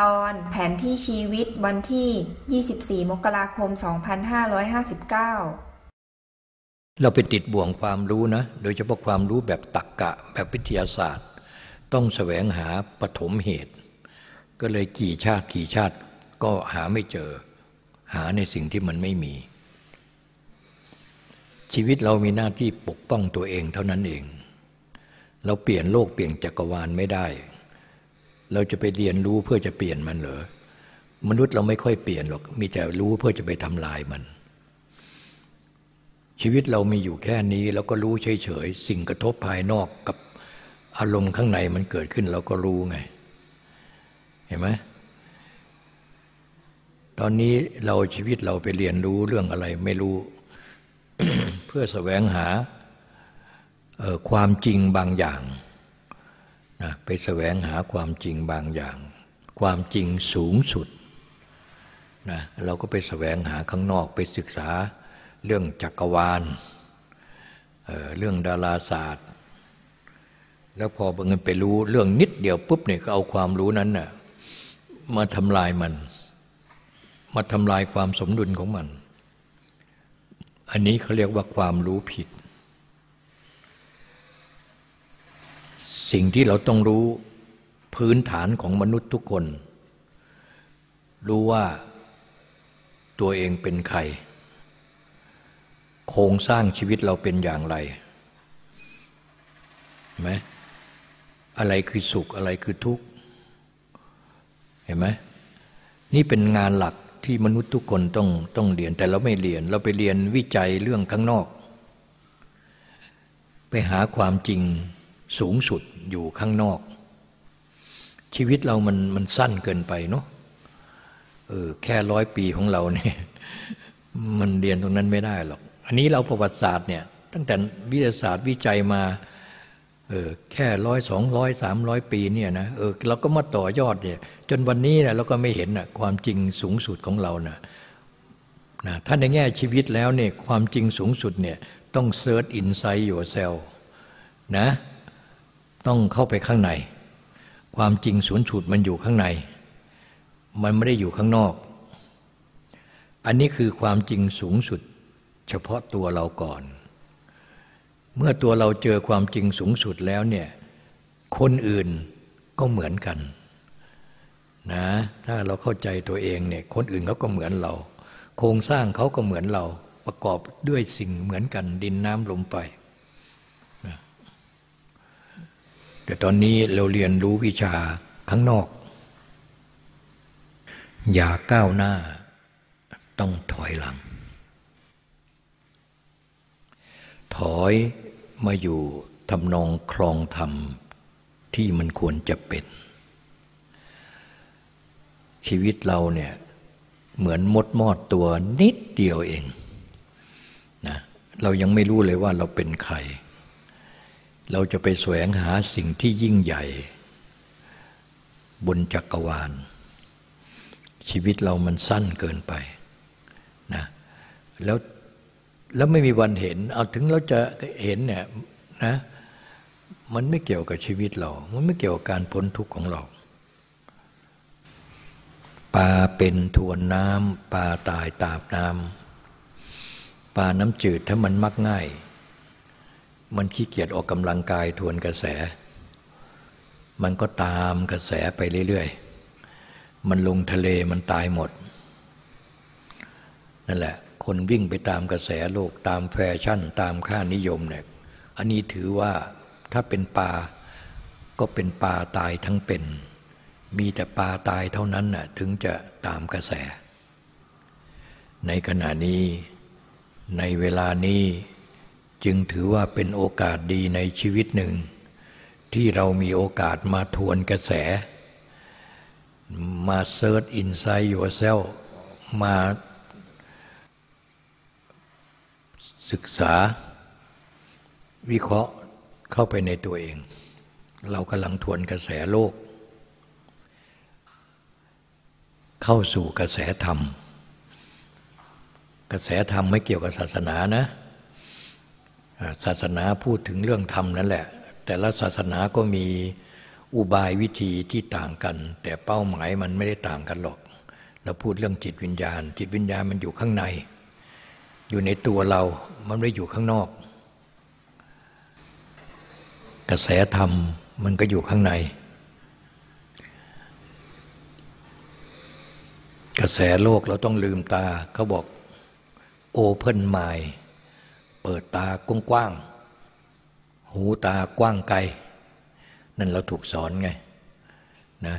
ตอนแผนที่ชีวิตวันที่ 24 มกราคม 2559 เราไปติดบ่วงความรู้นะ โดยเฉพาะความรู้แบบตักกะแบบวิทยาศาสตร์ ต้องแสวงหาปฐมเหตุ ก็เลยกี่ชาติกี่ชาติก็หาไม่เจอ หาในสิ่งที่มันไม่มี ชีวิตเรามีหน้าที่ปกป้องตัวเองเท่านั้นเอง เราเปลี่ยนโลกเปลี่ยนจักรวาลไม่ได้ เราจะไปเรียนรู้เพื่อจะเปลี่ยนมันเหรอ มนุษย์เราไม่ค่อยเปลี่ยนหรอก มีแต่รู้เพื่อจะไปทำลายมัน ชีวิตเรามีอยู่แค่นี้แล้วก็รู้เฉยๆ สิ่งกระทบภายนอกกับอารมณ์ข้างในมันเกิดขึ้นเราก็รู้ไง เห็นไหมตอนนี้เราชีวิตเราไปเรียนรู้เรื่องอะไรไม่รู้ เพื่อแสวงหาความจริงบางอย่าง นะไปแสวงหาความจริงบางอย่าง ความจริงสูงสุดนะเราก็ไปแสวงหาข้างนอกไปศึกษาเรื่องจักรวาลเเรื่องดาราศาสตร์ แล้วพอบังเอิญไปรู้เรื่องนิดเดียวปุ๊บเนี่ยก็เอาความรู้นั้นน่ะมาทำลายมัน มาทำลายความสมดุลของมัน อันนี้เขาเรียกว่าความรู้ผิด สิ่งที่เราต้องรู้พื้นฐานของมนุษย์ทุกคน รู้ว่าตัวเองเป็นใคร โครงสร้างชีวิตเราเป็นอย่างไรไหมอะไรคือสุขอะไรคือทุกข์ เห็นไหมนี่เป็นงานหลักที่มนุษย์ทุกคนต้องต้องเรียนแต่เราไม่เรียน เราไปเรียนวิจัยเรื่องข้างนอก ไปหาความจริง สูงสุดอยู่ข้างนอก ชีวิตเรามันมันสั้นเกินไปเนาะเออแค่ร้อยปีของเราเนี่ยมันเรียนตรงนั้นไม่ได้หรอก อันนี้เราประวัติศาสตร์เนี่ยตั้งแต่วิทยาศาสตร์วิจัยมาเออแค่ร้อยสองร้อยสามร้อยปีเนี่ยนะเออเราก็มาต่อยอดเนี่ยจนวันนี้นะเราก็ไม่เห็นนะความจริงสูงสุดของเรานะนะถ้าในแง่ชีวิตแล้วเนี่ยความจริงสูงสุดเนี่ยต้องเซิร์ชอินไซต์ยู่เซลนะ ต้องเข้าไปข้างใน ความจริงศูนย์ฉุดมันอยู่ข้างใน มันไม่ได้อยู่ข้างนอก อันนี้คือความจริงสูงสุด เฉพาะตัวเราก่อน เมื่อตัวเราเจอความจริงสูงสุดแล้วเนี่ยคนอื่นก็เหมือนกันนะถ้าเราเข้าใจตัวเองเนี่ยคนอื่นเขาก็เหมือนเรา โครงสร้างเขาก็เหมือนเราประกอบด้วยสิ่งเหมือนกันดินน้ำลมไฟ แต่ตอนนี้เราเรียนรู้วิชาข้างนอก อย่าก้าวหน้าต้องถอยหลัง ถอยมาอยู่ทำนองครองธรรมที่มันควรจะเป็น ชีวิตเราเนี่ยเหมือนมดมอดตัวนิดเดียวเองนะเรายังไม่รู้เลยว่าเราเป็นใคร เราจะไปแสวงหาสิ่งที่ยิ่งใหญ่ บนจักรวาล ชีวิตเรามันสั้นเกินไปนะแล้วแล้วไม่มีวันเห็น เอาถึงเราจะเห็นเนี่ยนะมันไม่เกี่ยวกับชีวิตเรา มันไม่เกี่ยวกับการพ้นทุกข์ของเราปลาเป็นทวนน้ำปลาตายตาบน้ำปลาน้ำจืดถ้ามันมักง่าย มันขี้เกียจออกกำลังกายทวนกระแส มันก็ตามกระแสไปเรื่อยๆ มันลงทะเลมันตายหมด นั่นแหละ คนวิ่งไปตามกระแสโลกตามแฟชั่น ตามค่านิยมเนี่ย อันนี้ถือว่าถ้าเป็นปลาก็เป็นปลาตายทั้งเป็น มีแต่ปลาตายเท่านั้นน่ะถึงจะตามกระแส ในขณะนี้ในเวลานี้ จึงถือว่าเป็นโอกาสดีในชีวิตหนึ่ง ที่เรามีโอกาสมาทวนกระแส มา search inside yourself มาศึกษา วิเคราะห์เข้าไปในตัวเอง เรากำลังทวนกระแสโลก เข้าสู่กระแสธรรม กระแสธรรมไม่เกี่ยวกับศาสนานะ ศาสนาพูดถึงเรื่องธรรมนั่นแหละ แต่ละศาสนาก็มีอุบายวิธีที่ต่างกัน แต่เป้าหมายมันไม่ได้ต่างกันหรอก เราพูดเรื่องจิตวิญญาณ จิตวิญญาณมันอยู่ข้างใน อยู่ในตัวเรา มันไม่ได้อยู่ข้างนอก กระแสธรรมมันก็อยู่ข้างใน กระแสโลกเราต้องลืมตาเขาบอกโอเพนไม เปิดตากว้างๆหูตากว้างไกล นั่นเราถูกสอนไงนะ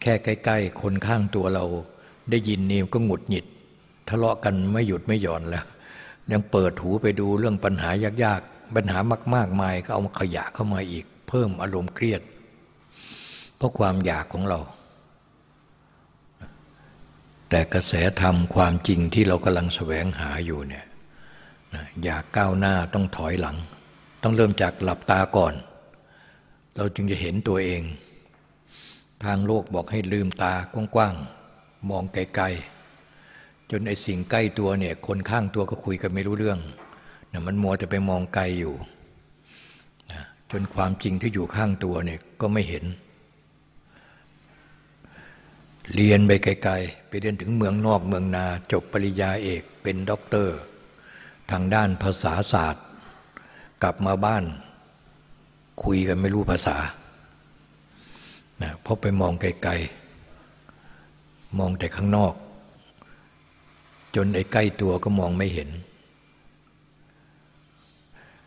แค่ใกล้ ๆ คนข้างตัวเราได้ยินนี่ก็หงุดหงิด ทะเลาะกันไม่หยุดไม่หย่อนแล้ว ยังเปิดหูไปดูเรื่องปัญหายากๆ ปัญหามาก ๆ มายก็เอามาขยะเข้ามาอีก เพิ่มอารมณ์เครียด เพราะความอยากของเรา แต่กระแสธรรมความจริงที่เรากำลังแสวงหาอยู่เนี่ย อยากก้าวหน้าต้องถอยหลัง ต้องเริ่มจากหลับตาก่อน เราจึงจะเห็นตัวเอง ทางโลกบอกให้ลืมตากว้างๆมองไกลๆจนไอ้สิ่งใกล้ตัวเนี่ย คนข้างตัวก็คุยกันไม่รู้เรื่องนะมันมัวแต่ไปมองไกลอยู่นะจนความจริงที่อยู่ข้างตัวเนี่ยก็ไม่เห็น เรียนไปไกลๆไปเรียนถึงเมืองนอกเมืองนาจบปริญญาเอกเป็นด็อกเตอร์ ทางด้านภาษาศาสตร์ กลับมาบ้าน คุยกันไม่รู้ภาษานะเพราะไปมองไกลๆ มองแต่ข้างนอก จนไอ้ใกล้ตัวก็มองไม่เห็น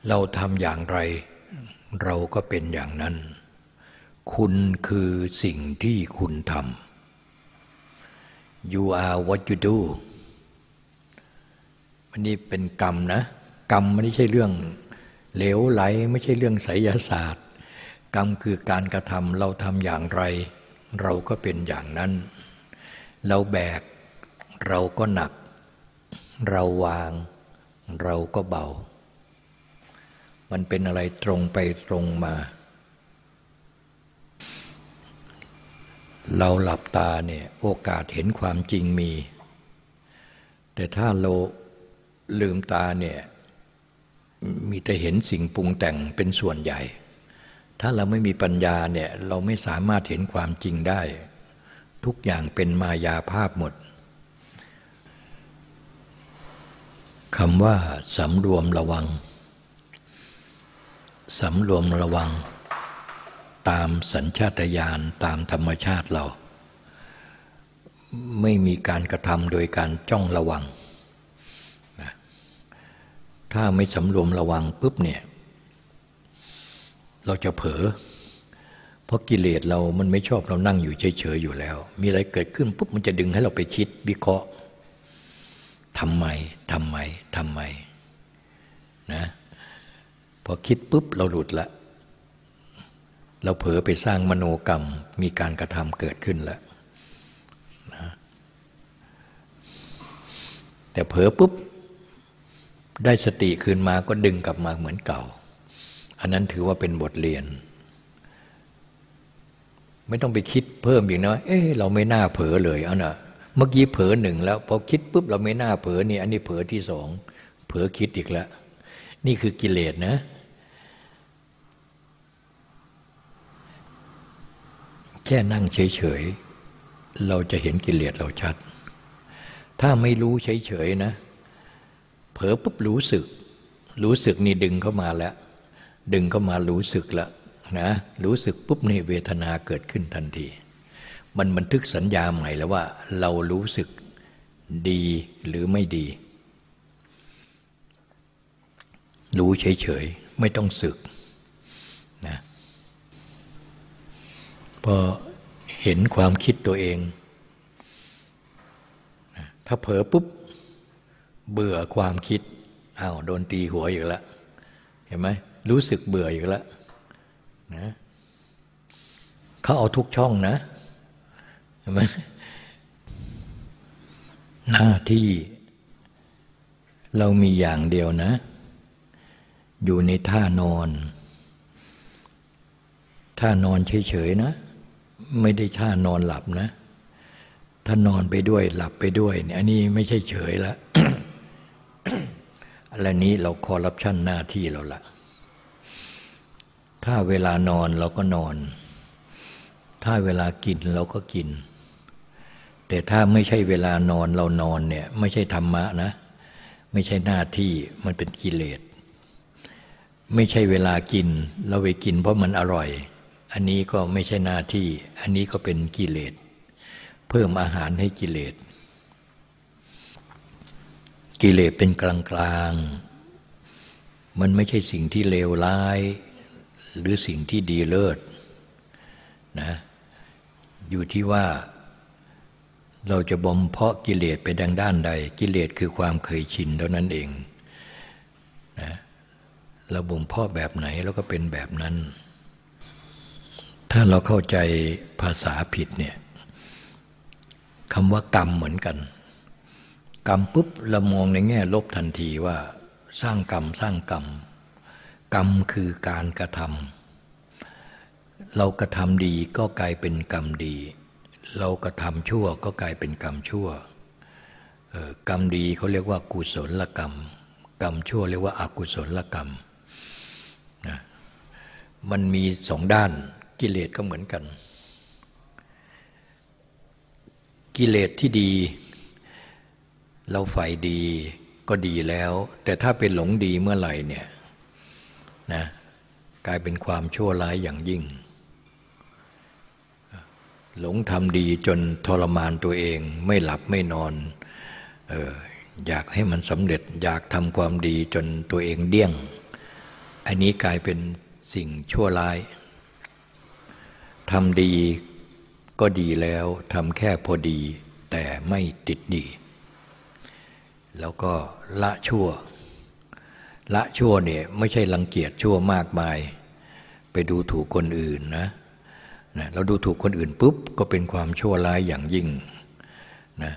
เราทำอย่างไร เราก็เป็นอย่างนั้น คุณคือสิ่งที่คุณทำ you are what you do มันนี่เป็นกรรมนะ กรรมไม่ใช่เรื่องเหลวไหลไม่ใช่เรื่องไสยศาสตร์ กรรมคือการกระทำเราทำอย่างไร เราก็เป็นอย่างนั้น เราแบก เราก็หนัก เราวาง เราก็เบา มันเป็นอะไรตรงไปตรงมา เราหลับตาเนี่ยโอกาสเห็นความจริงมี แต่ถ้าเรา ลืมตาเนี่ยมีแต่เห็นสิ่งปรุงแต่งเป็นส่วนใหญ่ ถ้าเราไม่มีปัญญาเนี่ยเราไม่สามารถเห็นความจริงได้ ทุกอย่างเป็นมายาภาพหมดคำว่าสำรวมระวัง สำรวมระวัง ตามสัญชาตญาณตามธรรมชาติเรา ไม่มีการกระทำโดยการจ้องระวัง ถ้าไม่สำรวมระวังปุ๊บเนี่ย เราจะเผลอเพราะกิเลสเรามันไม่ชอบเรานั่งอยู่เฉยๆอยู่แล้ว มีอะไรเกิดขึ้นปุ๊บมันจะดึงให้เราไปคิดวิเคราะห์ทำไมทำไมทำไมนะพอคิดปุ๊บเราหลุดละ เราเผลอไปสร้างมโนกรรมมีการกระทำเกิดขึ้นแล้วนะแต่เผลอปุ๊บ ได้สติคืนมาก็ดึงกลับมาเหมือนเก่า อันนั้นถือว่าเป็นบทเรียน ไม่ต้องไปคิดเพิ่มอีกนะเอ๊ะเราไม่น่าเผลอเลยเอานะเมื่อกี้เผลอหนึ่งแล้วพอคิดปุ๊บเราไม่น่าเผลอนี่ อันนี้เผลอที่สองเผลอคิดอีกแล้วนี่คือกิเลสนะ แค่นั่งเฉยๆเราจะเห็นกิเลสเราชัด ถ้าไม่รู้เฉยๆนะ ลอปุ๊บรู้สึก รู้สึกนี่ดึงเข้ามาแล้ว ดึงเข้ามารู้สึกแล้วนะรู้สึกปุ๊บนี่เวทนาเกิดขึ้นทันที มันบันทึกสัญญาใหม่แล้วว่า เรารู้สึกดีหรือไม่ดี รู้เฉยๆ ไม่ต้องสึกนะพอเห็นความคิดตัวเอง ถ้าเผลอปุ๊บ เบื่อความคิดอ้าวโดนตีหัวอีกแล้วเห็นไหมรู้สึกเบื่ออีกแล้วนะเขาเอาทุกช่องนะเห็นไหมหน้าที่เรามีอย่างเดียวนะ อยู่ในท่านอน ท่านอนเฉยๆนะ ไม่ได้ท่านอนหลับนะ ถ้านอนไปด้วยหลับไปด้วยเนี่ยอันนี้ไม่ใช่เฉยแล้ว อะไรนี้เราคอร์รัปชันหน้าที่เราละถ้าเวลานอนเราก็นอน ถ้าเวลากินเราก็กิน แต่ถ้าไม่ใช่เวลานอนเรานอนเนี่ยไม่ใช่ธรรมะนะ ไม่ใช่หน้าที่มันเป็นกิเลส ไม่ใช่เวลากิน เราไปกินเพราะมันอร่อย อันนี้ก็ไม่ใช่หน้าที่ อันนี้ก็เป็นกิเลส เพิ่มอาหารให้กิเลส กิเลสเป็นกลางกลางมันไม่ใช่สิ่งที่เลวร้าย หรือสิ่งที่ดีเลิศนะอยู่ที่ว่าเราจะบ่มเพาะกิเลสไปดังด้านใด กิเลสคือความเคยชินเท่านั้นเองนะเราบ่มเพาะแบบไหนแล้วก็เป็นแบบนั้น ถ้าเราเข้าใจภาษาผิดเนี่ยคำว่ากรรมเหมือนกัน กรรมปุ๊บเรามองในแง่ลบทันทีว่า สร้างกรรมสร้างกรรม กรรมคือการกระทำเรากระทำดีก็กลายเป็นกรรมดี เรากระทำชั่วก็กลายเป็นกรรมชั่วกรรมดีเขาเรียกว่ากุศลกรรม กรรมชั่วเรียกว่าอากุศลกรรมนะมันมีสองด้านกิเลสก็เหมือนกัน กิเลสที่ดี เราฝ่ายดีก็ดีแล้ว แต่ถ้าเป็นหลงดีเมื่อไหร่เนี่ยนะกลายเป็นความชั่วร้ายอย่างยิ่ง หลงทำดีจนทรมานตัวเองไม่หลับไม่นอนอออยากให้มันสำเร็จอยากทำความดีจนตัวเองเดี้ยง อันนี้กลายเป็นสิ่งชั่วร้ายทำดีก็ดีแล้วทำแค่พอดี แต่ไม่ติดดี แล้วก็ละชั่ว ละชั่วเนี่ยไม่ใช่รังเกียจชั่วมากมาย ไปดูถูกคนอื่นนะนะเราดูถูกคนอื่นปุ๊บก็เป็นความชั่วร้ายอย่างยิ่งนะ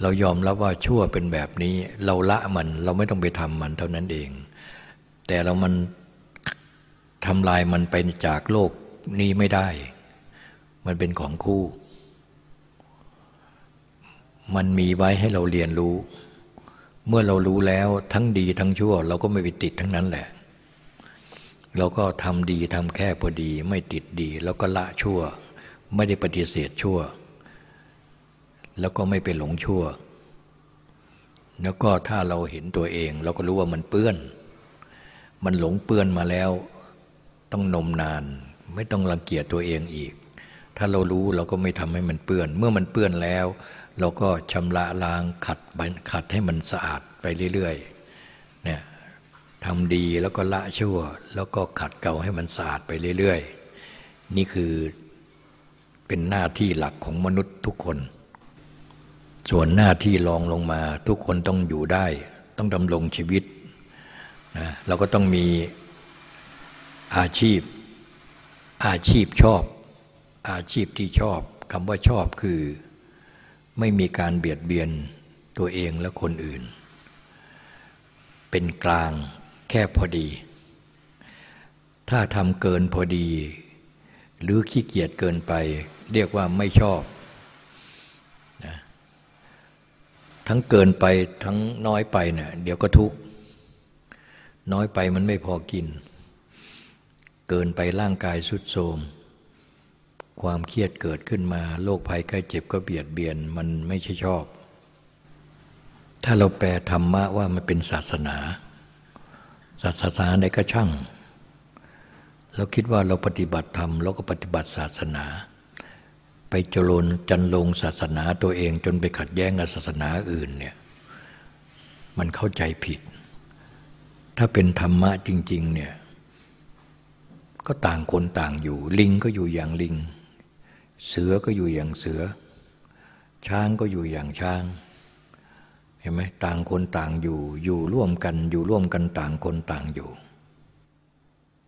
เรายอมรับว่าชั่วเป็นแบบนี้ เราละมันเราไม่ต้องไปทำมันเท่านั้นเอง แต่เรามันทำลายมันไปจากโลกนี้ไม่ได้ มันเป็นของคู่ มันมีไว้ให้เราเรียนรู้ เมื่อเรารู้แล้วทั้งดีทั้งชั่ว เราก็ไม่ไปติดทั้งนั้นแหละ เราก็ทำดีทำแค่พอดี ไม่ติดดี แล้วก็ละชั่ว ไม่ได้ปฏิเสธชั่ว แล้วก็ไม่ไปหลงชั่ว แล้วก็ถ้าเราเห็นตัวเอง เราก็รู้ว่ามันเปื้อน มันหลงเปื้อนมาแล้ว ต้องนมนาน ไม่ต้องรังเกียจตัวเองอีก ถ้าเรารู้เราก็ไม่ทำให้มันเปื้อน เมื่อมันเปื้อนแล้ว เราก็ชำระล้างขัดขัดให้มันสะอาดไปเรื่อยๆเนี่ยทำดีแล้วก็ละชั่ว แล้วก็ขัดเกลาให้มันสะอาดไปเรื่อยๆ นี่คือเป็นหน้าที่หลักของมนุษย์ทุกคน ส่วนหน้าที่รองลงมาทุกคนต้องอยู่ได้ ต้องดำรงชีวิตนะเราก็ต้องมีอาชีพ อาชีพชอบ อาชีพที่ชอบคำว่าชอบคือ ไม่มีการเบียดเบียนตัวเองและคนอื่น เป็นกลางแค่พอดี ถ้าทำเกินพอดี หรือขี้เกียจเกินไป เรียกว่าไม่ชอบนะทั้งเกินไปทั้งน้อยไปเนะี่ยเดี๋ยวก็ทุกข์น้อยไปมันไม่พอกิน เกินไปร่างกายสุดโทรม ความเครียดเกิดขึ้นมาโรคภัยไข้เจ็บก็เบียดเบียนมันไม่ใช่ชอบ ถ้าเราแปลธรรมะว่ามันเป็นศาสนา ศาสนาใดก็ช่าง เราคิดว่าเราปฏิบัติธรรมเราก็ปฏิบัติศาสนา ไปจรนจันลงศาสนาตัวเองจนไปขัดแย้งกับศาสนาอื่นเนี่ยมันเข้าใจผิด ถ้าเป็นธรรมะจริง ๆ เนี่ยก็ต่างคนต่างอยู่ ลิงก็อยู่อย่างลิง เสือก็อยู่อย่างเสือ ช้างก็อยู่อย่างช้างเห็นไหมต่างคนต่างอยู่อยู่ร่วมกันอยู่ร่วมกันต่างคนต่างอยู่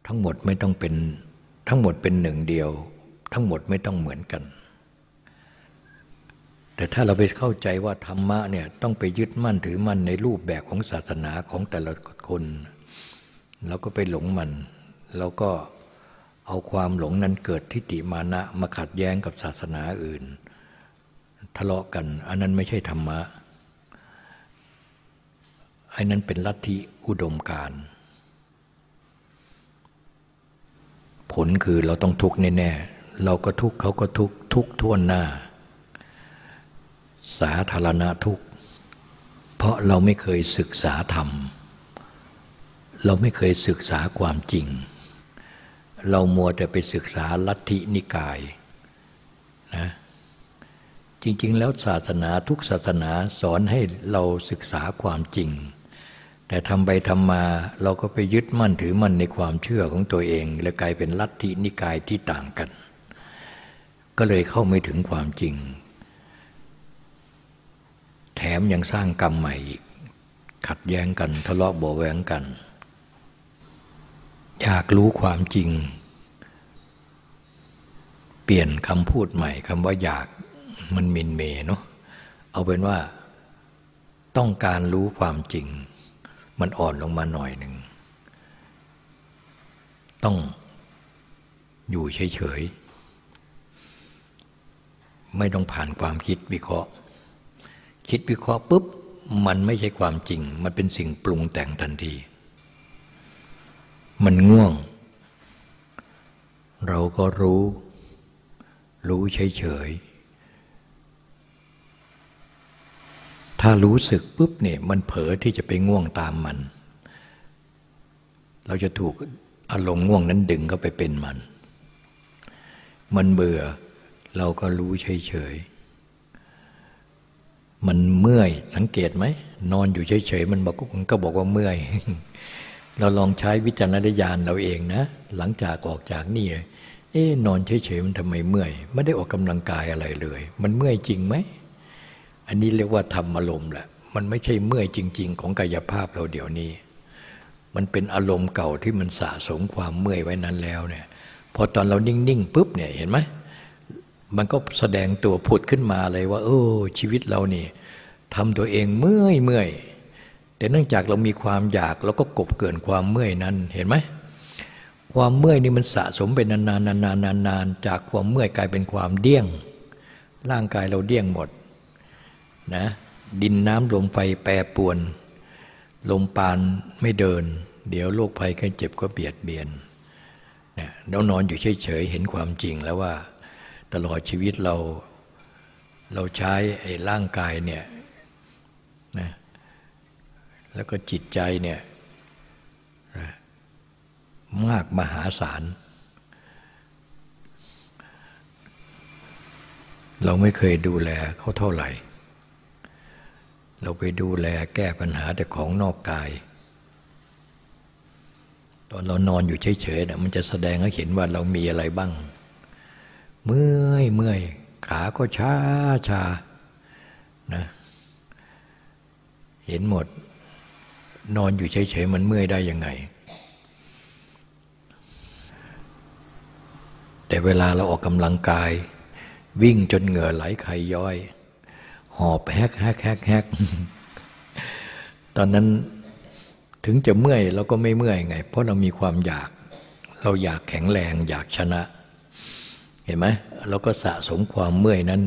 ทั้งหมดไม่ต้องเป็นทั้งหมดเป็นหนึ่งเดียว ทั้งหมดไม่ต้องเหมือนกัน แต่ถ้าเราไปเข้าใจว่าธรรมะเนี่ยต้องไปยึดมั่นถือมั่นในรูปแบบของศาสนาของแต่ละคน เราก็ไปหลงมันเราก็ เอาความหลงนั้นเกิดทิฏฐิมานะมาขัดแย้งกับศาสนาอื่น ทะเลาะกัน อันนั้นไม่ใช่ธรรมะอันนั้นเป็นลัทธิอุดมการผลคือเราต้องทุกข์แน่ๆ เราก็ทุกข์เขาก็ทุกข์ทุกข์ท่วนหน้า สาธารณทุกข์ เพราะเราไม่เคยศึกษาธรรม เราไม่เคยศึกษาความจริง เรามัวแต่ไปศึกษาลัทธินิกายนะจริง ๆ แล้วศาสนาทุกศาสนาสอนให้เราศึกษาความจริง แต่ทำไปทำมาเราก็ไปยึดมั่นถือมั่นในความเชื่อของตัวเอง และกลายเป็นลัทธินิกายที่ต่างกัน ก็เลยเข้าไม่ถึงความจริง แถมยังสร้างกรรมใหม่อีกขัดแย้งกันทะเลาะเบาแวงกัน อยากรู้ความจริง เปลี่ยนคำพูดใหม่คำว่าอยากมันมินเมเนาะเอาเป็นว่า ต้องการรู้ความจริง มันอ่อนลงมาหน่อยหนึ่ง ต้องอยู่เฉยๆไม่ต้องผ่านความคิดวิเคราะห์ คิดวิเคราะห์ปุ๊บ มันไม่ใช่ความจริง มันเป็นสิ่งปรุงแต่งทันที มันง่วง เราก็รู้ รู้เฉยๆ ถ้ารู้สึกปุ๊บเนี่ยมันเผลอที่จะไปง่วงตามมัน เราจะถูกอารมณ์ง่วงนั้นดึงเข้าไปเป็นมัน มันเบื่อ เราก็รู้เฉยๆ มันเมื่อยสังเกตไหม นอนอยู่เฉยๆ มันบอกก็บอกว่าเมื่อย เราลองใช้วิจารณญาณเราเองนะ หลังจากออกจากนี่เอ๊นอนเฉยๆมันทำไมเมื่อย ไม่ได้ออกกำลังกายอะไรเลย มันเมื่อยจริงไหม อันนี้เรียกว่าธรรมอารมณ์แหละ มันไม่ใช่เมื่อยจริง ๆ ของกายภาพเราเดี๋ยวนี้ มันเป็นอารมณ์เก่าที่มันสะสมความเมื่อยไว้นั้นแล้วเนี่ย พอตอนเรานิ่งๆปุ๊บเนี่ยเห็นไหมมันก็แสดงตัวผุดขึ้นมาเลยว่า โอ้ชีวิตเรานี่ทำตัวเองเมื่อยเมื่อย แต่เนื่องจากเรามีความอยากเราก็กบเกินความเมื่อยนั้นเห็นไหมความเมื่อยนี่มันสะสมเป็นนานๆนานๆนานๆจากความเมื่อยกลายเป็นความเดี้ยง ร่างกายเราเดี้ยงหมดนะดินน้ำลมไฟแปรปวน ลมปานไม่เดิน เดี๋ยวโรคภัยไข้เจ็บก็เบียดเบียนนะเรานอนอยู่เฉยๆเห็นความจริงแล้วว่าตลอดชีวิตเราเราใช้ไอ้ร่างกายเนี่ยนะ แล้วก็จิตใจเนี่ยมากมหาศาล เราไม่เคยดูแลเขาเท่าไหร่ เราไปดูแลแก้ปัญหาแต่ของนอกกาย ตอนเรานอนอยู่เฉยๆนะมันจะแสดงให้เห็นว่าเรามีอะไรบ้าง เมื่อยเมื่อยขาก็ชาชานะ เห็นหมด นอนอยู่เฉยๆมันเมื่อยได้ยังไง แต่เวลาเราออกกำลังกาย วิ่งจนเหงื่อไหลไขย้อย หอบแฮกแฮกแฮกแฮกตอนนั้นถึงจะเมื่อยเราก็ไม่เมื่อยไง เพราะเรามีความอยาก เราอยากแข็งแรง อยากชนะ เห็นไหมเราก็สะสมความเมื่อยนั้น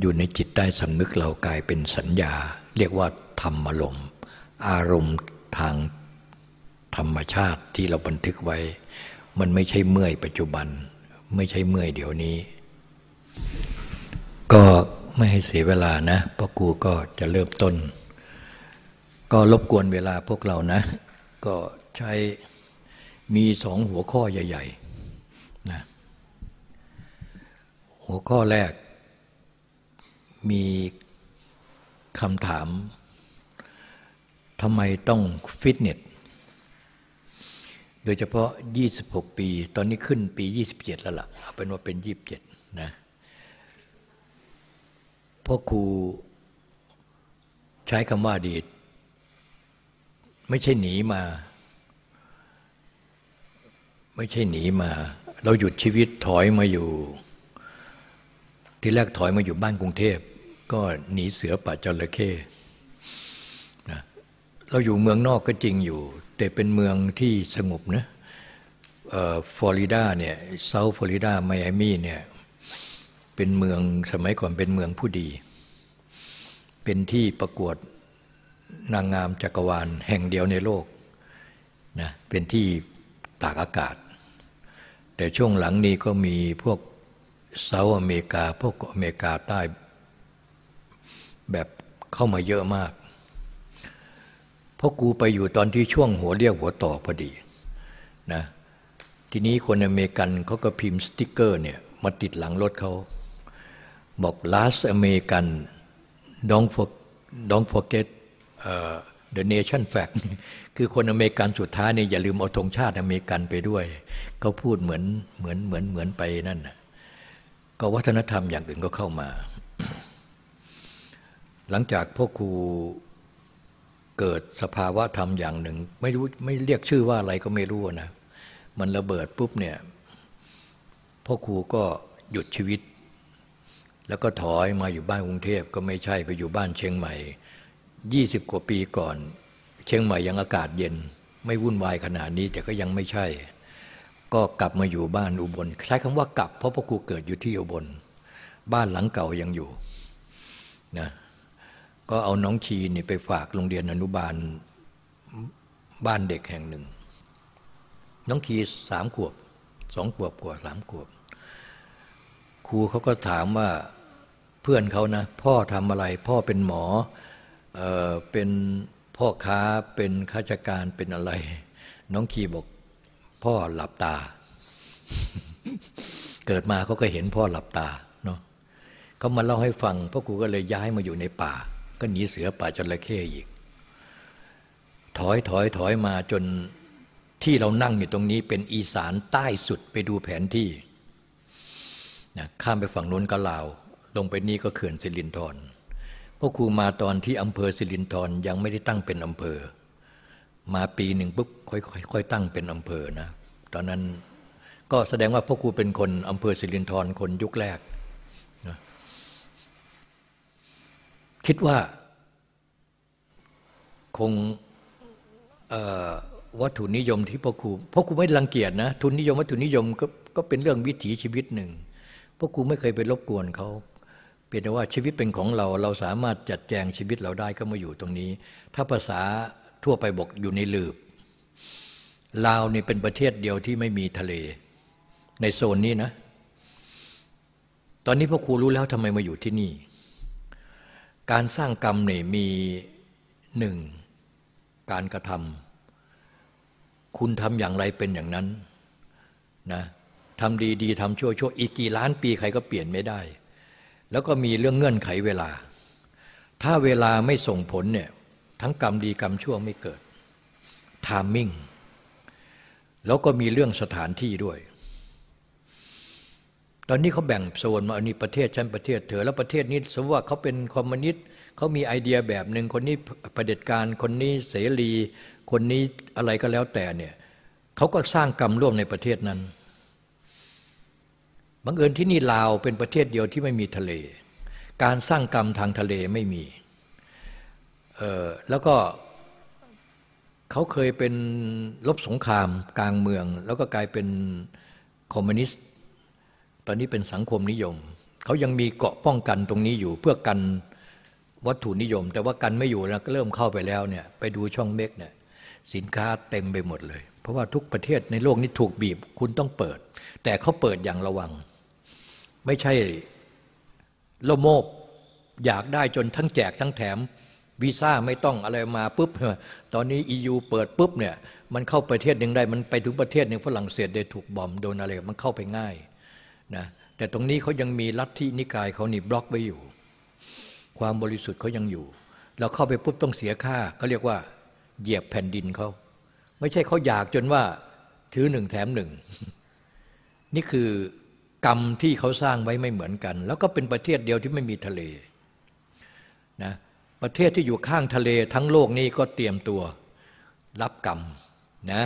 อยู่ในจิตใต้สำนึกเรากลายเป็นสัญญา เรียกว่าธรรมอารมณ์ อารมณ์ทางธรรมชาติที่เราบันทึกไว้ มันไม่ใช่เมื่อยปัจจุบัน ไม่ใช่เมื่อยเดี๋ยวนี้ ก็ไม่ให้เสียเวลานะเพราะกูก็จะเริ่มต้น ก็รบกวนเวลาพวกเรานะ ก็ใช้มีสองหัวข้อใหญ่ๆนะหัวข้อแรกมีคำถาม ทำไมต้องฟิตเนส โดยเฉพาะ 26 ปี ตอนนี้ขึ้นปี 27 แล้วละ่ะ เอาเป็นว่าเป็น 27 นะพ่อครูใช้คำว่าดีไม่ใช่หนีมา ไม่ใช่หนีมา เราหยุดชีวิตถอยมาอยู่ ที่แรกถอยมาอยู่บ้านกรุงเทพ ก็หนีเสือป่าจระเข้ เราอยู่เมืองนอกก็จริงอยู่ แต่เป็นเมืองที่สงบนะฟลอริดาเนี่ยเซาท์ฟลอริดาไมอามี่เนี่ยเป็นเมืองสมัยก่อนเป็นเมืองผู้ดี เป็นที่ประกวดนางงามจักรวาลแห่งเดียวในโลกนะเป็นที่ตากอากาศ แต่ช่วงหลังนี้ก็มีพวกเซาท์อเมริกา พวกอเมริกาใต้แบบเข้ามาเยอะมาก เพราะกูไปอยู่ตอนที่ช่วงหัวเรียกหัวต่อพอดีนะทีนี้คนอเมริกันเขาก็พิมพ์สติกเกอร์เนี่ยมาติดหลังรถเขาบอก last American don't for don't forget uh, the nation flag คือคนอเมริกันสุดท้ายเนี่ยอย่าลืมเอาธงชาติอเมริกันไปด้วย เขาพูดเหมือนเหมือนเหมือนเหมือนไปนั่นนะก็วัฒนธรรมอย่างอื่นก็เข้ามา หลังจากพ่อครู เกิดสภาวะธรรมอย่างหนึ่ง ไม่รู้ไม่เรียกชื่อว่าอะไรก็ไม่รู้นะ มันระเบิดปุ๊บเนี่ยพ่อครูก็หยุดชีวิต แล้วก็ถอยมาอยู่บ้านกรุงเทพก็ไม่ใช่ไปอยู่บ้านเชียงใหม่ยี่สิบกว่าปีก่อน เชียงใหม่ยังอากาศเย็น ไม่วุ่นวายขนาดนี้แต่ก็ยังไม่ใช่ ก็กลับมาอยู่บ้านอุบลใช้คำว่ากลับเพราะพ่อครูเกิดอยู่ที่อุบลบ้านหลังเก่ายังอยู่นะ ก็เอาน้องชีนี่ไปฝากโรงเรียนอนุบาลบ้านเด็กแห่งหนึ่ง น้องชีสามขวบสองขวบกว่าสามขวบ ครูเขาก็ถามว่าเพื่อนเขานะ พ่อทำอะไร พ่อเป็นหมอเออเป็นพ่อค้าเป็นข้าราชการเป็นอะไร น้องคีบอก พ่อหลับตา เกิดมาเขาก็เห็นพ่อหลับตาเนาะเขามาเล่าให้ฟังพ่อครูก็เลยย้ายมาอยู่ในป่า ก็หนีเสือป่าจระเข้อีก ถอยถอยถอยมาจนที่เรานั่งอยู่ตรงนี้เป็นอีสานใต้สุดไปดูแผนที่นะข้ามไปฝั่งนู้นก็ลาว ลงไปนี่ก็เขื่อนสิรินธรพ่อครูมาตอนที่อำเภอสิรินธรยังไม่ได้ตั้งเป็นอำเภอ มาปีหนึ่งปุ๊บค่อยๆค่อยตั้งเป็นอำเภอนะ ตอนนั้นก็แสดงว่าพ่อครูเป็นคนอำเภอสิรินธรคนยุคแรกนะ คิดว่า คงวัตถุนิยมที่พ่อครูพ่อครูไม่รังเกียจนะ ทุนนิยมวัตถุนิยมก็ก็เป็นเรื่องวิถีชีวิตหนึ่งพ่อครูไม่เคยไปรบกวนเขาเพียงแต่ว่าชีวิตเป็นของเรา เราสามารถจัดแจงชีวิตเราได้ก็มาอยู่ตรงนี้ ถ้าภาษาทั่วไปบอกอยู่ในลืบลาวนี่เป็นประเทศเดียวที่ไม่มีทะเล ในโซนนี้นะ ตอนนี้พ่อครูรู้แล้วทำไมมาอยู่ที่นี่ การสร้างกรรมเนี่ยมีหนึ่งการกระทคุณทำอย่างไรเป็นอย่างนั้นนะทำดีดีทำชั่วชั่วอีกกี่ล้านปีใครก็เปลี่ยนไม่ได้ แล้วก็มีเรื่องเงื่อนไขเวลา ถ้าเวลาไม่ส่งผลเนี่ยทั้งกรรมดีกรรมชั่วไม่เกิด timing แล้วก็มีเรื่องสถานที่ด้วย อันนี้เขาแบ่งโซนมาอันนี้ประเทศชั้นประเทศเธอแล้วประเทศนี้สมมติว่าเขาเป็นคอมมิวนิสต์เขามีไอเดียแบบหนึ่งคนนี้ประเด็จการคนนี้เสรี คนนี้อะไรก็แล้วแต่เนี่ยเขาก็สร้างกรรมร่วมในประเทศนั้นบังเอิญที่นี่ลาวเป็นประเทศเดียวที่ไม่มีทะเล การสร้างกรรมทางทะเลไม่มีแล้วก็เขาเคยเป็นลบสงครามกลางเมือง แล้วก็กลายเป็นคอมมิวนิสต์ อนนี้เป็นสังคมนิยม เขายังมีเกาะป้องกันตรงนี้อยู่เพื่อกันวัตถุนิยม แต่ว่ากันไม่อยู่แล้วก็เริ่มเข้าไปแล้วเนี่ยไปดูช่องเม็กเนี่ยสินค้าเต็มไปหมดเลย เพราะว่าทุกประเทศในโลกนี้ถูกบีบคุณต้องเปิด แต่เขาเปิดอย่างระวัง ไม่ใช่โลโมบอยากได้จนทั้งแจกทั้งแถมวีซ่าไม่ต้องอะไรมาปุ๊บตอนนี้ EU เปิดปุ๊บเนี่ยมันเข้าประเทศหนึ่งได้ มันไปถึงประเทศหนึ่งฝรั่งเศสได้ถูกบอมโดนอะไรมันเข้าไปง่าย นะแต่ตรงนี้เขายังมีลัทธินิกายเขานี่บล็อกไว้อยู่ ความบริสุทธิ์เขายังอยู่ เราเข้าไปปุ๊บต้องเสียค่าเขาเรียกว่า เหยียบแผ่นดินเขาไม่ใช่เขาอยากจนว่าถือหนึ่งแถมหนึ่งนี่คือกรรมที่เขาสร้างไว้ไม่เหมือนกัน แล้วก็เป็นประเทศเดียวที่ไม่มีทะเลนะประเทศที่อยู่ข้างทะเลทั้งโลกนี้ก็เตรียมตัวรับกรรมนะ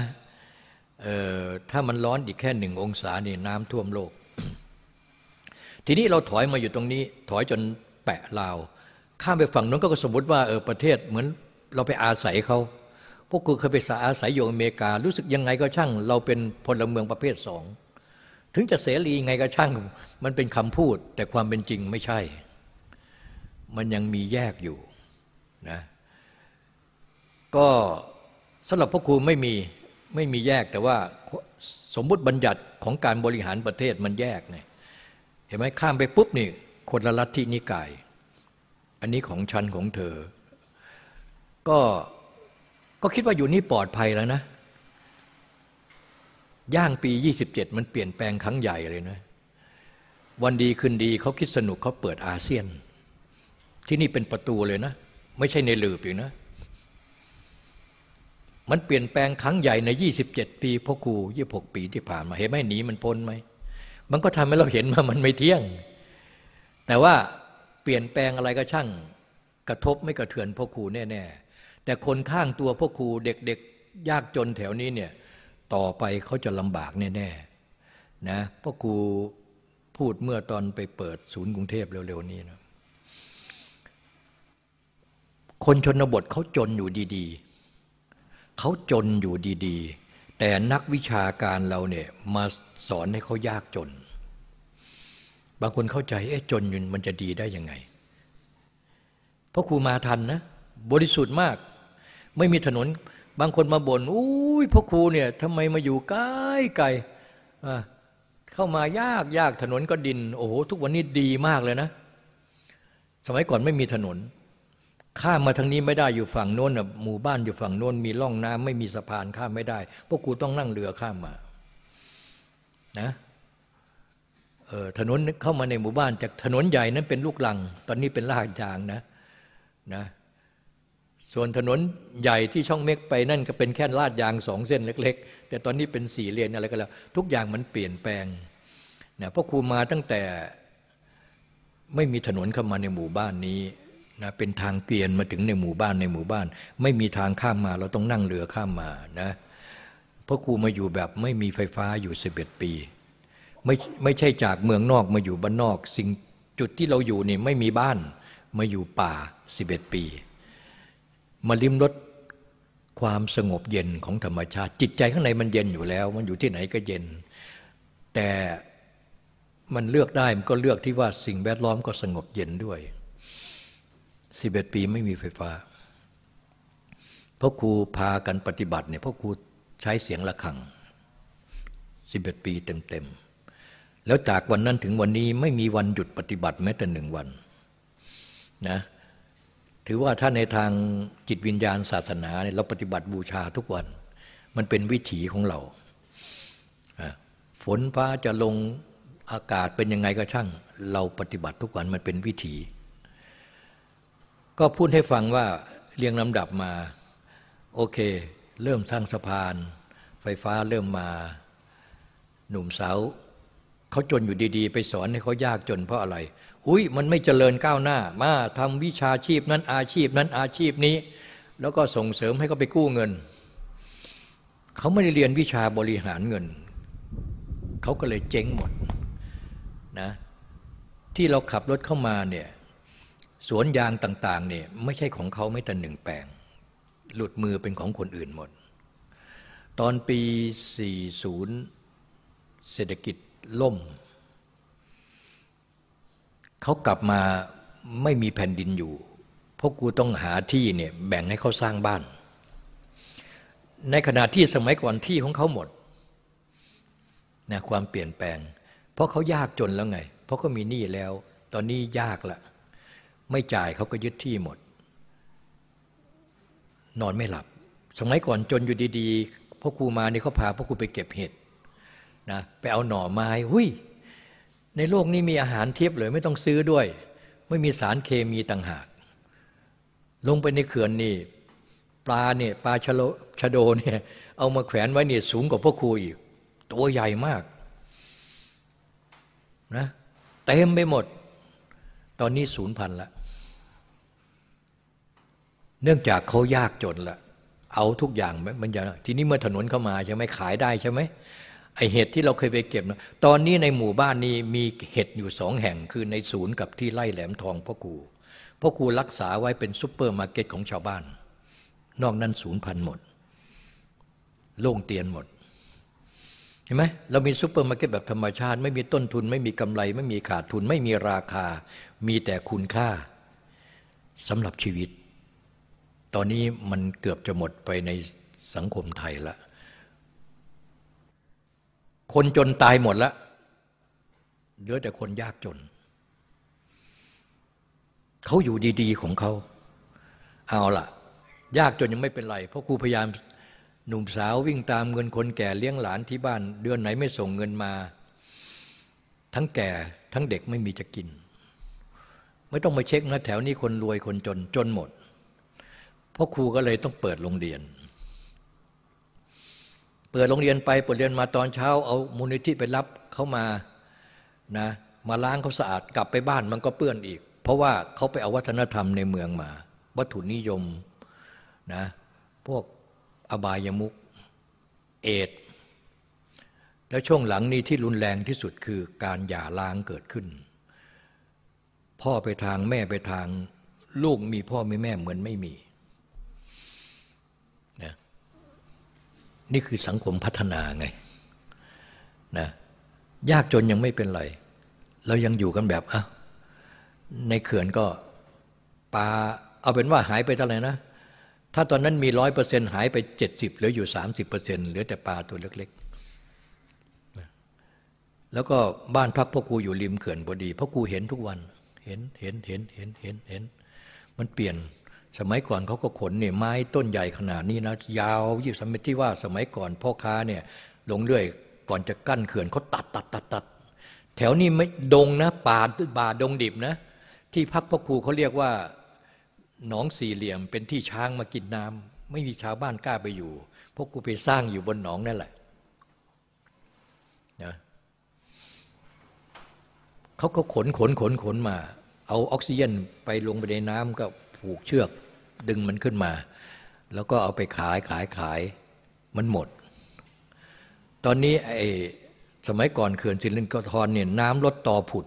ถ้ามันร้อนอีกแค่หนึ่งองศานี่น้ำท่วมโลก ทีนี้เราถอยมาอยู่ตรงนี้ ถอยจนแปะลาว ข้ามไปฝั่งนู้นก็สมมติว่าเออประเทศเหมือนเราไปอาศัยเขาพวกกูเคยไปอาศัยอยู่อเมริกา รู้สึกยังไงก็ช่าง เราเป็นพลเมืองประเภทสองถึงจะเสรีไงก็ช่าง มันเป็นคำพูด แต่ความเป็นจริงไม่ใช่ มันยังมีแยกอยู่นะก็สำหรับพ่อครูไม่มีไม่มีแยกแต่ว่าสมมุติบัญญัติของการบริหารประเทศมันแยกไง เห็นไหมข้ามไปปุ๊บนี่คนละลัทธินิกาย อันนี้ของฉันของเธอ ก็ก็คิดว่าอยู่นี่ปลอดภัยแล้วนะ ย่างปี 27 มันเปลี่ยนแปลงครั้งใหญ่เลยนะ วันดีคืนดีเขาคิดสนุกเขาเปิดอาเซียน ที่นี่เป็นประตูเลยนะ ไม่ใช่ในหลืบอยู่นะ มันเปลี่ยนแปลงครั้งใหญ่ใน 27 ปีพ่อครู26 ปีที่ผ่านมา เห็นไหมหนีมันพ้นไหม มันก็ทำให้เราเห็นว่ามันไม่เที่ยง แต่ว่าเปลี่ยนแปลงอะไรก็ช่าง กระทบไม่กระเทือนพ่อครูแน่ๆแต่คนข้างตัวพ่อครูเด็กๆ ยากจนแถวนี้เนี่ยต่อไปเขาจะลำบากแน่ๆนะพ่อครูพูดเมื่อตอนไปเปิดศูนย์กรุงเทพเร็วๆนี้นะคนชนบทเขาจนอยู่ดีๆ เขาจนอยู่ดีๆ แต่นักวิชาการเราเนี่ยมาสอนให้เขายากจน บางคนเข้าใจเอ๊ะจนยุนมันจะดีได้ยังไงเพราะครูมาทันนะบริสุทธิ์มาก ไม่มีถนน บางคนมาบน่นอุ้ยพ่อครูเนี่ยทำไมมาอยู่ใกล้ไกลเข้ามายากยากถนนก็ดิน โอ้โหทุกวันนี้ดีมากเลยนะ สมัยก่อนไม่มีถนน ข้ามมาทางนี้ไม่ได้อยู่ฝั่งโน้นหมู่บ้านอยู่ฝั่งโน้นมีร่องน้ำไม่มีสะพานข้ามไม่ได้ พวกกูต้องนั่งเรือข้ามมานะเออถนนเข้ามาในหมู่บ้าน จากถนนใหญ่นั้นเป็นลูกลัง ตอนนี้เป็นลาดยางนะนะส่วนถนนใหญ่ที่ช่องเมกไปนั่นก็เป็นแค่ลาดยางสองเส้นเล็ก ๆ แต่ตอนนี้เป็นสี่เลนอะไรก็แล้ว ทุกอย่างมันเปลี่ยนแปลงนะเพราะครูมาตั้งแต่ไม่มีถนนเข้ามาในหมู่บ้านนี้ นะเป็นทางเกวียนมาถึงในหมู่บ้านในหมู่บ้าน ไม่มีทางข้ามมาเราต้องนั่งเรือข้ามมานะเพราะครูมาอยู่แบบไม่มีไฟฟ้าอยู่สิบเอ็ดปี ไม่ไม่ใช่จากเมืองนอกมาอยู่บ้านนอก สิ่งจุดที่เราอยู่นี่ไม่มีบ้านมาอยู่ป่าสิบเอ็ดปี มาลิ้มรสความสงบเย็นของธรรมชาติ จิตใจข้างในมันเย็นอยู่แล้ว มันอยู่ที่ไหนก็เย็น แต่มันเลือกได้มันก็เลือกที่ว่าสิ่งแวดล้อมก็สงบเย็นด้วย สิบเอ็ดปีไม่มีไฟฟ้าเพราะครูพากันปฏิบัติเนี่ยเพราะครูใช้เสียงะระฆังสิบเอ็ดปีเต็มๆแล้วจากวันนั้นถึงวันนี้ไม่มีวันหยุดปฏิบัติแม้แต่หนึ่งวันนะถือว่าถ้าในทางจิตวิญญาณศาสนาเนี่ยเราปฏิบัติบูชาทุกวัน มันเป็นวิถีของเรา ฝนฟ้าจะลงอากาศเป็นยังไงก็ช่าง เราปฏิบัติทุกวันมันเป็นวิถี ก็พูดให้ฟังว่าเรียงลำดับมา โอเค เริ่มสร้างสะพาน ไฟฟ้าเริ่มมา หนุ่มสาวเขาจนอยู่ดีๆ ไปสอนให้เขายากจนเพราะอะไร อุ้ยมันไม่เจริญก้าวหน้า มาทำวิชาชีพนั้นอาชีพนั้นอาชีพนี้ แล้วก็ส่งเสริมให้เขาไปกู้เงิน เขาไม่ได้เรียนวิชาบริหารเงิน เขาก็เลยเจ๊งหมดนะที่เราขับรถเข้ามาเนี่ย สวนยางต่างๆเนี่ยไม่ใช่ของเขาไม่แต่หนึ่งแปลง หลุดมือเป็นของคนอื่นหมด ตอนปี 40 เศรษฐกิจล่ม เขากลับมาไม่มีแผ่นดินอยู่ เพราะกูต้องหาที่เนี่ยแบ่งให้เขาสร้างบ้าน ในขณะที่สมัยก่อนที่ของเขาหมดนะความเปลี่ยนแปลง เพราะเขายากจนแล้วไง เพราะเขามีหนี้แล้ว ตอนนี้ยากละ ไม่จ่ายเขาก็ยึดที่หมด นอนไม่หลับ สมัยก่อนจนอยู่ดีๆพ่อครูมานี่เขาพาพ่อครูไปเก็บเห็ดนะไปเอาหน่อไม้หุ้ยในโลกนี้มีอาหารเทียบเลยไม่ต้องซื้อด้วย ไม่มีสารเคมีต่างหาก ลงไปในเขื่อนนี่ปลาเนี่ยปลาชะโลชะโดเนี่ยเอามาแขวนไว้เนี่ยสูงกว่าพ่อครูอีก ตัวใหญ่มากนะเต็มไปหมด ตอนนี้ศูนย์พันละ เนื่องจากเขายากจนละเอาทุกอย่างมันจะทีนี้เมื่อถนนเข้ามาใช่ไหมขายได้ใช่ไหมไอเห็ดที่เราเคยไปเก็บนะตอนนี้ในหมู่บ้านนี้มีเห็ดอยู่สองแห่งคือในศูนย์กับที่ไร่แหลมทองพ่อครูพ่อครูรักษาไว้เป็นซุปเปอร์มาร์เก็ตของชาวบ้าน นอกนั้นศูนย์พันหมด โล่งเตียนหมดเห็นไหมเรามีซุปเปอร์มาร์เก็ตแบบธรรมชาติ ไม่มีต้นทุน ไม่มีกำไร ไม่มีขาดทุน ไม่มีราคา มีแต่คุณค่าสำหรับชีวิต ตอนนี้มันเกือบจะหมดไปในสังคมไทยละ คนจนตายหมดแล้วเหลือแต่คนยากจน เขาอยู่ดีๆของเขา เอาล่ะยากจนยังไม่เป็นไร เพราะครูพยายามหนุ่มสาววิ่งตามเงินคนแก่เลี้ยงหลานที่บ้าน เดือนไหนไม่ส่งเงินมา ทั้งแก่ทั้งเด็กไม่มีจะกิน ไม่ต้องมาเช็คนะแถวนี้คนรวยคนจนจนหมด พราะครูก็เลยต้องเปิดโรงเรียน เปิดโรงเรียนไปเปิดเรียนมาตอนเช้า เอามูลนิธิไปรับเขามานะมาล้างเขาสะอาดกลับไปบ้านมันก็เปื้อนอีก เพราะว่าเขาไปเอาวัฒนธรรมในเมืองมา วัตถุนิยมนะพวกอบายมุกเอดแล้วช่วงหลังนี้ที่รุนแรงที่สุดคือการหย่าร้างเกิดขึ้น พ่อไปทางแม่ไปทางลูกมีพ่อมีแม่เหมือนไม่มีนะ นี่คือสังคมพัฒนาไงนะยากจนยังไม่เป็นไร เรายังอยู่กันแบบอะในเขื่อนก็ปลาเอาเป็นว่าหายไปเท่าไหร่นะ ถ้าตอนนั้นมีร้อยเปอร์เซ็นต์หายไปเจ็ดสิบเหลืออยู่สามสิบเปอร์เซ็นต์เหลือแต่ปลาตัวเล็กๆ แล้วก็บ้านพักพ่อครูอยู่ริมเขื่อนพอดีพ่อครูเห็นทุกวัน เห็นเห็นเห็นเห็นเห็นเห็น มันเปลี่ยน สมัยก่อนเขาก็ขนเนี่ยไม้ต้นใหญ่ขนาดนี้นะยาวยี่สมัยที่ว่าสมัยก่อนพ่อค้าเนี่ยลงเรื่อยก่อนจะกั้นเขื่อนเขาตัดตัดตัดตัดแถวนี้ไม่ดงนะป่าป่าดงดิบนะ ที่พักพ่อครูเขาเรียกว่าหนองสี่เหลี่ยมเป็นที่ช้างมากินน้ำไม่มีชาวบ้านกล้าไปอยู่พวกกูไปสร้างอยู่บนหนองนั่นแหละนะเขาก็ขนขนขนขนมา เอาออกซิเจนไปลงไปในน้ำก็ผูกเชือก ดึงมันขึ้นมา แล้วก็เอาไปขายขายขายมันหมด ตอนนี้ไอ้สมัยก่อนเขื่อนสิรินทรเนี่ยน้ำลดต่อผุด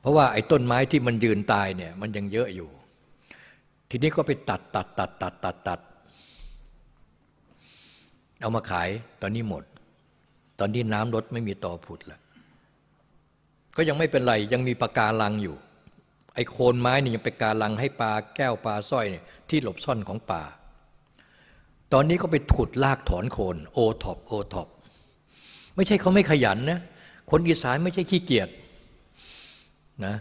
เพราะว่าไอ้ต้นไม้ที่มันยืนตายเนี่ยมันยังเยอะอยู่ ทีนี้ก็ไปตัดตัดตัดตัดตัดตัดเอามาขายตอนนี้หมด ตอนนี้น้ำลดไม่มีต่อผุดแล้วก็ยังไม่เป็นไรยังมีปะการังอยู่ อ้โคนไม้นี่ยังเป็นการลังให้ปลาแก้วปลาสร้อยเนี่ยที่หลบซ่อนของป่า ตอนนี้ก็ไปถุดลากถอนโคนโอท็อปโอท็อปไม่ใช่เขาไม่ขยันนะคนอีสานไม่ใช่ขี้เกียจนะ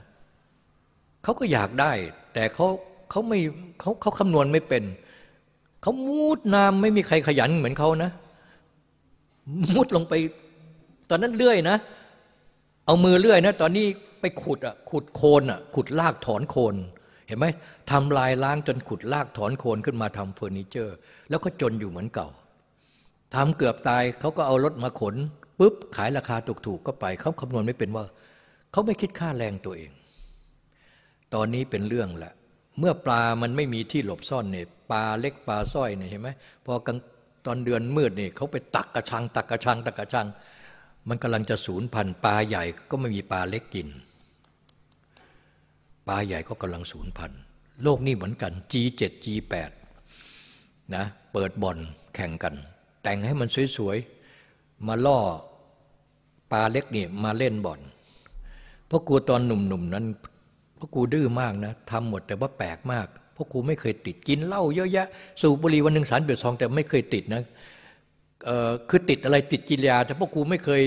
เขาก็อยากได้ แต่เขาเขาไม่เขาเขาคำนวณไม่เป็นเขามุดน้ำไม่มีใครขยันเหมือนเขานะมุดลงไป ตอนนั้นเลื่อยนะ เอามือเลื่อยนะ ตอนนี้ ไปขุดอะขุดโคนอะขุดลากถอนโคน เห็นไหมทำลายล้างจนขุดลากถอนโคนขึ้นมาทำเฟอร์นิเจอร์ แล้วก็จนอยู่เหมือนเก่าทำเกือบตายเขาก็เอารถมาขนปุ๊บขายราคาถูกๆก็ไปเขาคำนวณไม่เป็นว่าเขาไม่คิดค่าแรงตัวเอง ตอนนี้เป็นเรื่องแหละ เมื่อปลามันไม่มีที่หลบซ่อนเนี่ยปลาเล็กปลาสร้อยเนี่ยเห็นไหมพอกลางตอนเดือนมืดเนี่ยเขาไปตักกระชัง ตักกระชัง ตักกระชัง มันกำลังจะสูญพันธุ์ปลาใหญ่ก็ไม่มีปลาเล็กกิน ปลาใหญ่ก็กำลังสูญพันธุ์โลกนี้เหมือนกัน G7 G8 นะเปิดบ่อนแข่งกัน แต่งให้มันสวยๆ มาล่อปลาเล็กนี่มาเล่นบ่อนเพราะกูตอนหนุ่มๆนั้นเพราะกูดื้อมากนะทำหมดแต่ว่าแปลกมาก เพราะกูไม่เคยติดกินเหล้าเยอะแยะ สูบบุหรี่วันหนึ่งสารเบียดซองแต่ไม่เคยติดนะคือติดอะไรติดกิริยา แต่พวกกูไม่เคย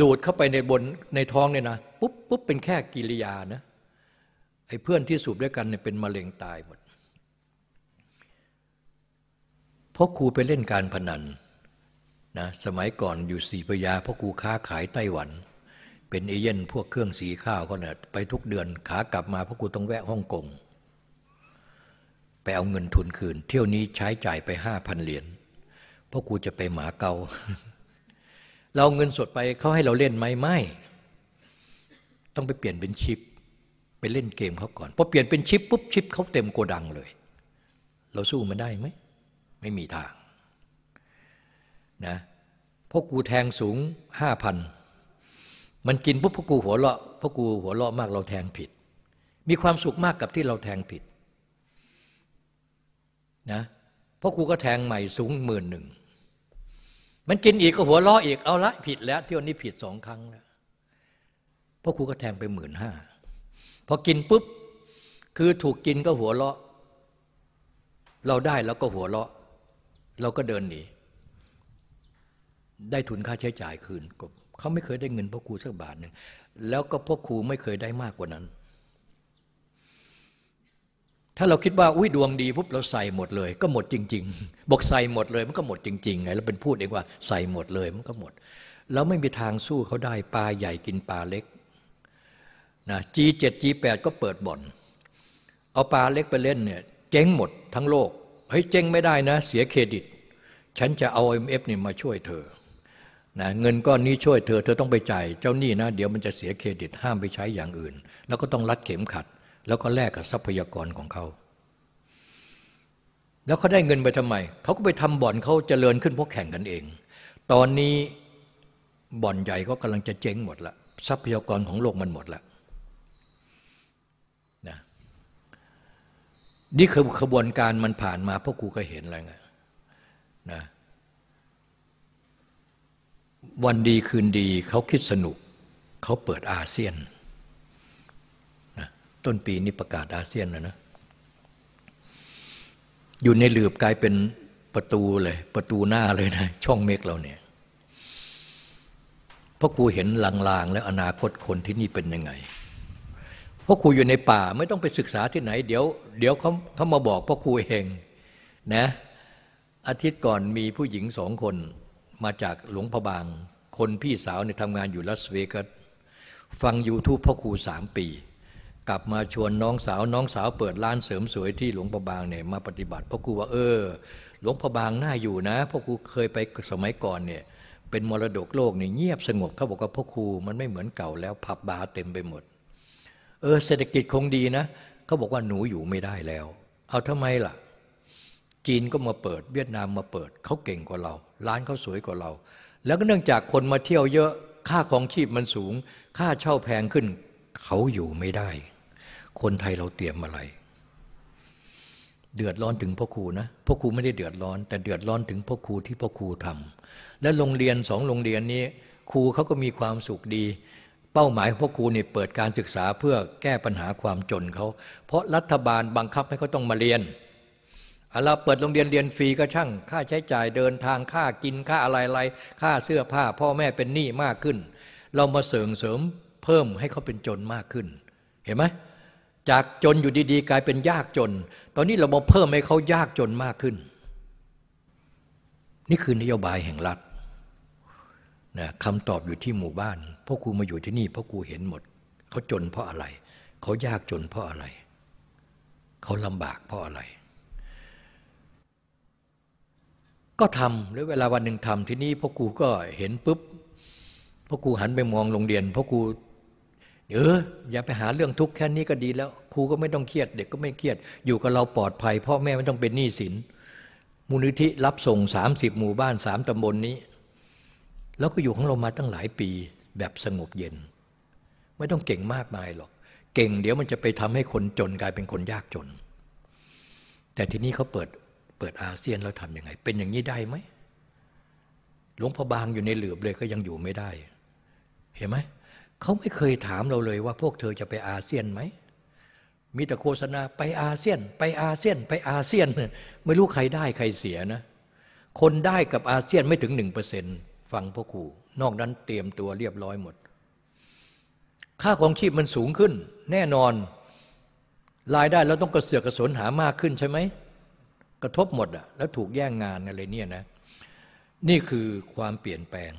ดูดเข้าไปในบนในท้องเนี่ยนะปุ๊บปุ๊บเป็นแค่กิริยานะ ไอ้เพื่อนที่สูบด้วยกันเนี่ยเป็นมะเร็งตายหมด เพราะครูไปเล่นการพนันนะสมัยก่อนอยู่สีพยาเพราะครูค้าขายไต้หวัน เป็นเอเย่นพวกเครื่องสีข้าวเขาเนี่ยไปทุกเดือนขากลับมาเพราะครูต้องแวะฮ่องกงไปเอาเงินทุนคืน เที่ยวนี้ใช้จ่ายไปห้าพันเหรียญเพราะกูจะไปหมาเกา เราเงินสดไปเขาให้เราเล่นไหมไม่ ต้องไปเปลี่ยนเป็นชิป ไปเล่นเกมเขาก่อนพอเปลี่ยนเป็นชิปปุ๊บชิปเขาเต็มโกดังเลย เราสู้มันได้ไหมไม่มีทางนะพราะกูแทงสูงห้าพันมันกินปุ๊บพวกกูหัวเราะพวกกูหัวเราะมากเราแทงผิด มีความสุขมากกับที่เราแทงผิดนะพราะกูก็แทงใหม่สูงหมื่นหนึ่งมันกินอีกก็หัวเราะอีกเอาละผิดแล้วเที่ยวนี้ผิดสองครั้งแล้วพราะกูก็แทงไปหมื่นห้า พอกินปุ๊บ คือถูกกินก็หัวเราะ เราได้แล้วก็หัวเราะ เราก็เดินหนี ได้ทุนค่าใช้จ่ายคืนเขาไม่เคยได้เงินพ่อครูสักบาทหนึ่งแล้วก็พ่อครูไม่เคยได้มากกว่านั้น ถ้าเราคิดว่าอุ้ยดวงดีปุ๊บเราใส่หมดเลย ก็หมดจริง ๆ บอกใส่หมดเลยมันก็หมดจริงๆไงเราเป็นพูดเองว่าใส่หมดเลยมันก็หมดเราไม่มีทางสู้เขาได้ปลาใหญ่กินปลาเล็ก นะ G7 G8 ก็เปิดบ่อน เอาปลาเล็กไปเล่นเนี่ยเจ๊งหมดทั้งโลก เฮ้ยเจ๊งไม่ได้นะ เสียเครดิต ฉันจะเอา IMF นี่มาช่วยเธอนะเงินก้อนนี้ช่วยเธอ เธอต้องไปจ่ายเจ้าหนี้นะ เดี๋ยวมันจะเสียเครดิตห้ามไปใช้อย่างอื่น แล้วก็ต้องรัดเข็มขัด แล้วก็แลกกับทรัพยากรของเขาแล้วเขาได้เงินไปทำไม เขาก็ไปทำบ่อนเขาเจริญขึ้นเพราะแข่งกันเอง ตอนนี้บ่อนใหญ่ก็กำลังจะเจ๊งหมดละทรัพยากรของโลกมันหมดละนะ นี่คือขบวนการมันผ่านมาพวกกูก็เห็นแล้วไงนะวันดีคืนดีเขาคิดสนุก เขาเปิดอาเซียนนะต้นปีนี้ประกาศอาเซียนแล้วนะ อยู่ในหลืบกลายเป็นประตูเลย ประตูหน้าเลยนะ ช่องเมกเราเนี่ยพราะครูเห็นลางๆ แล้วอนาคตคนที่นี่เป็นยังไง พราะครูอยู่ในป่าไม่ต้องไปศึกษาที่ไหน เดี๋ยวเดี๋ยวเขาเขามาบอกพ่อครูเองนะอาทิตย์ก่อนมีผู้หญิงสองคนมาจากหลวงพะบาง คนพี่สาวเนี่ยทำงานอยู่ลัสเวกัสฟังยูทูปพ่อครูสามปี กลับมาชวนน้องสาวน้องสาวเปิดร้านเสริมสวยที่หลวงพะบางเนี่ยมาปฏิบัติพ่อครูว่าเออ หลวงพะบางน่าอยู่นะพ่อครูเคยไปสมัยก่อนเนี่ยเป็นมรดกโลกเนี่ยเงียบสงบเขาบอกว่าพ่อครูมันไม่เหมือนเก่าแล้วผับบาร์เต็มไปหมด เออเศรษฐกิจคงดีนะเขาบอกว่าหนูอยู่ไม่ได้แล้ว เอาทำไมล่ะ จีนก็มาเปิด เวียดนามมาเปิดเขาเก่งกว่าเรา ร้านเขาสวยกว่าเรา แล้วก็เนื่องจากคนมาเที่ยวเยอะค่าของชีพมันสูง ค่าเช่าแพงขึ้น เขาอยู่ไม่ได้ คนไทยเราเตรียมอะไร เดือดร้อนถึงพ่อครูนะพ่อครูไม่ได้เดือดร้อน แต่เดือดร้อนถึงพ่อครูที่พ่อครูทำและโรงเรียนสองโรงเรียนนี้ ครูเขาก็มีความสุขดี เป้าหมายของพวกครูนี่เปิดการศึกษาเพื่อแก้ปัญหาความจนเขา เพราะรัฐบาลบังคับให้เขาต้องมาเรียนเราเปิดโรงเรียนเรียนฟรีก็ช่าง ค่าใช้จ่ายเดินทางค่ากินค่าอะไรอะไรค่าเสื้อผ้า พ่อแม่เป็นหนี้มากขึ้น เรามาเสริมเสริมเพิ่มให้เขาเป็นจนมากขึ้น เห็นไหมจากจนอยู่ดีๆ กลายเป็นยากจน ตอนนี้เรามาเพิ่มให้เขายากจนมากขึ้น นี่คือนโยบายแห่งรัฐ นะคำตอบอยู่ที่หมู่บ้านพ่อครูมาอยู่ที่นี่พ่อครูเห็นหมด เขาจนเพราะอะไร เขายากจนเพราะอะไร เขาลำบากเพราะอะไร ก็ทำแล้วเวลาวันหนึ่งทำที่นี่พ่อครูก็เห็นปุ๊บพ่อครูหันไปมองโรงเรียนพ่อครูเอออย่าไปหาเรื่องทุกข์แค่นี้ก็ดีแล้วครูก็ไม่ต้องเครียด เด็กก็ไม่เครียด อยู่กับเราปลอดภัยพ่อแม่ไม่ต้องเป็นหนี้สินมูลนิธิรับส่งสามสิบหมู่บ้านสามตำบลนนี้ แล้วก็อยู่ของเรามาตั้งหลายปีแบบสงบเย็น ไม่ต้องเก่งมากมายหรอก เก่งเดี๋ยวมันจะไปทำให้คนจนกลายเป็นคนยากจน แต่ทีนี้เขาเปิดเปิดอาเซียนแล้วทำยังไง เป็นอย่างนี้ได้ไหมหลวงพ่อบางอยู่ในหลืบเลยก็ยังอยู่ไม่ได้ เห็นไหมเขาไม่เคยถามเราเลยว่าพวกเธอจะไปอาเซียนไหมมีแต่โฆษณาไปอาเซียน ไปอาเซียน ไปอาเซียน ไม่รู้ใครได้ใครเสียนะ คนได้กับอาเซียนไม่ถึงหนึ่งเปอร์เซ็นต์ ฟังพ่อครูนอกนั้นเตรียมตัวเรียบร้อยหมด ค่าของชีพมันสูงขึ้น แน่นอนรายได้เราต้องกระเสือกกระสนหามากขึ้นใช่ไหมกระทบหมดอะแล้วถูกแย่งงานอะไรเนี่ยนะ นี่คือความเปลี่ยนแปลง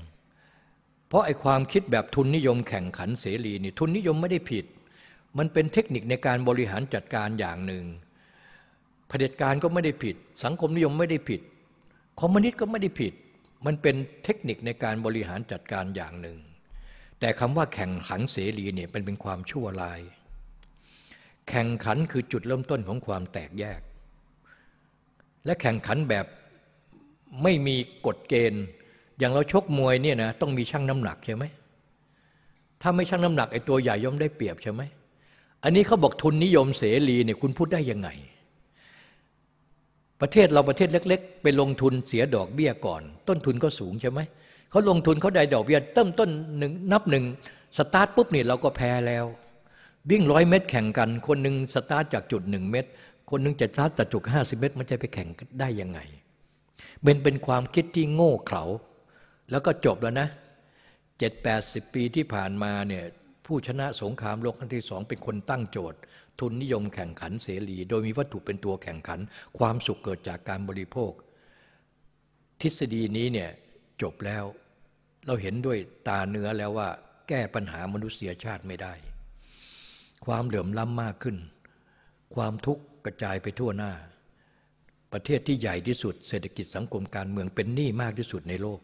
เพราะไอ้ความคิดแบบทุนนิยมแข่งขันเสรีนี่ทุนนิยมไม่ได้ผิด มันเป็นเทคนิคในการบริหารจัดการอย่างหนึ่งเผด็จการก็ไม่ได้ผิด สังคมนิยมไม่ได้ผิด คอมมิวนิสต์ก็ไม่ได้ผิด มันเป็นเทคนิคในการบริหารจัดการอย่างหนึ่ง แต่คำว่าแข่งขันเสรีเนี่ยเป็นเป็นความชั่วลาย แข่งขันคือจุดเริ่มต้นของความแตกแยก และแข่งขันแบบไม่มีกฎเกณฑ์ อย่างเราชกมวยเนี่ยนะต้องมีช่างน้ำหนักใช่ไหมถ้าไม่ช่างน้ำหนักไอ้ตัวใหญ่ย่อมได้เปรียบใช่ไหมอันนี้เขาบอกทุนนิยมเสรีเนี่ยคุณพูดได้ยังไง ประเทศเราประเทศเล็ก ๆ ไปลงทุนเสียดอกเบี้ยก่อน ต้นทุนก็สูงใช่ไหมเขาลงทุนเขาได้ดอกเบี้ยเติมต้นหนึ่งนับหนึ่งสตาร์ทปุ๊บนี่เราก็แพ้แล้ววิ่งร้อยเมตรแข่งกัน คนหนึ่งสตาร์ทจากจุดหนึ่งเมตร คนหนึ่งจะสตาร์ทจากจุดห้าสิบเมตร มันจะไปแข่งได้ยังไงเป็นเป็นความคิดที่โง่เขลาแล้วก็จบแล้วนะเจ็ดแปดสิบปีที่ผ่านมาเนี่ยผู้ชนะสงครามโลกครั้งที่สองเป็นคนตั้งโจทย์ ทุนนิยมแข่งขันเสรี โดยมีวัตถุเป็นตัวแข่งขัน ความสุขเกิดจากการบริโภค ทฤษฎีนี้เนี่ยจบแล้ว เราเห็นด้วยตาเนื้อแล้วว่า แก้ปัญหามนุษยชาติไม่ได้ ความเหลื่อมล้ำมากขึ้น ความทุกข์กระจายไปทั่วหน้า ประเทศที่ใหญ่ที่สุด เศรษฐกิจสังคมการเมืองเป็นหนี้มากที่สุดในโลก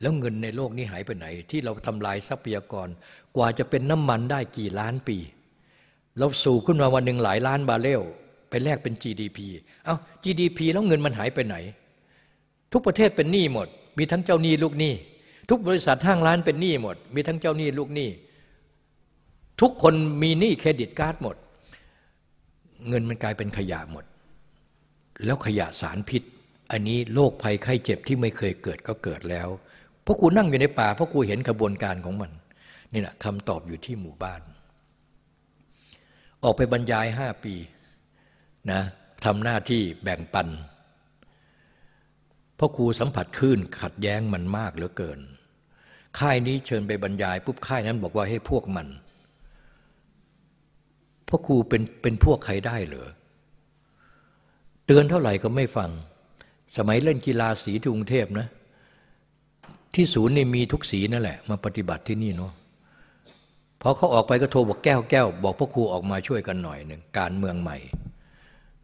แล้วเงินในโลกนี้หายไปไหน ที่เราทำลายทรัพยากร กว่าจะเป็นน้ำมันได้กี่ล้านปี เราสูบขึ้นมาวันหนึ่งหลายล้านบาเรลไปแลกเป็น GDP เอา้า GDP แล้วเงินมันหายไปไหน ทุกประเทศเป็นหนี้หมด มีทั้งเจ้าหนี้ลูกหนี้ทุกบริษัทห้างร้านเป็นหนี้หมด มีทั้งเจ้าหนี้ลูกหนี้ทุกคนมีหนี้เครดิตการ์ดหมด เงินมันกลายเป็นขยะหมด แล้วขยะสารพิษ อันนี้โรคภัยไข้เจ็บที่ไม่เคยเกิดก็เกิดแล้ว เพราะกูนั่งอยู่ในป่าเพราะกูเห็นกระบวนการของมัน นี่แหละคำตอบอยู่ที่หมู่บ้าน ออกไปบรรยายห้าปีนะทำหน้าที่แบ่งปันพราะครูสัมผัสคลื่นขัดแย้งมันมากเหลือเกิน ค่ายนี้เชิญไปบรรยายปุ๊บค่ายนั้นบอกว่าให้พวกมันพราะครูเป็นเป็นพวกใครได้เหรอเตือนเท่าไหร่ก็ไม่ฟัง สมัยเล่นกีฬาสีที่กรุงเทพนะ ที่ศูนย์นี่มีทุกสีนั่นแหละ มาปฏิบัติที่นี่เนาะ พอเขาออกไปก็โทรบอกแก้วแก้วบอกพ่อครูออกมาช่วยกันหน่อยหนึ่งการเมืองใหม่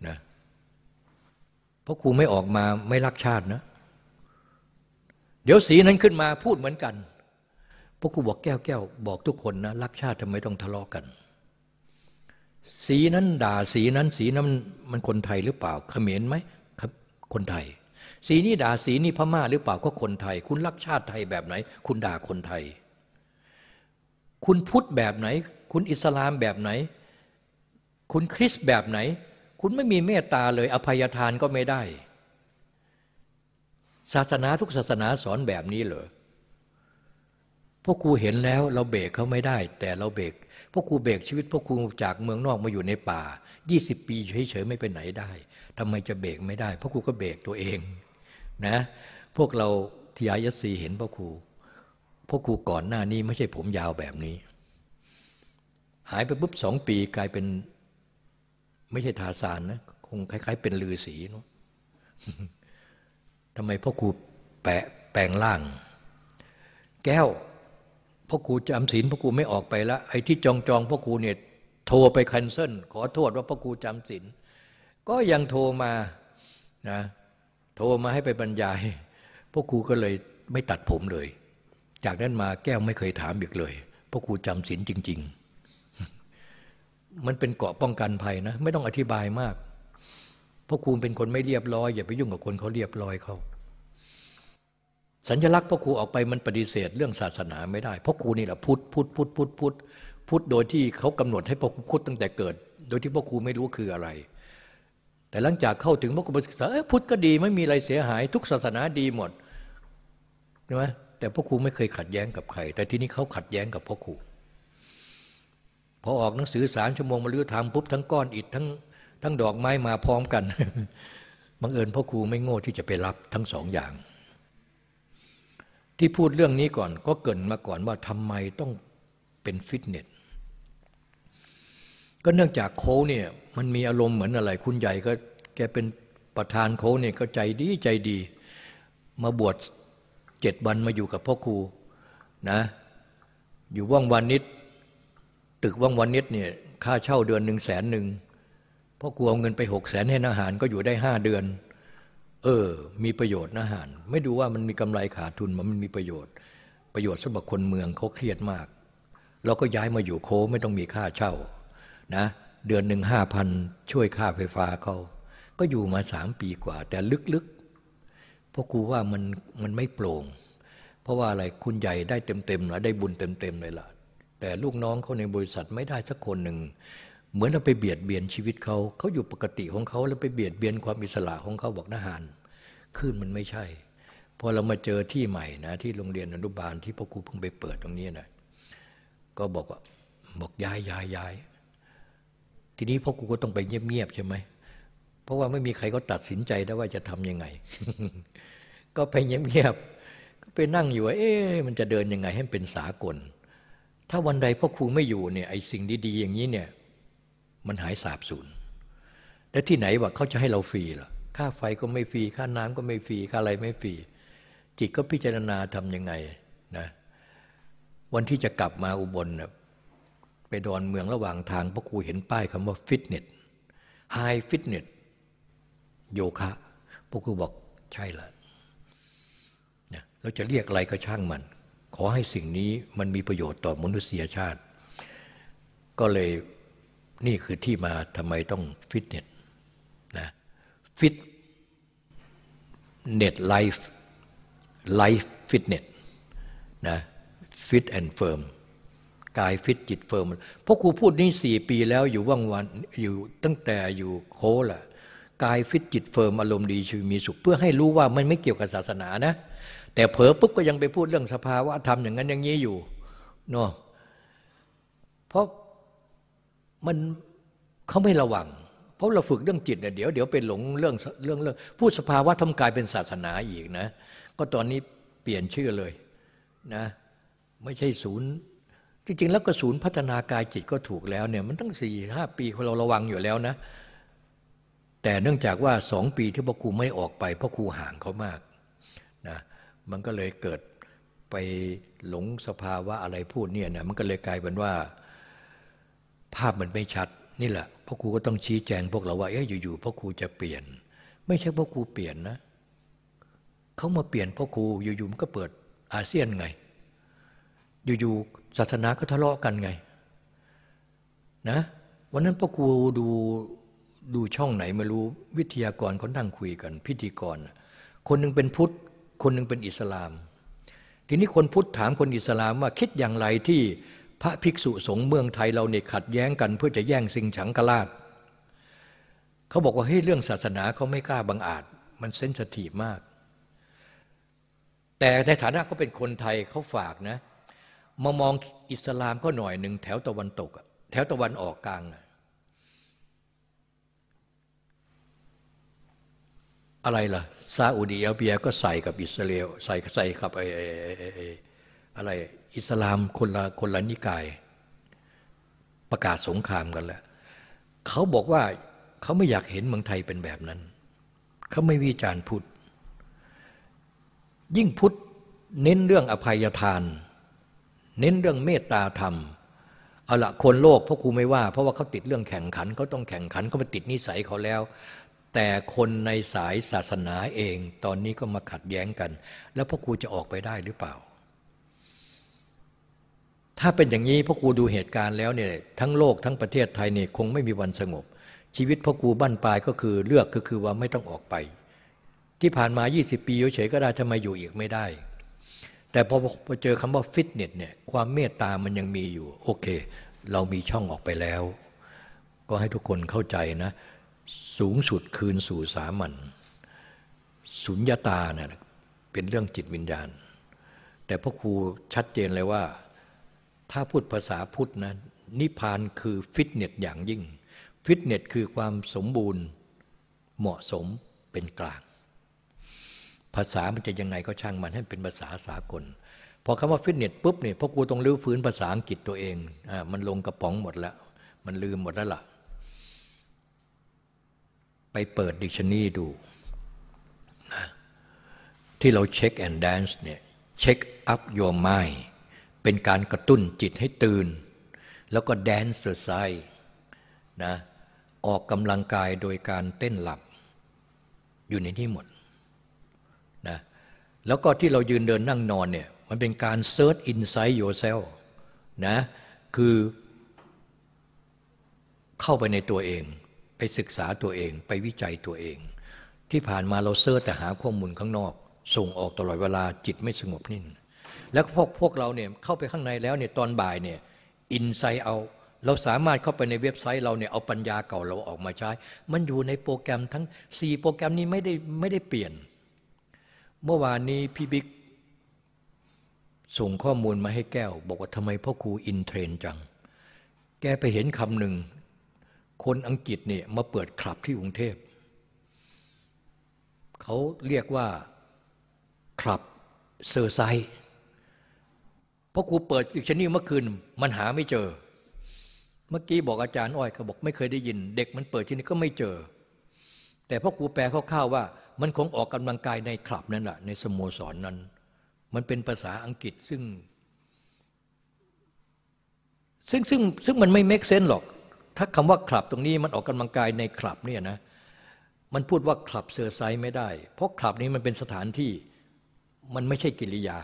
นะพ่อครูไม่ออกมาไม่รักชาตินะ เดี๋ยวสีนั้นขึ้นมาพูดเหมือนกันพ่อครูบอกแก้วแก้วบอกทุกคนนะรักชาติทำไมต้องทะเลาะกัน สีนั้นด่าสีนั้นสีนั้นมันคนไทยหรือเปล่าเขมรไหมคนไทย สีนี้ด่าสีนี้พม่าหรือเปล่าก็คนไทย คุณรักชาติไทยแบบไหน คุณด่าคนไทย คุณพุทธแบบไหน คุณอิสลามแบบไหน คุณคริสต์แบบไหน คุณไม่มีเมตตาเลย อภัยทานก็ไม่ได้ ศาสนาทุกศาสนาสอนแบบนี้เหรอพวกครูเห็นแล้วเราเบรกเขาไม่ได้ แต่เราเบรกพวกครูเบรกชีวิตพวกครูจากเมืองนอกมาอยู่ในป่า 20 ปีเฉยๆไม่ไปไหนได้ทำไมจะเบรกไม่ได้พวกครูก็เบรกตัวเองนะพวกเราทีอายสีเห็นพ่อครู พ่อครูก่อนหน้านี้ไม่ใช่ผมยาวแบบนี้ หายไปปุ๊บสองปีกลายเป็น ไม่ใช่ทาสานนะ คงคล้าย ๆ เป็นลือสีเนาะทำไมพ่อครูแปะแปลงล่าง แก้วพ่อครูจำศีลพ่อครูไม่ออกไปล้วไอ้ที่จองจองพ่อครูเนี่ยโทรไปคันเซิลขอโทษว่าพ่อครูจำศีลก็ยังโทรมานะโทรมาให้ไปบรรยายพวกครูก็เลยไม่ตัดผมเลย จากนั้นมาแก้วไม่เคยถามอีกเลย เพวกครูจำศีลจริง ๆ มันเป็นเกาะป้องกันภัยนะ ไม่ต้องอธิบายมาก เพวกครูเป็นคนไม่เรียบร้อย อย่าไปยุ่งกับคนเขาเรียบร้อยเขา สัญลักษณ์พ่อครูออกไปมันปฏิเสธเรื่องศาสนาไม่ได้พ่อครูนี่แหละพุทธพุทธพุทธพุทธพุทธพุทธโดยที่เขากำหนดให้พ่อครูพุทธตั้งแต่เกิด โดยที่พ่อครูไม่รู้คืออะไร แต่หลังจากเข้าถึงพระกุศึกษาพุทธก็ดีไม่มีอะไรเสียหาย ทุกศาสนาดีหมดใช่ไหม แต่พ่อครูไม่เคยขัดแย้งกับใคร แต่ที่นี้เขาขัดแย้งกับพ่อครูพอออกหนังสือสามชั่วโมงมาเลื้อทำปุ๊บทั้งก้อนอิฐทั้งทั้งดอกไม้มาพร้อมกันบังเอิญพ่อครูไม่โง่ที่จะไปรับทั้งสองอย่าง ที่พูดเรื่องนี้ก่อนก็เกินมาก่อนว่าทำไมต้องเป็นฟิตเนสก็เนื่องจากโค้เนี่ยมันมีอารมณ์เหมือนอะไร คุณใหญ่ก็แกเป็นประธานโค้เนี่ยก็ใจดีใจดี มาบวช เจ็ดวันมาอยู่กับพ่อครูนะ อยู่ว่างวันนิด ตึกว่างวันนิดเนี่ยค่าเช่าเดือนหนึ่งแสนหนึ่งพ่อครูเอาเงินไปหกแสนให้อาหารก็อยู่ได้ห้าเดือน เออ มีประโยชน์อาหาร ไม่ดูว่ามันมีกำไรขาดทุนมันมีประโยชน์ ประโยชน์สำหรับคนเมืองเขาเครียดมาก เราก็ย้ายมาอยู่โคไม่ต้องมีค่าเช่านะเดือนหนึ่งห้าพันช่วยค่าไฟฟ้าเขาก็อยู่มาสามปีกว่า แต่ลึกๆ ราะครูว่ามันมันไม่โปร่ง เพราะว่าอะไรคุณใหญ่ได้เต็มๆแล้วได้บุญเต็มๆเลยล่ะ แต่ลูกน้องเขาในบริษัทไม่ได้สักคนหนึ่ง เหมือนเราไปเบียดเบียนชีวิตเขาเขาอยู่ปกติของเขาแล้วไปเบียดเบียนความอิสระของเขาบอกนะหารขึ้นมันไม่ใช่พอเรามาเจอที่ใหม่นะที่โรงเรียนอนุบาลที่พ่อครูเพิ่งไปเปิดตรงนี้นะก็บอกว่าบอกย้ายย้ายย้ายทีนี้พ่อครูก็ต้องไปเงียบๆใช่ไหม เพราะว่าไม่มีใครก็ตัดสินใจได้ว่าจะทำยังไง ก็ไปเงียบๆก็ไปนั่งอยู่ว่าเอ๊ะมันจะเดินยังไงให้เป็นสากล ถ้าวันใดพ่อครูไม่อยู่เนี่ยไอ้สิ่งดีๆอย่างนี้เนี่ยมันหายสาบสูญแล้วที่ไหนว่าเขาจะให้เราฟรีล่ะค่าไฟก็ไม่ฟรีค่าน้ำก็ไม่ฟรีค่าอะไรไม่ฟรีจิตก็พิจารณาทำยังไงนะวันที่จะกลับมาอุบลนะไปดอนเมืองระหว่างทางพ่อครูเห็นป้ายคำว่าฟิตเนสไฮฟิตเนส โยคะพ่อครูบอกใช่ละนะเราจะเรียกอะไรก็ช่างมัน ขอให้สิ่งนี้มันมีประโยชน์ต่อมนุษยชาติ ก็เลยนี่คือที่มาทำไมต้องฟิตเนสนะ fitness life life fitnessนะ fit and firm กายฟิตจิต firm พ่อครูพูดนี่สี่ปีแล้วอยู่ว่างวันอยู่ตั้งแต่อยู่โค้ละ กายฟิตจิต firm อารมณ์ดีชีวิตมีสุข เพื่อให้รู้ว่ามันไม่เกี่ยวกับศาสนานะ แต่เผลอปุ๊บก็ยังไปพูดเรื่องสภาวะธรรมอย่างนั้นอย่างนี้อยู่เนาะเพราะมันเขาไม่ระวัง เพราะเราฝึกเรื่องจิตเนี่ยเดี๋ยวเดี๋ยวไปหลงเรื่องเรื่องเรื่องพูดสภาวะธรรมกลายเป็นศาสนาอีกนะ ก็ตอนนี้เปลี่ยนชื่อเลยนะไม่ใช่ศูนย์จริงๆแล้วก็ศูนย์พัฒนากายจิตก็ถูกแล้วเนี่ยมันตั้งสี่ห้าปีเราระวังอยู่แล้วนะ แต่เนื่องจากว่าสองปีที่พ่อครูไม่ออกไปพ่อครูห่างเขามากนะมันก็เลยเกิดไปหลงสภาวะอะไรพูดเนี่ยนะมันก็เลยกลายเป็นว่า ภาพมันไม่ชัดนี่แหละพ่อครูก็ต้องชี้แจงพวกเราว่าเอ๊ะอยู่ๆพ่อครูจะเปลี่ยน ไม่ใช่พ่อครูเปลี่ยนนะเขามาเปลี่ยนพ่อครูอยู่ๆมันก็เปิดอาเซียนไง อยู่ๆศาสนาก็ทะเลาะกันไงนะวันนั้นพ่อครูดู ดูช่องไหนไม่รู้วิทยากรเขานั่งคุยกัน พิธีกร คนหนึ่งเป็นพุทธ คนหนึ่งเป็นอิสลาม ทีนี้คนพุทธถามคนอิสลามว่าคิดอย่างไรที่พระภิกษุสงฆ์เมืองไทยเราเนี่ยขัดแย้งกันเพื่อจะแย่งสิ่งฉังกราชเขาบอกว่าเฮ้ยเรื่องศาสนาเขาไม่กล้าบังอาจ มันเซนสทีฟมาก แต่ในฐานะเขาเป็นคนไทยเขาฝากนะมามองอิสลามก็หน่อยหนึ่งแถวตะวันตก แถวตะวันออกกลางอะะไรล่ะซาอุดีอาระเบียก็ใส่กับอิสราเอลใส่ใส่กับไอ้อะไรอิสลามคนละคนละนิกาย ประกาศสงครามกันแล้วเขาบอกว่าเขาไม่อยากเห็นเมืองไทยเป็นแบบนั้น เขาไม่วิจารณ์พุทธยิ่งพุทธเน้นเรื่องอภัยทาน เน้นเรื่องเมตตาธรรมเอาละคนโลกพ่อครูไม่ว่า เพราะว่าเขาติดเรื่องแข่งขันเขาต้องแข่งขันเขาไปติดนิสัยเขาแล้ว แต่คนในสายศาสนาเองตอนนี้ก็มาขัดแย้งกัน แล้วพ่อครูจะออกไปได้หรือเปล่า ถ้าเป็นอย่างนี้พ่อครูดูเหตุการณ์แล้วเนี่ยทั้งโลกทั้งประเทศไทยเนี่ยคงไม่มีวันสงบ ชีวิตพ่อครูบั้นปลายก็คือเลือกก็คือว่าไม่ต้องออกไป ที่ผ่านมา 20 ปีเฉยก็ได้ทำไมอยู่อีกไม่ได้ แต่พอพอเจอคำว่าฟิตเนสเนี่ยความเมตตามันยังมีอยู่ โอเค เรามีช่องออกไปแล้ว ก็ให้ทุกคนเข้าใจนะ สูงสุดคืนสู่สามัญสุญญาตาเนะ่ยเป็นเรื่องจิตวิญญาณ แต่พ่อครูชัดเจนเลยว่า ถ้าพูดภาษาพุทธนะนิพพานคือฟิตเนสอย่างยิ่ง ฟิตเนสคือความสมบูรณ์เหมาะสมเป็นกลาง ภาษามันจะยังไงก็ช่างมันให้เป็นภาษาสากลพอคำว่าฟิตเนสปุ๊บเนี่ยพอกูต้องลื้อฟื้นภาษาอังกฤษตัวเองอ่ามันลงกระป๋องหมดแล้ว มันลืมหมดแล้วล่ะ เปิดดิกชันนีดูนะที่เราเช็คแอนด์แดนซ์เนี่ยเช็คอัพ your mind เป็นการกระตุ้นจิตให้ตื่น แล้วก็ dancercise นะออกกำลังกายโดยการเต้นหลับ อยู่ในที่หมดนะแล้วก็ที่เรายืนเดินนั่งนอนเนี่ยมันเป็นการ search inside yourself นะคือเข้าไปในตัวเอง ไปศึกษาตัวเองไปวิจัยตัวเอง ที่ผ่านมาเรา search แต่หาข้อมูลข้างนอก ส่งออกตลอดเวลาจิตไม่สงบนิ่งแล้วพวกพวกเราเนี่ยเข้าไปข้างในแล้วเนี่ยตอนบ่ายเนี่ย inside เอา เราสามารถเข้าไปในเว็บไซต์เราเนี่ยเอาปัญญาเก่าเราออกมาใช้ มันอยู่ในโปรแกรมทั้ง 4 โปรแกรมนี้ไม่ได้ไม่ได้เปลี่ยน เมื่อวานนี้พี่บิ๊กส่งข้อมูลมาให้แก้ว บอกว่าทำไมพ่อครู in trend จัง แกไปเห็นคำหนึ่ง คนอังกฤษเนี่ยมาเปิดคลับที่กรุงเทพเขาเรียกว่าคลับเซอร์ไซส์เพราะครูเปิดดิกชนนี่เมื่อคืนมันหาไม่เจอ เมื่อกี้บอกอาจารย์อ้อยเขาบอกไม่เคยได้ยิน เด็กมันเปิดที่นี่ก็ไม่เจอ แต่พ่อครูแปลคร่าวๆว่า มันคงออกกำลังกายในคลับนั่นแหละในสโมสรนนั้น มันเป็นภาษาอังกฤษซึ่ง ซึ่งซึ่งซึ่งมันไม่ make sense หรอก ถ้าคำว่าคลับตรงนี้มันออกกำลังกายในคลับเนี่ยนะมันพูดว่า clubercise ไม่ได้ เพราะคลับนี้มันเป็นสถานที่มันไม่ใช่กิริยา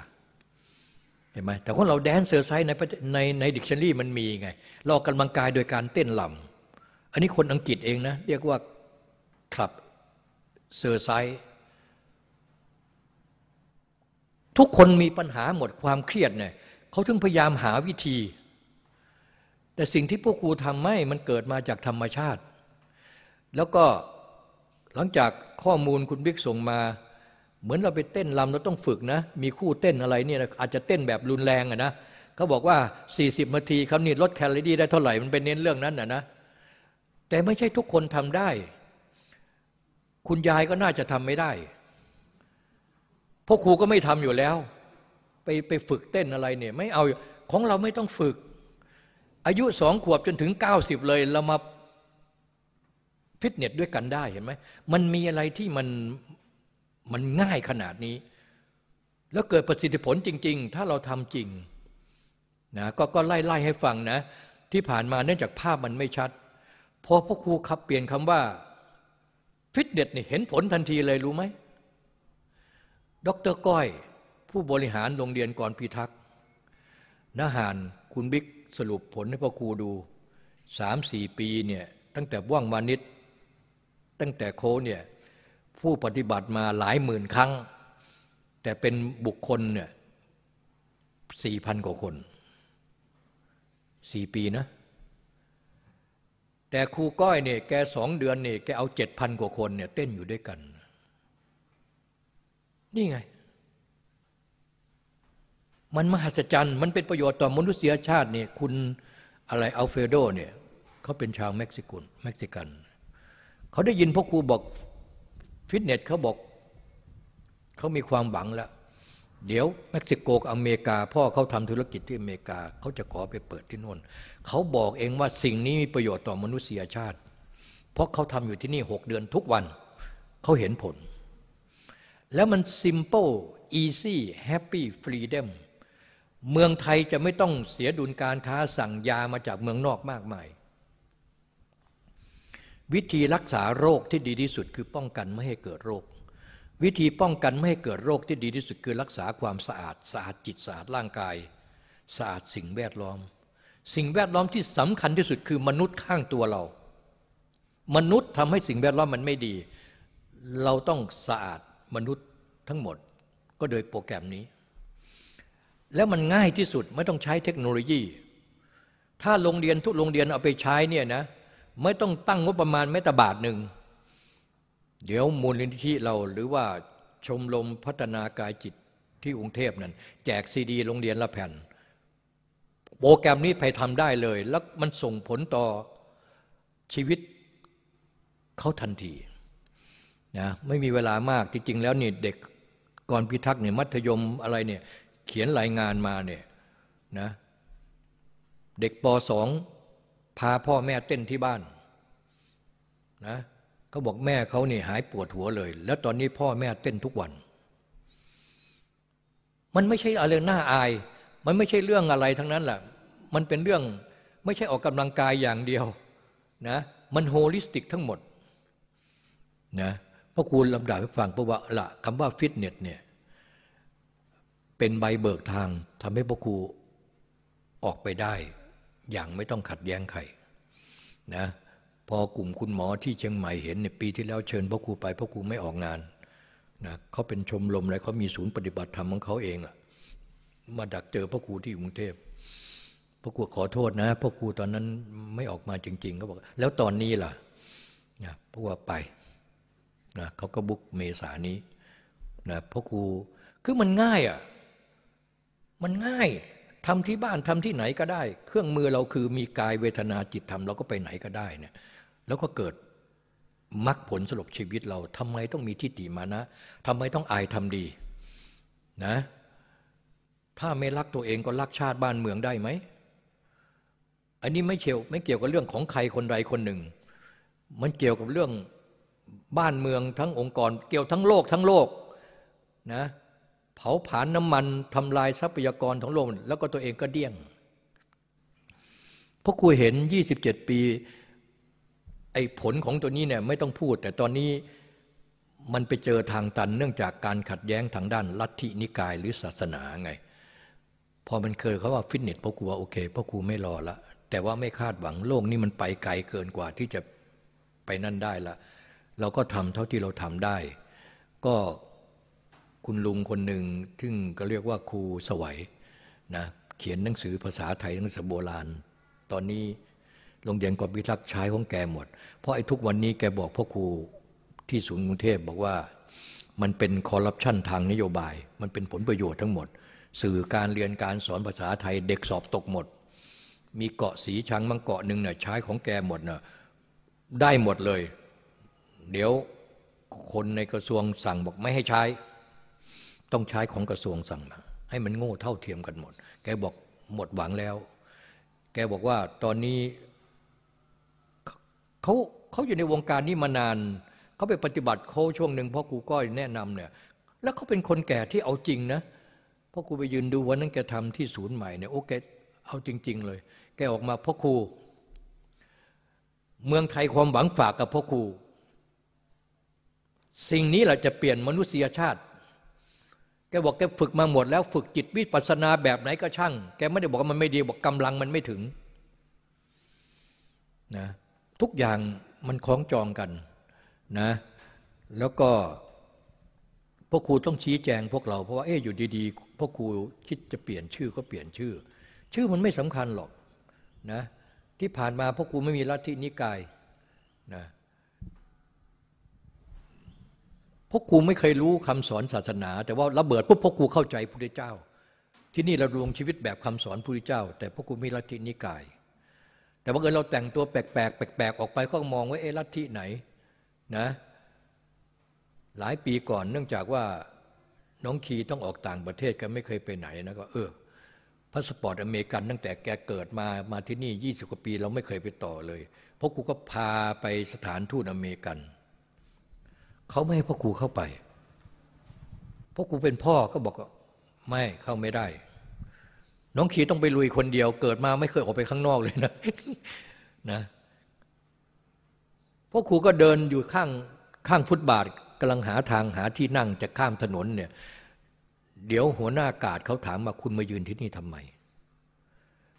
เห็นไหมแต่ของเรา dancercise ในในในดิกชันนารีมันมีไง เราออกกำลังกายโดยการเต้นรำอันนี้คนอังกฤษเองนะ เรียกว่า cluberciseทุกคนมีปัญหาหมดความเครียดเนี่ยเขาถึงพยายามหาวิธี แต่สิ่งที่พวกครูทำไม่มันเกิดมาจากธรรมชาติ แล้วก็หลังจากข้อมูลคุณบิ๊กส่งมา เหมือนเราไปเต้นลำเราต้องฝึกนะ มีคู่เต้นอะไรเนี่ยอาจจะเต้นแบบรุนแรงอะนะเขาบอกว่า 40นาทีเขานี่ลดแคลอรี่ได้เท่าไหร่มันเป็นเน้นเรื่องนั้นอะนะแต่ไม่ใช่ทุกคนทำได้ คุณยายก็น่าจะทำไม่ได้พวกครูก็ไม่ทำอยู่แล้ว ไปไปฝึกเต้นอะไรเนี่ย ไม่เอาของเราไม่ต้องฝึก อายุสองขวบจนถึงเก้าสิบเลยเรามาฟิตเนสด้วยกันได้เห็นไหมมันมีอะไรที่มันมันง่ายขนาดนี้ แล้วเกิดประสิทธิผลจริง ๆ ถ้าเราทำจริงนะก็ก็ไล่ไล่ให้ฟังนะ ที่ผ่านมาเนื่องจากภาพมันไม่ชัดพอพ่อครูขับเปลี่ยนคำว่าฟิตเนสเนี่ยเห็นผลทันทีเลยรู้ไหมดรก้อย ผู้บริหารโรงเรียนก่อนพิทักษ์นหารคุณบิ๊ก สรุปผลให้พ่อครูดูสามสี่ปีเนี่ยตั้งแต่ว่างวานิชตั้งแต่โคเนี่ยผู้ปฏิบัติมาหลายหมื่นครั้ง แต่เป็นบุคคลเนี่ยสี่พันกว่าคนสี่ปีนะ แต่ครูก้อยเนี่ยแกสองเดือนเนี่ยแกเอาเจ็ดพันกว่าคนเนี่ยเต้นอยู่ด้วยกัน นี่ไง มันมหัศจรรย์มันเป็นประโยชน์ต่อมนุษยชาติเนี่ยคุณอะไรอัลเฟโดเนี่ยเขาเป็นชาวเม็กซิกันเม็กซิกันเขาได้ยินพ่อครูบอกฟิตเนสเขาบอกเขามีความหวังแล้ว เดี๋ยวเม็กซิโกกับอเมริกา พ่อเขาทำธุรกิจที่อเมริกาเขาจะขอไปเปิดที่นู่นเขาบอกเองว่าสิ่งนี้มีประโยชน์ต่อมนุษยชาติ เพราะเขาทำอยู่ที่นี่หกเดือนทุกวันเขาเห็นผล แล้วมัน simple easy happy freedom เมืองไทยจะไม่ต้องเสียดุลการค้าสั่งยามาจากเมืองนอกมากมาย วิธีรักษาโรคที่ดีที่สุดคือป้องกันไม่ให้เกิดโรค วิธีป้องกันไม่ให้เกิดโรคที่ดีที่สุดคือรักษาความสะอาดสะอาดจิตสะอาดร่างกายสะอาดสิ่งแวดล้อม สิ่งแวดล้อมที่สำคัญที่สุดคือมนุษย์ข้างตัวเรา มนุษย์ทำให้สิ่งแวดล้อมมันไม่ดี เราต้องสะอาดมนุษย์ทั้งหมดก็โดยโปรแกรมนี้ แล้วมันง่ายที่สุดไม่ต้องใช้เทคโนโลยี ถ้าโรงเรียนทุกโรงเรียนเอาไปใช้เนี่ยนะไม่ต้องตั้งงบประมาณแม้แต่บาทหนึ่ง เดี๋ยวมูลนิธิเราหรือว่าชมรมพัฒนากายจิตที่กรุงเทพนั่นแจกซีดีโรงเรียนละแผ่น โปรแกรมนี้ไปทำได้เลย แล้วมันส่งผลต่อชีวิตเขาทันทีนะไม่มีเวลามากจริงๆแล้วนี่เด็กก่อนพิทักษ์เนี่ยมัธยมอะไรเนี่ย เขียนรายงานมาเนี่ยนะเด็กปสองพาพ่อแม่เต้นที่บ้านนะเขาบอกแม่เขานี่หายปวดหัวเลย แล้วตอนนี้พ่อแม่เต้นทุกวัน มันไม่ใช่อะไรน่าอาย มันไม่ใช่เรื่องอะไรทั้งนั้นแหละมันเป็นเรื่องไม่ใช่ออกกำลังกายอย่างเดียวนะมัน holistic ทั้งหมดนะพ่อครูลำดับให้ฟังเพราะว่าละคำว่าฟิตเนสเนี่ย เป็นใบเบิกทางทำให้พ่อครูออกไปได้ อย่างไม่ต้องขัดแย้งใครนะพอกลุ่มคุณหมอที่เชียงใหม่เห็นในปีที่แล้วเชิญพ่อครูไปพ่อครูไม่ออกงานนะเขาเป็นชมรมอะไรเขามีศูนย์ปฏิบัติธรรมของเขาเองอะมาดักเจอพ่อครูที่กรุงเทพพ่อครูขอโทษนะพ่อครูตอนนั้นไม่ออกมาจริงๆเขาบอกแล้วตอนนี้ล่ะนะพ่อว่าไปนะเขาก็บุกเมษานี้นะพ่อครูคือมันง่ายอะ มันง่ายทำที่บ้านทำที่ไหนก็ได้ เครื่องมือเราคือมีกายเวทนาจิตทำเราก็ไปไหนก็ได้เนี่ยแล้วก็เกิดมรรคผลสรุปชีวิตเราทำไมต้องมีทิฏฐิมานะทำไมต้องอายทำดีนะถ้าไม่รักตัวเองก็รักชาติบ้านเมืองได้ไหม อันนี้ไม่เกี่ยวไม่เกี่ยวกับเรื่องของใครคนใดคนหนึ่ง มันเกี่ยวกับเรื่องบ้านเมืองทั้งองค์กร เกี่ยวทั้งโลกทั้งโลกนะ เผาผลาญน้ำมันทำลายทรัพยากรของโลกแล้วก็ตัวเองก็เดี้ยงพราะครูเห็น 27 ปี ไอ้ผลของตัวนี้เนี่ยไม่ต้องพูด แต่ตอนนี้มันไปเจอทางตัน เนื่องจากการขัดแย้งทางด้านลัทธินิกายหรือศาสนาไง พอมันเคยเขาว่าฟิตเนสพ่อครูว่าโอเคพ่อครูไม่รอละ แต่ว่าไม่คาดหวังโลกนี้มันไปไกลเกินกว่าที่จะไปนั่นได้ละ เราก็ทำเท่าที่เราทำได้ ก็ คุณลุงคนหนึ่งซึ่งก็เรียกว่าครูสวัยนะเขียนหนังสือภาษาไทยหนังสือโบราณ ตอนนี้โรงเรียนกอบพิทักษ์ใช้ของแกหมด เพราะไอ้ทุกวันนี้แกบอกพ่อครูที่ศูนย์กรุงเทพบอกว่ามันเป็นคอร์รัปชันทางนโยบาย มันเป็นผลประโยชน์ทั้งหมด สื่อการเรียนการสอนภาษาไทยเด็กสอบตกหมด มีเกาะสีชังบางเกาะหนึ่งเนี่ยใช้ของแกหมดน่ะได้หมดเลย เดี๋ยวคนในกระทรวงสั่งบอกไม่ให้ใช้ ต้องใช้ของกระทรวงสั่งมา ให้มันโง่เท่าเทียมกันหมด แกบอกหมดหวังแล้ว แกบอกว่าตอนนี้เขาเขาอยู่ในวงการนี้มานาน เขาไปปฏิบัติเขาช่วงหนึ่งพ่อครูก้อยแนะนำเนี่ย แล้วเขาเป็นคนแก่ที่เอาจริงนะพ่อครูไปยืนดูวันนั้นแกทำที่ศูนย์ใหม่เนี่ยโอ้แกเอาจริง ๆ เลย แกออกมาพ่อครู เมืองไทยความหวังฝากกับพ่อครู สิ่งนี้แหละจะเปลี่ยนมนุษยชาติ แกบอกแกฝึกมาหมดแล้วฝึกจิตวิปัสนาแบบไหนก็ช่าง แกไม่ได้บอกว่ามันไม่ดีบอกกำลังมันไม่ถึงนะทุกอย่างมันคล้องจองกันนะแล้วก็พวกครูต้องชี้แจงพวกเราเพราะว่าเอ๊ะอยู่ดีๆพวกครูคิดจะเปลี่ยนชื่อก็เปลี่ยนชื่อ ชื่อมันไม่สำคัญหรอกนะที่ผ่านมาพวกครูไม่มีลัทธินิกายนะ พวกครูไม่เคยรู้คำสอนศาสนา แต่ว่าระเบิดปุ๊บพวกครูเข้าใจพระเจ้า ที่นี่เราดวงชีวิตแบบคำสอนพระเจ้า แต่พวกครูมีลัทธินิกาย แต่บังเอิญเราแต่งตัวแปลกๆแปลกๆออกไปเขามองว่าเอ๊ะลัทธิไหนนะหลายปีก่อนเนื่องจากว่าน้องคีต้องออกต่างประเทศกันไม่เคยไปไหนนะก็เออพาสปอร์ตอเมริกันตั้งแต่แกเกิดมามาที่นี่ยี่สิบกว่าปีเราไม่เคยไปต่อเลย เพราะครูก็พาไปสถานทูตอเมริกัน เขาไม่ให้พ่อครูเข้าไปพ่อครูเป็นพ่อก็บอกไม่เข้าไม่ได้ น้องขีต้องไปลุยคนเดียว เกิดมาไม่เคยออกไปข้างนอกเลยนะนะพราะครูก็เดินอยู่ข้างข้างฟุตบาทกำลังหาทางหาที่นั่งจะข้ามถนนเนี่ย เดี๋ยวหัวหน้ากาดเขาถามว่าคุณมายืนที่นี่ทำไม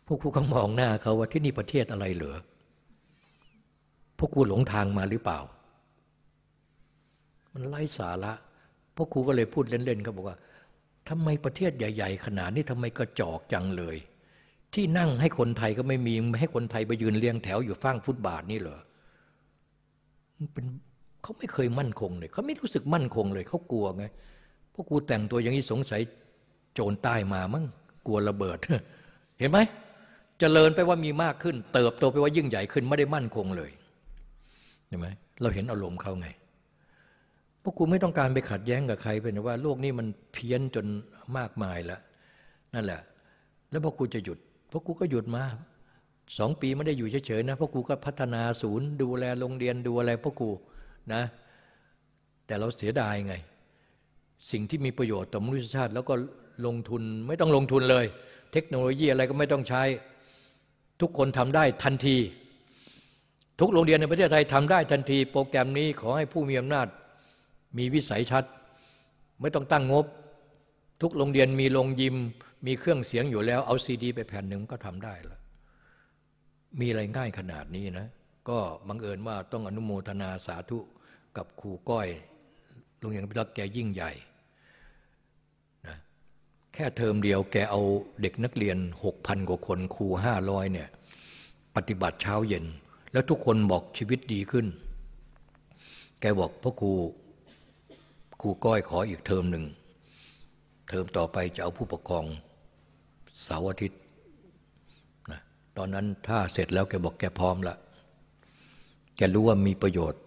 พวกครูก็มองหน้าเขาว่าที่นี่ประเทศอะไรเหรอพวกครูหลงทางมาหรือเปล่า มันไร้สาระพวกครูก็เลยพูดเล่นๆเขาบอกว่าทำไมประเทศใหญ่ ๆ ขนาดนี้ทำไมกระจอกจังเลย ที่นั่งให้คนไทยก็ไม่มีให้คนไทยไปยืนเรียงแถวอยู่ฟังฟุตบาทนี่เหรอเป็นเขาไม่เคยมั่นคงเลยเขาไม่รู้สึกมั่นคงเลยเขากลัวไงพวกกูแต่งตัวอย่างนี้สงสัยโจรใต้มามั้งกลัวระเบิด เห็นไหมจเจริญไปว่ามีมากขึ้น เติบโตไปว่ายิ่งใหญ่ขึ้นไม่ได้มั่นคงเลยเห็นไหมเราเห็นอารมณ์เขาไง พวกกูไม่ต้องการไปขัดแย้งกับใครเป็นว่าโลกนี้มันเพี้ยนจนมากมายแล้วนั่นแหละ แล้วพวกกูจะหยุดพวกกูก็หยุดมาสองปีไม่ได้อยู่เฉยๆนะพ่อครูก็พัฒนาศูนย์ ดูแลโรงเรียนดูอะไรพ่อครูนะ แต่เราเสียดายไง สิ่งที่มีประโยชน์ต่อมนุษยชาติ แล้วก็ลงทุนไม่ต้องลงทุนเลย เทคโนโลยีอะไรก็ไม่ต้องใช้ ทุกคนทำได้ทันที ทุกโรงเรียนในประเทศไทยทำได้ทันที โปรแกรมนี้ขอให้ผู้มีอำนาจ มีวิสัยชัด ไม่ต้องตั้งงบ ทุกโรงเรียนมีโรงยิม มีเครื่องเสียงอยู่แล้ว เอาซีดี ไปแผ่นหนึ่งก็ทำได้ล้วมีอะไรง่ายขนาดนี้นะ ก็บังเอิญว่าต้องอนุโมทนาสาธุกับครูก้อยโรงเรียนพิทักษ์แกยิ่งใหญ่นะแค่เทอมเดียวแกเอาเด็กนักเรียนหกพันกว่าคนครูห้าร้อยเนี่ยปฏิบัติเช้าเย็น แล้วทุกคนบอกชีวิตดีขึ้น แกบอกพ่อครู ครูก้อยขออีกเทอมหนึ่ง เทอมต่อไปจะเอาผู้ปกครองเสาร์อาทิตย์นะตอนนั้นถ้าเสร็จแล้วแกบอกแกพร้อมละแกรู้ว่ามีประโยชน์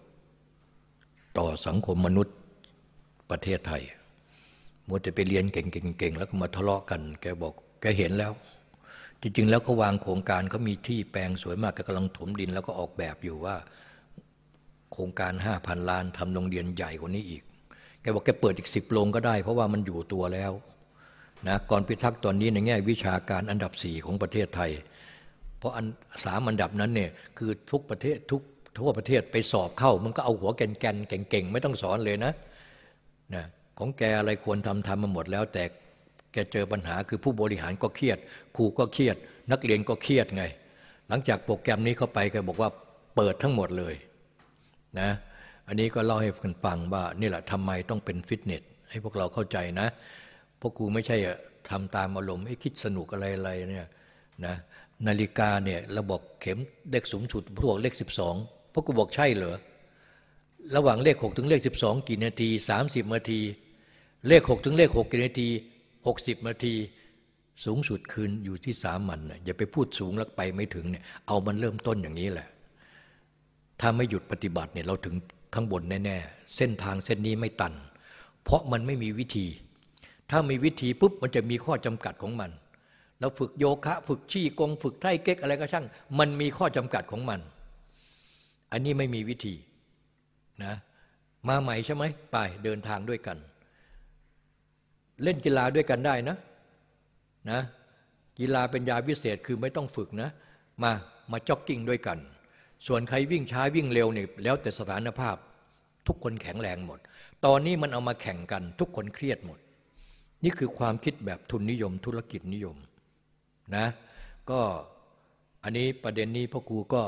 ต่อสังคมมนุษย์ประเทศไทยมัวแต่ไปเรียนเก่งๆๆแล้วก็มาทะเลาะกัน แกบอกแกเห็นแล้ว จริงๆ แล้วเขาวางโครงการเขามีที่แปลงสวยมากแกกำลังถมดิน แล้วก็ออกแบบอยู่ว่า โครงการห้าพันล้านทำโรงเรียนใหญ่กว่านี้อีก แกบอกแกเปิดอีกสิบโรงก็ได้ เพราะว่ามันอยู่ตัวแล้วนะก่อนพิทักษ์ตอนนี้ในแง่วิชาการอันดับสี่ของประเทศไทย เพราะอันสามอันดับนั้นเนี่ยคือทุกประเทศทุกทั่วประเทศไปสอบเข้า มันก็เอาหัวแกนแกนเก่งๆ ไม่ต้องสอนเลยนะนะของแกอะไรควรทำทำมาหมดแล้ว แต่แกเจอปัญหาคือผู้บริหารก็เครียดครูก็เครียด นักเรียนก็เครียดไง หลังจากโปรแกรมนี้เข้าไปแกบอกว่าเปิดทั้งหมดเลยนะ อันนี้ก็เล่าให้กันฟังว่านี่แหละทำไมต้องเป็นฟิตเนสให้พวกเราเข้าใจนะพวกครูไม่ใช่ทำตามอารมณ์ให้คิดสนุกอะไรอะไรเนี่ยนะนาฬิกาเนี่ยเราบอกเข็มเลขสูงสุดพวกเลขสิบสองพวกกูบอกใช่เหรอระหว่างเลขหกถึงเลขสิบสองกี่นาทีสามสิบนาที เลขหกถึงเลขหกกี่นาทีหกสิบนาที สูงสุดคืนอยู่ที่สามันนะอย่าไปพูดสูงแล้วไปไม่ถึงเนี่ยเอามันเริ่มต้นอย่างนี้แหละ ถ้าไม่หยุดปฏิบัติเนี่ยเราถึง ข้างบนแน่ๆ เส้นทางเส้นนี้ไม่ตัน เพราะมันไม่มีวิธี ถ้ามีวิธีปุ๊บมันจะมีข้อจำกัดของมันเราฝึกโยคะ ฝึกชี้กง ฝึกไถ่เก๊กอะไรก็ช่าง มันมีข้อจำกัดของมัน อันนี้ไม่มีวิธีนะมาใหม่ใช่ไหมไปเดินทางด้วยกัน เล่นกีฬาด้วยกันได้นะนะกีฬาเป็นยาพิเศษคือไม่ต้องฝึกนะ มามาจ็อกกิ้งด้วยกัน ส่วนใครวิ่งช้าวิ่งเร็วเนี่ยแล้วแต่สถานภาพทุกคนแข็งแรงหมด ตอนนี้มันเอามาแข่งกัน ทุกคนเครียดหมด นี่คือความคิดแบบทุนนิยม ธุรกิจนิยมนะก็อันนี้ประเด็นนี้พ่อครูก็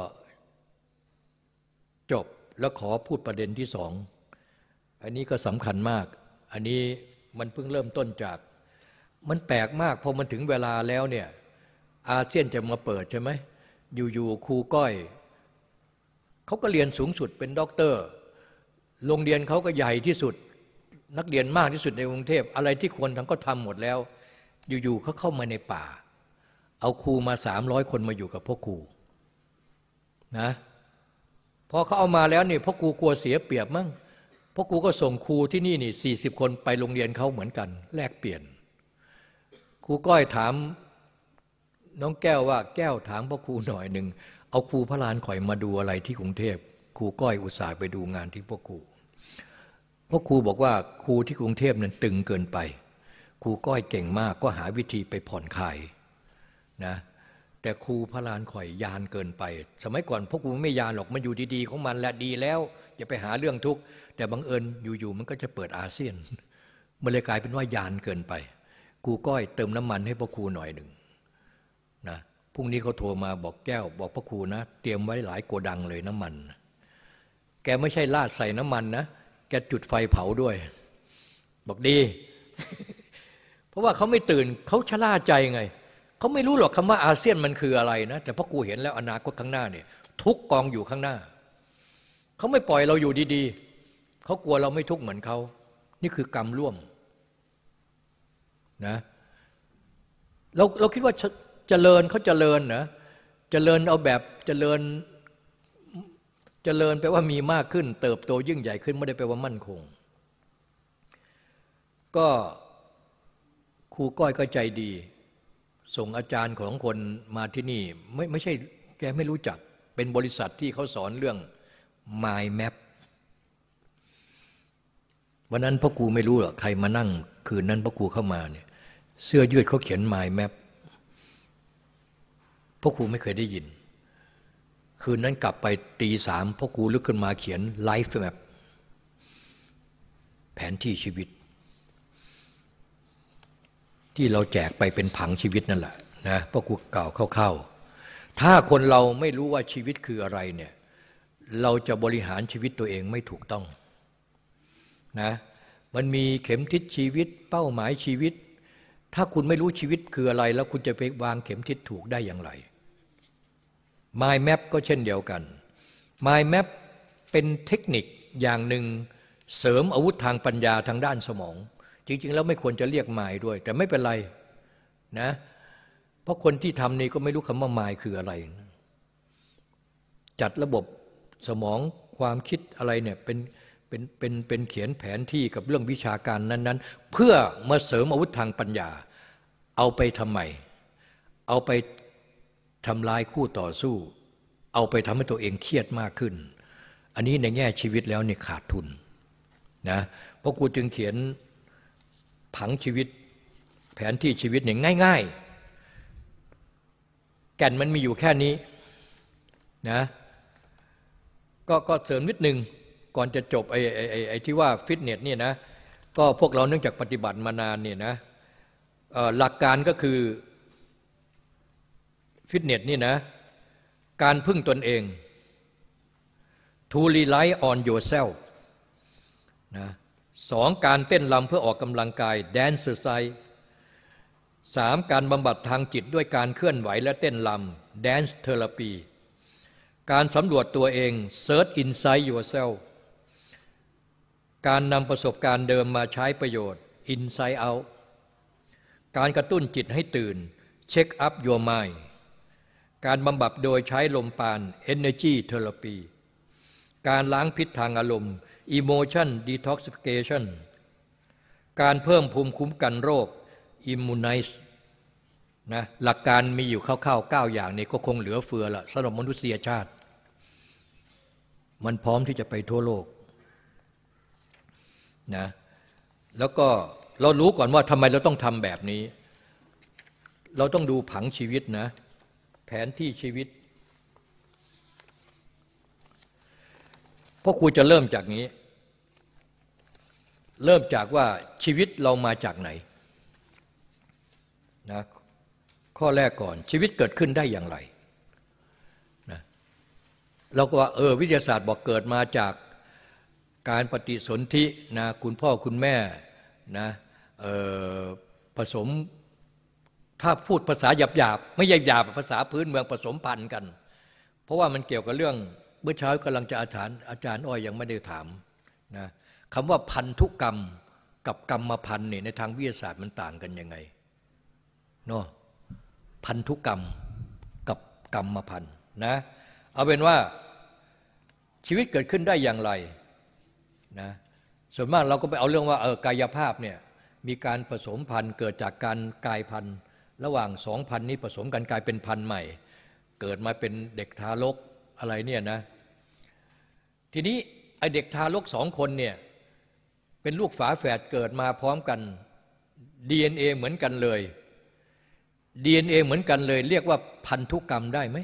จบแล้วขอพูดประเด็นที่สอง อันนี้ก็สำคัญมาก อันนี้มันเพิ่งเริ่มต้นจาก มันแปลกมากพอมันถึงเวลาแล้วเนี่ยอาเซียนจะมาเปิดใช่ไหมอยู่ๆครูก้อย เขาก็เรียนสูงสุดเป็นด็อกเตอร์ โรงเรียนเขาก็ใหญ่ที่สุด นักเรียนมากที่สุดในกรุงเทพ อะไรที่ควรทำก็ทำหมดแล้ว อยู่ๆเขาเข้ามาในป่า เอาครูมาสามร้อยคนมาอยู่กับพ่อครูนะพอเขาเอามาแล้วนี่พ่อครูกลัวเสียเปรียบมั้งพ่อครูก็ส่งครูที่นี่นี่สี่สิบคนไปโรงเรียนเขาเหมือนกัน แลกเปลี่ยน ครูก้อยถามน้องแก้วว่าแก้วถามพ่อครูหน่อยหนึ่ง เอาครูพระลานข่อยมาดูอะไรที่กรุงเทพครูก้อยอุตส่าห์ไปดูงานที่พ่อครูพ่อครูบอกว่าครูที่กรุงเทพนั้นตึงเกินไปครูก้อยเก่งมากก็หาวิธีไปผ่อนคลายนะแต่ครูพระลานข่อยยานเกินไป สมัยก่อนพวกครูไม่ยานหรอกมันอยู่ดีๆของมันและดีแล้ว อย่าไปหาเรื่องทุกข์แต่บังเอิญอยู่ๆมันก็จะเปิดอาเซียนมันเลยกลายเป็นว่ายานเกินไปครูก้อยเติมน้ำมันให้พ่อครูหน่อยหนึ่ง พรุ่งนี้เขาโทรมาบอกแก้ว บอกพ่อครูนะ เตรียมไว้หลายโกดังเลยน้ำมัน แกไม่ใช่ลาดใส่น้ำมันนะ แกจุดไฟเผาด้วย บอกดี เพราะว่าเขาไม่ตื่นเขาชะล่าใจไง เขาไม่รู้หรอกคำว่าอาเซียนมันคืออะไรนะ แต่พ่อครูเห็นแล้วอนาคตข้างหน้าเนี่ย ทุกกองอยู่ข้างหน้า เขาไม่ปล่อยเราอยู่ดีๆ เขากลัวเราไม่ทุกข์เหมือนเขา นี่คือกรรมร่วมนะเราเราคิดว่า เจริญเขาเจริญเนะเจริญเอาแบบเจริญเจริญแปลว่ามีมากขึ้น เติบโตยิ่งใหญ่ขึ้นไม่ได้แปลว่ามั่นคง ก็ครูก้อยก็ใจดี ส่งอาจารย์ของคนมาที่นี่ ไม่ไม่ใช่แกไม่รู้จัก เป็นบริษัทที่เขาสอนเรื่อง My Map วันนั้นพ่อครูไม่รู้หรอกใครมานั่ง คืนนั้นพ่อครูเข้ามาเนี่ยเสื้อยืดเขาเขียน My Map พ่อครูไม่เคยได้ยิน คืนนั้นกลับไปตีสามพ่อครูลุกขึ้นมาเขียน Life Map แผนที่ชีวิต ที่เราแจกไปเป็นผังชีวิตนั่นแหละนะพ่อครูกล่าวเข้าๆถ้าคนเราไม่รู้ว่าชีวิตคืออะไรเนี่ยเราจะบริหารชีวิตตัวเองไม่ถูกต้องนะมันมีเข็มทิศชีวิต เป้าหมายชีวิต ถ้าคุณไม่รู้ชีวิตคืออะไร แล้วคุณจะไปวางเข็มทิศถูกได้อย่างไร My Map ก็เช่นเดียวกัน My Map เป็นเทคนิคอย่างหนึ่งเสริมอาวุธทางปัญญาทางด้านสมอง จริง ๆ แล้วไม่ควรจะเรียก My ด้วย แต่ไม่เป็นไรนะเพราะคนที่ทำนี่ก็ไม่รู้คำว่า My คืออะไร จัดระบบสมองความคิดอะไรเนี่ยเป็นเป็นเป็นเป็นเขียนแผนที่กับเรื่องวิชาการนั้น ๆ เพื่อมาเสริมอาวุธทางปัญญา เอาไปทำไม เอาไป ทำลายคู่ต่อสู้ เอาไปทำให้ตัวเองเครียดมากขึ้น อันนี้ในแง่ชีวิตแล้วเนี่ยขาดทุนนะเพราะกูจึงเขียนผังชีวิตแผนที่ชีวิตเนี่ยง่าย ๆ แก่นมันมีอยู่แค่นี้นะก็ก็เสริมนิดนึงก่อนจะจบไอ้ไอ้ไอ้ที่ว่าฟิตเนสเนี่ยนะก็พวกเราเนื่องจากปฏิบัติมานานเนี่ยนะหลักการก็คือ ฟิตเนสนี่นะ การพึ่งตนเอง to rely on yourself นะสองการเต้นรำเพื่อออกกำลังกาย dance exercise สามการบำบัดทางจิตด้วยการเคลื่อนไหวและเต้นรำ dance therapy การสำรวจตัวเอง search inside yourself การนำประสบการณ์เดิมมาใช้ประโยชน์ inside out การกระตุ้นจิตให้ตื่น check up your mind การบำบัดโดยใช้ลมปาน energy therapy การล้างพิษทางอารมณ์ emotion detoxification การเพิ่มภูมิคุ้มกันโรค immunize นะหลักการมีอยู่คร่าวๆ9อย่างนี้ก็คงเหลือเฟือละสำหรับมนุษยชาติ มันพร้อมที่จะไปทั่วโลกนะแล้วก็เรารู้ก่อนว่าทำไมเราต้องทำแบบนี้ เราต้องดูผังชีวิตนะ ผนที่ชีวิตพราะครูจะเริ่มจากนี้ เริ่มจากว่าชีวิตเรามาจากไหนนะข้อแรกก่อนชีวิตเกิดขึ้นได้อย่างไรนะเราก็ว่าเออวิทยาศาสตร์บอกเกิดมาจากการปฏิสนธินะคุณพ่อคุณแม่นะผสม ถ้าพูดภาษาหยาบๆไม่หยาบภาษาพื้นเมืองผสมพันธุ์กัน เพราะว่ามันเกี่ยวกับเรื่องเมื่อเช้ากำลังจะอาจารย์อาจารย์อ้อยยังไม่ได้ถามนะคำว่าพันธุกรรมกับกรรมพันธุ์เนี่ยในทางวิทยาศาสตร์มันต่างกันยังไงเนาะพันธุกรรมกับกรรมพันธุ์นะเอาเป็นว่าชีวิตเกิดขึ้นได้อย่างไรนะส่วนมากเราก็ไปเอาเรื่องว่าเออกายภาพเนี่ยมีการผสมพันธุ์เกิดจากการกายพันธุ์ ระหว่างสองพันนี้ผสมกันกลายเป็นพันใหม่ เกิดมาเป็นเด็กทารกอะไรเนี่ยนะ ทีนี้ไอเด็กทารกสองคนเนี่ยเป็นลูกฝาแฝดเกิดมาพร้อมกัน DNA เหมือนกันเลย DNA เหมือนกันเลย เรียกว่าพันธุกรรมได้ไหม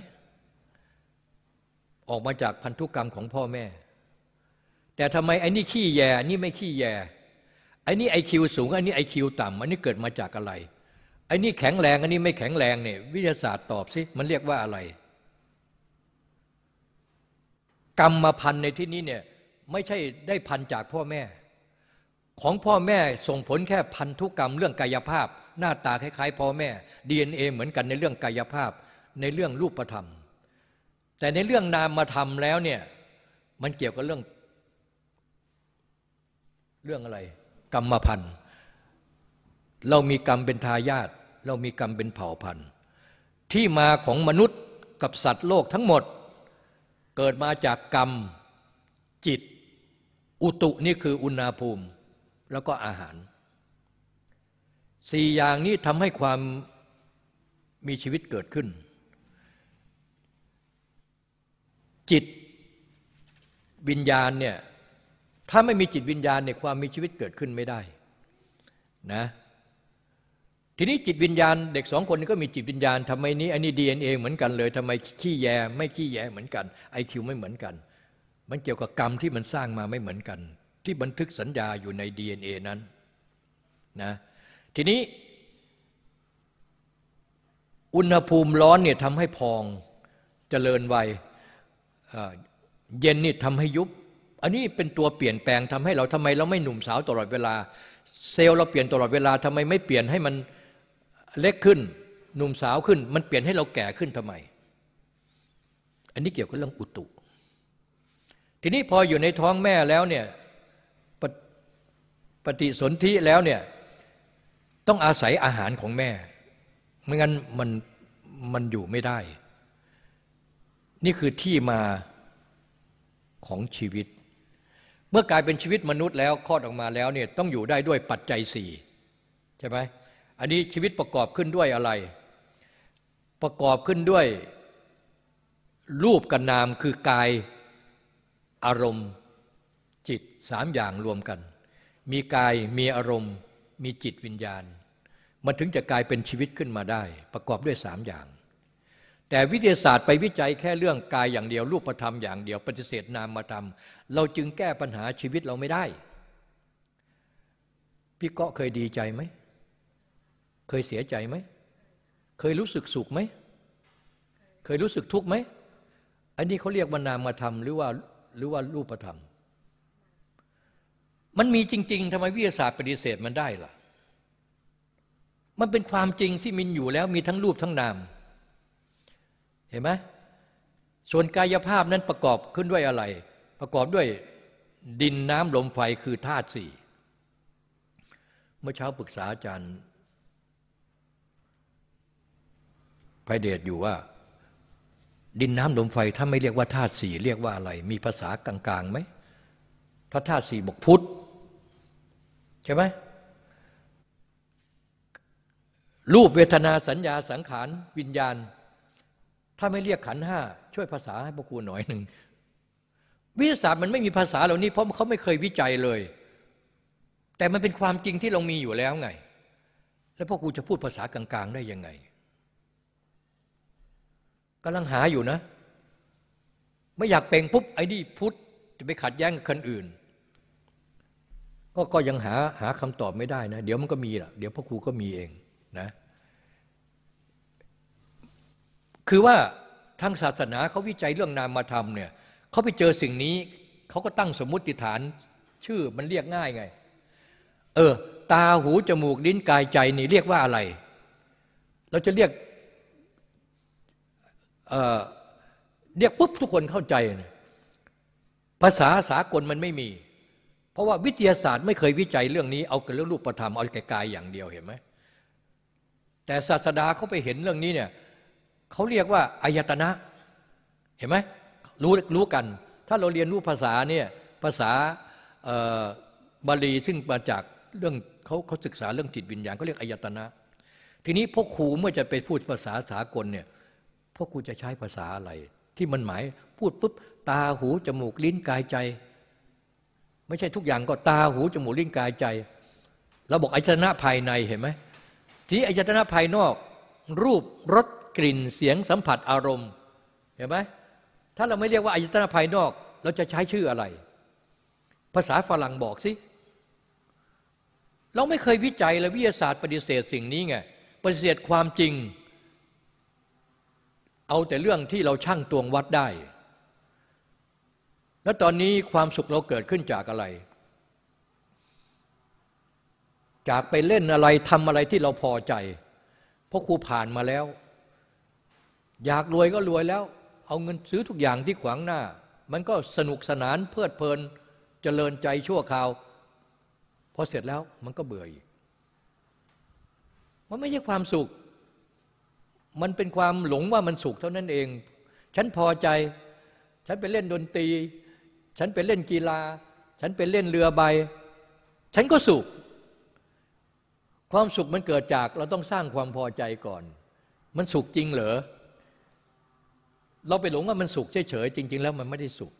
ออกมาจากพันธุกรรมของพ่อแม่ แต่ทำไมไอ้นี่ขี้แยนี่ไม่ขี้แยไอ้นี่ไอคิวสูงไอ้นี่ไอคิวต่ำอันนี้เกิดมาจากอะไร ไอ้นี่แข็งแรงอันนี้ไม่แข็งแรงเนี่ยวิทยาศาสตร์ตอบสิมันเรียกว่าอะไร กรรมมาพันในที่นี้เนี่ยไม่ใช่ได้พันจากพ่อแม่ ของพ่อแม่ส่งผลแค่พันธุกรรมเรื่องกายภาพ หน้าตาคล้ายๆพ่อแม่ DNA เหมือนกันในเรื่องกายภาพในเรื่องรูปธรรม แต่ในเรื่องนามมาทำแล้วเนี่ยมันเกี่ยวกับเรื่อง เรื่องอะไร กรรมพันธ์ เรามีกรรมเป็นทายาทเรามีกรรมเป็นเผ่าพันธุ์ ที่มาของมนุษย์กับสัตว์โลกทั้งหมด เกิดมาจากกรรมจิต อุตุนี่คืออุณหภูมิ แล้วก็อาหารสี่อย่างนี้ทำให้ความมีชีวิตเกิดขึ้น จิตวิญญาณเนี่ยถ้าไม่มีจิตวิญญาณเนี่ยความมีชีวิตเกิดขึ้นไม่ได้นะ ทีนี้จิตวิญญาณเด็กสองคนนี้ก็มีจิตวิญญาณทำไมนี้อันนี้ดีเอ็นเอเหมือนกันเลยทำไมขี้แยไม่ขี้แยเหมือนกันไอคิวไม่เหมือนกัน มันเกี่ยวกับกรรมที่มันสร้างมาไม่เหมือนกัน ที่บันทึกสัญญาอยู่ใน DNA นั้นนะทีนี้ อุณหภูมิร้อนเนี่ยทำให้พองจเจริญวัยเย็นนี่ทำให้ยุบ อันนี้เป็นตัวเปลี่ยนแปลงทำให้เราทำไมเราไม่หนุ่มสาวตลอดเวลา เซลล์เราเปลี่ยนตลอดเวลาทำไมไม่เปลี่ยนให้มัน เล็กขึ้น หนุ่มสาวขึ้น มันเปลี่ยนให้เราแก่ขึ้นทำไม อันนี้เกี่ยวกับเรื่องอุตุ ทีนี้พออยู่ในท้องแม่แล้วเนี่ยปปฏิสนธิแล้วเนี่ยต้องอาศัยอาหารของแม่ ไม่งั้นมันมันอยู่ไม่ได้ นี่คือที่มาของชีวิต เมื่อกลายเป็นชีวิตมนุษย์แล้วคลอดออกมาแล้วเนี่ยต้องอยู่ได้ด้วยปัจจัยสี่ใช่ไหม อันนี้ชีวิตประกอบขึ้นด้วยอะไร ประกอบขึ้นด้วย รูปกับนามคือกายอารมณ์ จิตสามอย่างรวมกัน มีกายมีอารมณ์ มีจิตวิญญาณ มันถึงจะกลายเป็นชีวิตขึ้นมาได้ ประกอบด้วยสามอย่าง แต่วิทยาศาสตร์ไปวิจัยแค่เรื่องกายอย่างเดียว รูปธรรมอย่างเดียวปฏิเสธนามธรรม เราจึงแก้ปัญหาชีวิตเราไม่ได้ พี่เกาะเคยดีใจไหม เคยเสียใจไหม เคยรู้สึกสุขไหม เคยรู้สึกทุกข์ไหม อันนี้เขาเรียกว่านามธรรมหรือว่าหรือว่ารูปธรรม มันมีจริง ๆทำไมวิทยาศาสตร์ปฏิเสธมันได้ล่ะ มันเป็นความจริงที่มินอยู่แล้วมีทั้งรูปทั้งนาม เห็นไหมส่วนกายภาพนั้นประกอบขึ้นด้วยอะไร ประกอบด้วยดินน้ำลมไฟคือธาตุสี่ เมื่อเช้าปรึกษาอาจารย์ ไพเดชอยู่ว่า ดินน้ำลมไฟถ้าไม่เรียกว่าธาตุสี่เรียกว่าอะไร มีภาษากลางๆไหมถ้าธาตุสี่บอกพุทธใช่ไหมรูปเวทนาสัญญาสังขารวิญญาณ ถ้าไม่เรียกขันห้าช่วยภาษาให้พวกครูหน่อยหนึ่งวิทยาศาสตร์มันไม่มีภาษาเหล่านี้เพราะเขาไม่เคยวิจัยเลย แต่มันเป็นความจริงที่เรามีอยู่แล้วไง แล้วพวกครูจะพูดภาษากลางๆ ได้ยังไง กำลังหาอยู่นะ ไม่อยากเป่งปุ๊บไอ้นี่พุทธจะไปขัดแย้งกับคนอื่น ก็ก็ยังหาหาคำตอบไม่ได้นะ เดี๋ยวมันก็มีล่ะ เดี๋ยวพ่อครูก็มีเองนะคือว่าทางศาสนาเขาวิจัยเรื่องนามธรรมเนี่ยเขาไปเจอสิ่งนี้เขาก็ตั้งสมมติฐาน ชื่อมันเรียกง่ายไง เออ ตาหูจมูกลิ้นกายใจนี่เรียกว่าอะไร เราจะเรียก เรียกปุ๊บทุกคนเข้าใจนะภาษาสากลมันไม่มี เพราะว่าวิทยาศาสตร์ไม่เคยวิจัยเรื่องนี้ เอาแต่เรื่องรูปธรรมเอาแก่กายอย่างเดียวเห็นไหมแต่ศาสดาเขาไปเห็นเรื่องนี้เนี่ยเขาเรียกว่าอายตนะเห็นไหมรู้รู้กัน ถ้าเราเรียนรู้ภาษาเนี่ยภาษาบาลีซึ่งมาจากเรื่องเขาเขาศึกษาเรื่องจิตวิญญาณเขาเรียกอายตนะ ทีนี้พวกครูเมื่อจะไปพูดภาษาสากลเนี่ย พวกครูจะใช้ภาษาอะไร ที่มันหมายพูดปุ๊บตาหูจมูกลิ้นกายใจ ไม่ใช่ทุกอย่างก็ตาหูจมูกลิ้นกายใจเราบอกอายตนะภายในเห็นไหมที่อายตนะภายนอก รูปรสกลิ่นเสียงสัมผัสอารมณ์เห็นไหมถ้าเราไม่เรียกว่าอายตนะภายนอก เราจะใช้ชื่ออะไร ภาษาฝรั่งบอกสิเราไม่เคยวิจัยและวิทยาศาสตร์ปฏิเสธสิ่งนี้ไงปฏิเสธความจริง เอาแต่เรื่องที่เราช่างตวงวัดได้ แล้วตอนนี้ความสุขเราเกิดขึ้นจากอะไร จากไปเล่นอะไรทำอะไรที่เราพอใจ เพราะครูผ่านมาแล้ว อยากรวยก็รวยแล้ว เอาเงินซื้อทุกอย่างที่ขวางหน้า มันก็สนุกสนานเพลิดเพลินเจริญใจชั่วคราวพอเสร็จแล้วมันก็เบื่ออีกมันไม่ใช่ความสุข มันเป็นความหลงว่ามันสุขเท่านั้นเอง ฉันพอใจ ฉันไปเล่นดนตรี ฉันไปเล่นกีฬา ฉันไปเล่นเรือใบ ฉันก็สุข ความสุขมันเกิดจากเราต้องสร้างความพอใจก่อน มันสุขจริงเหรอ เราไปหลงว่ามันสุขเฉยๆจริง ๆ แล้วมันไม่ได้สุข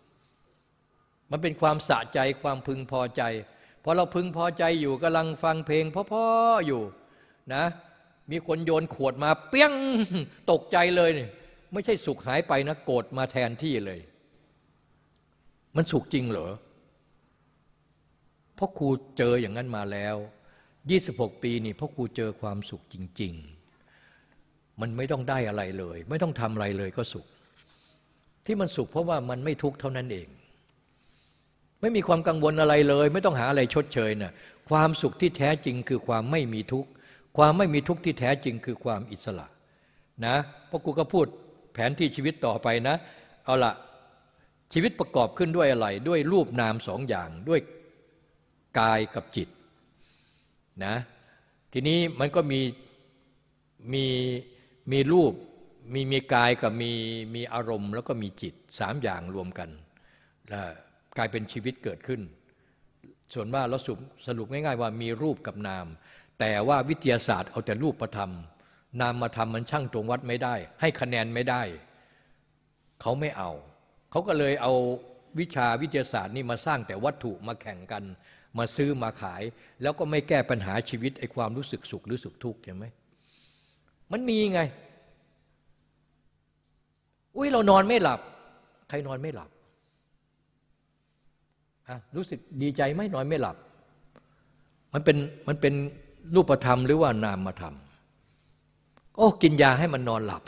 มันเป็นความสะใจความพึงพอใจพอเราพึงพอใจอยู่กำลังฟังเพลงเพราะๆอยู่นะ มีคนโยนขวดมาเปี้ยงตกใจเลยเนี่ยไม่ใช่สุขหายไปนะโกรธมาแทนที่เลย มันสุขจริงเหรอพ่อครูเจออย่างนั้นมาแล้ว 26 ปีนี่พ่อครูเจอความสุขจริง ๆ มันไม่ต้องได้อะไรเลย ไม่ต้องทำอะไรเลยก็สุข ที่มันสุขเพราะว่ามันไม่ทุกข์เท่านั้นเอง ไม่มีความกังวลอะไรเลย ไม่ต้องหาอะไรชดเชยนะ่ะความสุขที่แท้จริงคือความไม่มีทุกข์ ความไม่มีทุกข์ที่แท้จริงคือความอิสระนะพราะกูก็พูดแผนที่ชีวิตต่อไปนะ เอาละชีวิตประกอบขึ้นด้วยอะไร ด้วยรูปนามสองอย่างด้วยกายกับจิตนะทีนี้มันก็มีมีมีรูปมีมีกายกับมีมีอารมณ์ แล้วก็มีจิตสามอย่างรวมกันกลายเป็นชีวิตเกิดขึ้น ส่วนมากเราสรุปสรุปง่าย ๆ ว่ามีรูปกับนาม แต่ว่าวิทยาศาสตร์เอาแต่รูปประธรรม นามมาทำมันช่างตรงวัดไม่ได้ ให้คะแนนไม่ได้ เขาไม่เอา เขาก็เลยเอาวิชาวิทยาศาสตร์นี่มาสร้างแต่วัตถุมาแข่งกัน มาซื้อมาขาย แล้วก็ไม่แก้ปัญหาชีวิตไอ้ความรู้สึกสุขหรือสุขทุกข์ใช่ไหมมันมีไง อุ้ยเรานอนไม่หลับ ใครนอนไม่หลับอะรู้สึกดีใจไหมนอนไม่หลับ มันเป็นมันเป็น รูปธรรมหรือว่านามธรรมโอ้กินยาให้มันนอนหลับ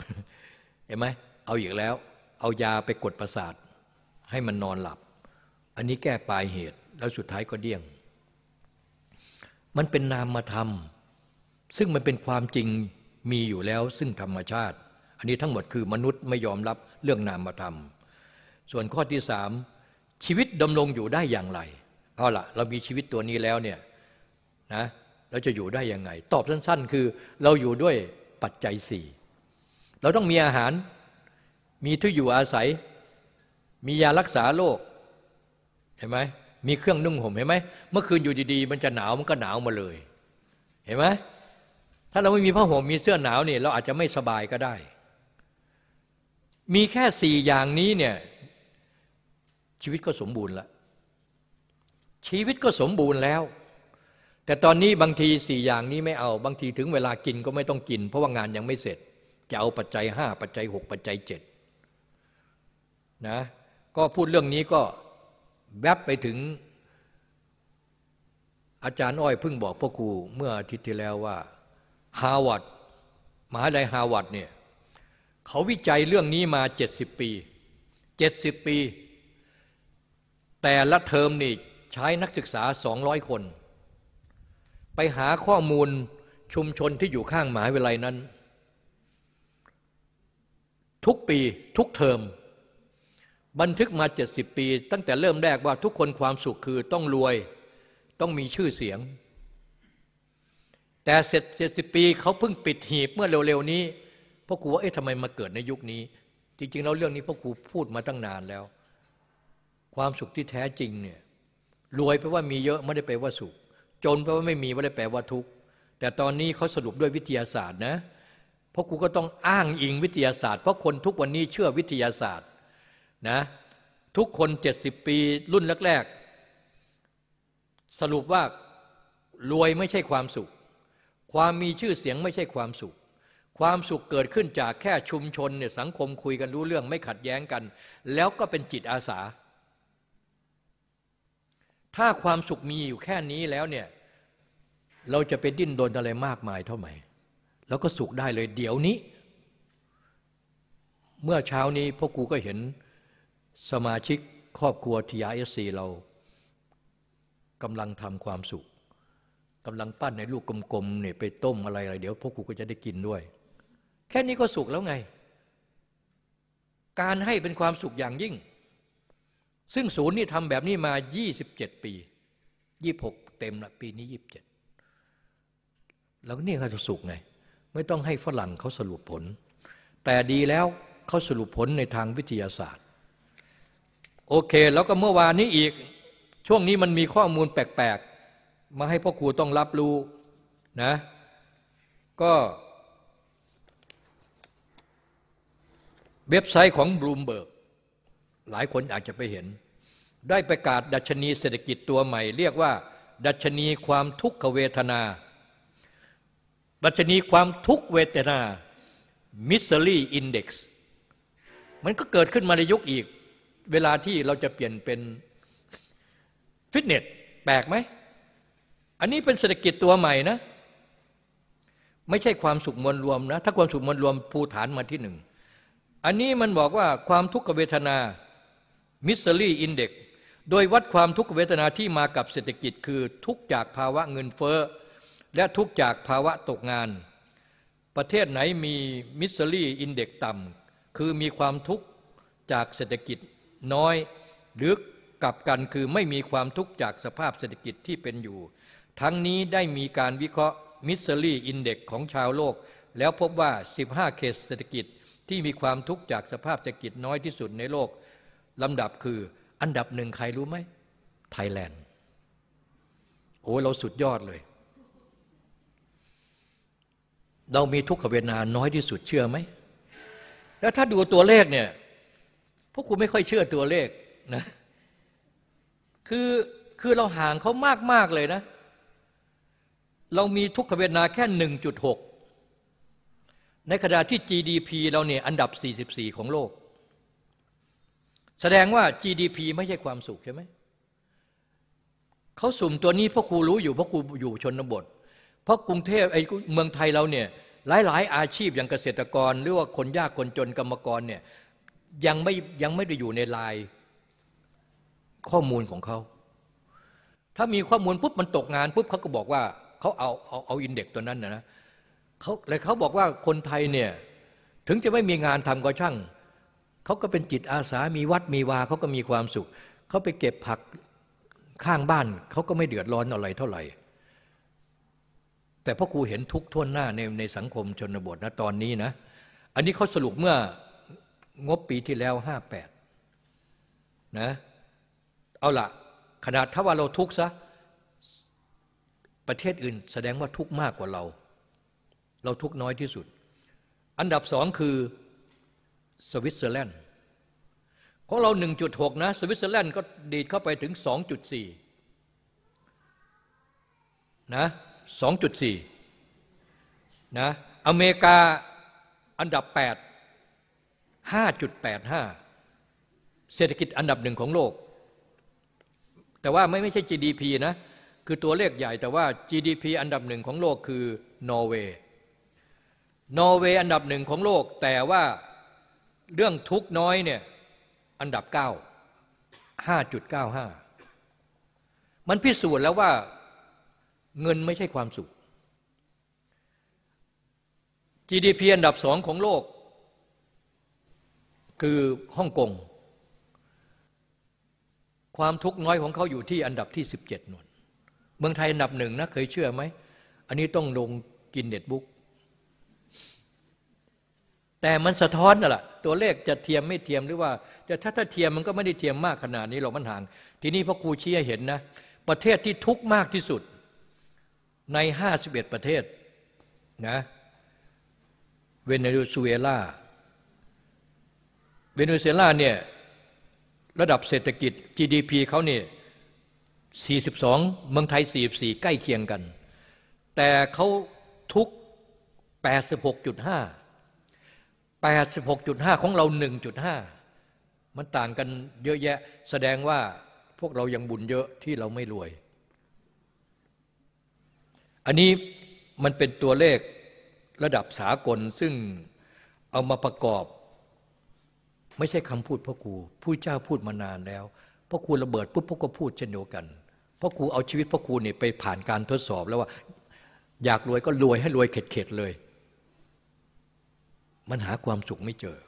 เห็นไหมเอาอีกแล้ว เอายาไปกดประสาท ให้มันนอนหลับ อันนี้แก้ปลายเหตุแล้วสุดท้ายก็เดี่ยง มันเป็นนามธรรม ซึ่งมันเป็นความจริงมีอยู่แล้ว ซึ่งธรรมชาติ อันนี้ทั้งหมดคือมนุษย์ไม่ยอมรับเรื่องนามธรรม ส่วนข้อที่สามชีวิตดำรงอยู่ได้อย่างไร เอาล่ะเรามีชีวิตตัวนี้แล้วเนี่ยนะ เราจะอยู่ได้ยังไง ตอบสั้น ๆ คือเราอยู่ด้วยปัจจัยสี่เราต้องมีอาหาร มีที่อยู่อาศัย มียารักษาโรคเห็นไหมมีเครื่องนุ่งห่มเห็นไหมเมื่อคืนอยู่ดีๆ มันจะหนาวมันก็หนาวมาเลย เห็นไหมถ้าเราไม่มีผ้าห่มมีเสื้อหนาวเนี่ยเราอาจจะไม่สบายก็ได้ มีแค่สี่อย่างนี้เนี่ยชีวิตก็สมบูรณ์ล้วชีวิตก็สมบูรณ์แล้ว แต่ตอนนี้บางทีสี่อย่างนี้ไม่เอาบางทีถึงเวลากินก็ไม่ต้องกิน เพราะว่างานยังไม่เสร็จ จะเอาปัจจัยห้าปัจจัยหกปัจจัยเจ็ดนะก็พูดเรื่องนี้ก็แวบไปถึง อาจารย์อ้อยเพิ่งบอกพ่อครูเมื่ออาทิตย์ที่แล้วว่าฮาวาดมหาลัยฮาวาดเนี่ยเขาวิจัยเรื่องนี้มา 70 ปี 70 ปี แต่ละเทอมนี่ใช้นักศึกษา 200 คน ไปหาข้อมูลชุมชนที่อยู่ข้างหมหาวิทยาลัยนั้น ทุกปีทุกเทอม บันทึกมา 70 ปี ตั้งแต่เริ่มแรกว่าทุกคนความสุขคือต้องรวย ต้องมีชื่อเสียง แต่เสร็จเจ็ดสิบปีเขาเพิ่งปิดหีบเมื่อเร็วๆนี้พ่อครูว่าเอ๊ะทำไมมาเกิดในยุคนี้ จริงๆแล้วเรื่องนี้พ่อครูพูดมาตั้งนานแล้ว ความสุขที่แท้จริงเนี่ยรวยแปลว่ามีเยอะไม่ได้แปลว่าสุข จนแปลว่าไม่มีไม่ได้แปลว่าทุกข์แต่ตอนนี้เขาสรุปด้วยวิทยาศาสตร์นะ เพราะครูก็ต้องอ้างอิงวิทยาศาสตร์ เพราะคนทุกวันนี้เชื่อวิทยาศาสตร์นะทุกคน 70 ปีรุ่นแรก ๆ สรุปว่ารวยไม่ใช่ความสุข ความมีชื่อเสียงไม่ใช่ความสุข ความสุขเกิดขึ้นจากแค่ชุมชนเนี่ยสังคมคุยกันรู้เรื่องไม่ขัดแย้งกัน แล้วก็เป็นจิตอาสา ถ้าความสุขมีอยู่แค่นี้แล้วเนี่ยเราจะไปดิ้นรนอะไรมากมายเท่าไหร่แล้วก็สุขได้เลยเดี๋ยวนี้ เมื่อเช้านี้พ่อครูก็เห็นสมาชิกครอบครัวทีอาเอสซีเรากำลังทำความสุขกำลังปั้นในลูกกลมๆเนี่ยไปต้มอะไรอะไรเดี๋ยวพวกครูก็จะได้กินด้วย แค่นี้ก็สุขแล้วไง การให้เป็นความสุขอย่างยิ่ง ซึ่งศูนย์นี่ทำแบบนี้มา 27 ปี 26 เต็มละปีนี้ 27 แล้วนี่เขาจะสุขไง ไม่ต้องให้ฝรั่งเขาสรุปผล แต่ดีแล้วเขาสรุปผลในทางวิทยาศาสตร์ โอเค แล้วก็เมื่อวานนี้อีก ช่วงนี้มันมีข้อมูลแปลกๆ มาให้พ่อครูต้องรับรู้นะ ก็เว็บไซต์ของบลูมเบิร์ก หลายคนอาจจะไปเห็น ได้ประกาศดัชนีเศรษฐกิจตัวใหม่ เรียกว่า ดัชนีความทุกขเวทนา ดัชนีความทุกเวทนา Misery Index มันก็เกิดขึ้นมาในยุคอีก เวลาที่เราจะเปลี่ยนเป็นฟิตเนสแปลกไหม อันนี้เป็นเศรษฐกิจตัวใหม่นะ ไม่ใช่ความสุขมวลรวมนะ ถ้าความสุขมวลรวมภูฐานมาที่หนึ่ง อันนี้มันบอกว่าความทุกขเวทนา Misery Index โดยวัดความทุกขเวทนาที่มากับเศรษฐกิจคือทุกจากภาวะเงินเฟ้อ และทุกจากภาวะตกงาน ประเทศไหนมี Misery Index ต่ำคือมีความทุกข์จากเศรษฐกิจน้อยหรือกลับกันคือไม่มีความทุกข์จากสภาพเศรษฐกิจที่เป็นอยู่ ทั้งนี้ได้มีการวิเคราะห์ Misery Index ของชาวโลก แล้วพบว่า 15 เขตเศรษฐกิจที่มีความทุกข์จากสภาพเศรษฐกิจน้อยที่สุดในโลก ลำดับคืออันดับหนึ่งใครรู้ไหมไทยแลนด์ โอ้เราสุดยอดเลย เรามีทุกขเวทนาน้อยที่สุดเชื่อไหม แล้วถ้าดูตัวเลขเนี่ย พวกคุณไม่ค่อยเชื่อตัวเลขนะ คือคือเราห่างเขามากมากเลยนะ เรามีทุกขเวทนาแค่หนึ่งจุดหกในขณะที่ GDP เราเนี่ยอันดับ 44 ของโลก แสดงว่า GDP ไม่ใช่ความสุขใช่ไหมเขาสุ่มตัวนี้เพราะครูรู้อยู่เพราะครูอยู่ชนบท เพราะกรุงเทพไอ้เมืองไทยเราเนี่ยหลายหลายอาชีพอย่างเกษตรกร หรือว่าคนยากคนจนกรรมกรเนี่ยยังไม่ยังไม่ได้อยู่ในลายข้อมูลของเขา ถ้ามีข้อมูลปุ๊บมันตกงานปุ๊บเขาก็บอกว่าเขาเอาเอาเอาอินเด็กตัวนั้นนะนะเขาเลยเขาบอกว่าคนไทยเนี่ยถึงจะไม่มีงานทำก็ช่าง เขาก็เป็นจิตอาสามีวัดมีวาเขาก็มีความสุข เขาไปเก็บผักข้างบ้านเขาก็ไม่เดือดร้อนอะไรเท่าไหร่ แต่พ่อครูเห็นทุกท่วนหน้าในในสังคมชนบทนะตอนนี้นะ อันนี้เขาสรุปเมื่องบปีที่แล้วห้าแปดนะ เอาละขนาดถ้าว่าเราทุกข์ซะประเทศอื่นแสดงว่าทุกข์มากกว่าเรา เราทุกข์น้อยที่สุด อันดับสองคือ สวิตเซอร์แลนด์ของเรา 1.6 นะ สวิตเซอร์แลนด์ก็ดีดเข้าไปถึง 2.4 นะ 2.4 นะ อเมริกาอันดับ 8 5.85 เศรษฐกิจอันดับหนึ่งของโลก แต่ว่าไม่ไม่ใช่ GDP นะ คือตัวเลขใหญ่แต่ว่า GDP อันดับหนึ่งของโลกคือนอร์เวย์ นอร์เวย์อันดับหนึ่งของโลกแต่ว่า เรื่องทุกน้อยเนี่ยอันดับ 9 5.95 มันพิสูจน์แล้วว่าเงินไม่ใช่ความสุข GDP อันดับสองของโลก คือฮ่องกง ความทุกข์น้อยของเขาอยู่ที่อันดับที่ 17นวนเมืองไทยอันดับหนึ่งนะเคยเชื่อไหม อันนี้ต้องลงกินเน็ตบุ๊ก แต่มันสะท้อนน่ะละตัวเลขจะเทียมไม่เทียมหรือว่าแต่ถ้าถ้าเทียมมันก็ไม่ได้เทียมมากขนาดนี้หรอกมันห่าง ทีนี้พ่อครูชี้ให้เห็นนะ ประเทศที่ทุกข์มากที่สุดใน 51 ประเทศนะเวเนซุเอลาเวเนซุเอลาเนี่ยระดับเศรษฐกิจ GDP เขาเนี่ย42 เมืองไทย 44 ใกล้เคียงกัน แต่เขาทุก 86.5 86.5 ของเรา 1.5 มันต่างกันเยอะแยะ แสดงว่าพวกเรายังบุญเยอะที่เราไม่รวย อันนี้มันเป็นตัวเลขระดับสากลซึ่งเอามาประกอบ ไม่ใช่คำพูดพ่อครูผู้เจ้าพูดมานานแล้วพ่อครูระเบิดปุ๊บพ่อก็พูดเช่นเดียวกันพ่อครูเอาชีวิตพ่อครูเนี่ยไปผ่านการทดสอบแล้วว่า อยากรวยก็รวยให้รวยเข็ดๆเลย มันหาความสุขไม่เจอ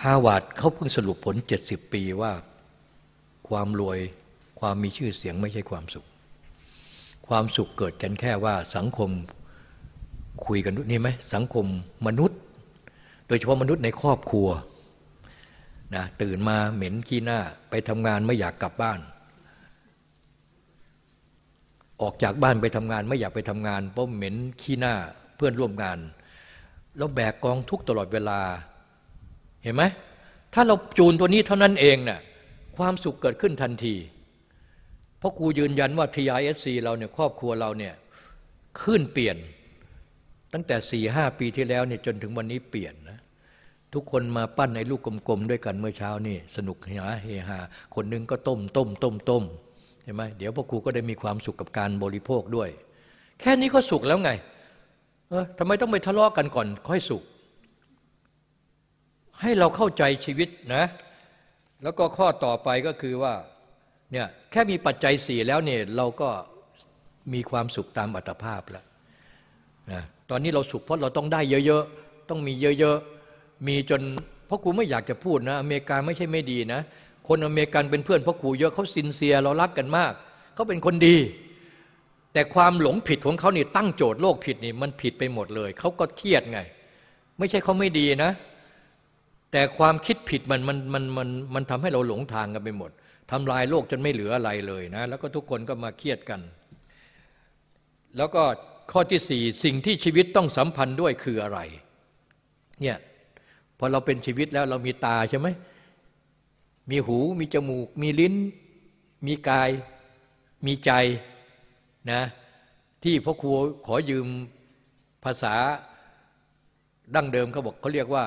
ฮาวาดเขาเพิ่งสรุปผล 70 ปีว่าความรวยความมีชื่อเสียงไม่ใช่ความสุข ความสุขเกิดกันแค่ว่าสังคมคุยกันนี่ไหมสังคมมนุษย์ โดยเฉพาะมนุษย์ในครอบครัวนะตื่นมาเหม็นขี้หน้าไปทำงานไม่อยากกลับบ้าน ออกจากบ้านไปทำงาน ไม่อยากไปทำงาน เพราะเหม็นขี้หน้าเพื่อนร่วมงาน แล้วแบกกองทุกตลอดเวลา เห็นไหมถ้าเราจูนตัวนี้เท่านั้นเองเนะ่ยความสุขเกิดขึ้นทันที เพราะกูยืนยันว่าทีไอเเราเนี่ยครอบครัวเราเนี่ยขึ้นเปลี่ยน ตั้งแต่สี่ห้าปีที่แล้วเนี่ยจนถึงวันนี้เปลี่ยนนะทุกคนมาปั้นในลูกกลมๆด้วยกันเมื่อเช้านี่สนุกเฮฮาเฮฮาคนนึงก็ต้มต้มต้มต้ม ช่ไหมเดี๋ยวพ่อครูก็ได้มีความสุขกับการบริโภคด้วย แค่นี้ก็สุขแล้วไงเออทำไมต้องไปทะเลาะกันก่อน ค่อยสุข ให้เราเข้าใจชีวิตนะ แล้วก็ข้อต่อไปก็คือว่าเนี่ยแค่มีปัจจัยสี่แล้วเนี่ยเราก็มีความสุขตามอัตภาพแล้วนะตอนนี้เราสุขเพราะเราต้องได้เยอะๆ ต้องมีเยอะๆ มีจนเพราะกูไม่อยากจะพูดนะ อเมริกาไม่ใช่ไม่ดีนะ คนอเมริกันเป็นเพื่อนพ่อครูเยอะเขาซินเซียเรารักกันมากเขาเป็นคนดี แต่ความหลงผิดของเขานี่ตั้งโจทย์โลกผิดนี่มันผิดไปหมดเลยเขาก็เครียดไง ไม่ใช่เขาไม่ดีนะ แต่ความคิดผิดมันมันมันมันมันทำให้เราหลงทางกันไปหมดทำลายโลกจนไม่เหลืออะไรเลยนะ แล้วก็ทุกคนก็มาเครียดกัน แล้วก็ข้อที่สี่สิ่งที่ชีวิตต้องสัมพันธ์ด้วยคืออะไร เนี่ยพอเราเป็นชีวิตแล้วเรามีตาใช่ไหม มีหู มีจมูก มีลิ้น มีกาย มีใจนะที่พ่อครูขอยืมภาษาดั้งเดิมเขาบอกเขาเรียกว่า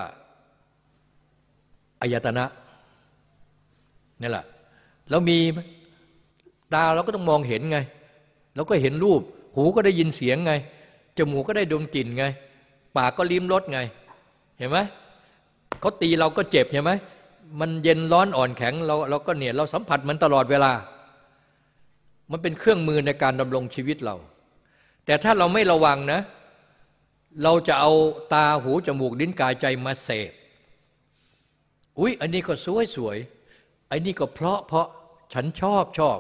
อายตนะนี่แหละแล้วมีตาเราก็ต้องมองเห็นไงเราก็เห็นรูป หูก็ได้ยินเสียงไง จมูกก็ได้ดมกลิ่นไง ปากก็ลิ้มรสไง เห็นไหมเขาตีเราก็เจ็บเห็นไหม มันเย็นร้อนอ่อนแข็งเราเราก็เนี่ยเราสัมผัสมันตลอดเวลา มันเป็นเครื่องมือในการดำรงชีวิตเรา แต่ถ้าเราไม่ระวังนะ เราจะเอาตาหูจมูกลิ้นกายใจมาเสพอุ๊ย อันนี้ก็สวยสวยอันนี้ก็เพราะเพราะฉันชอบชอบ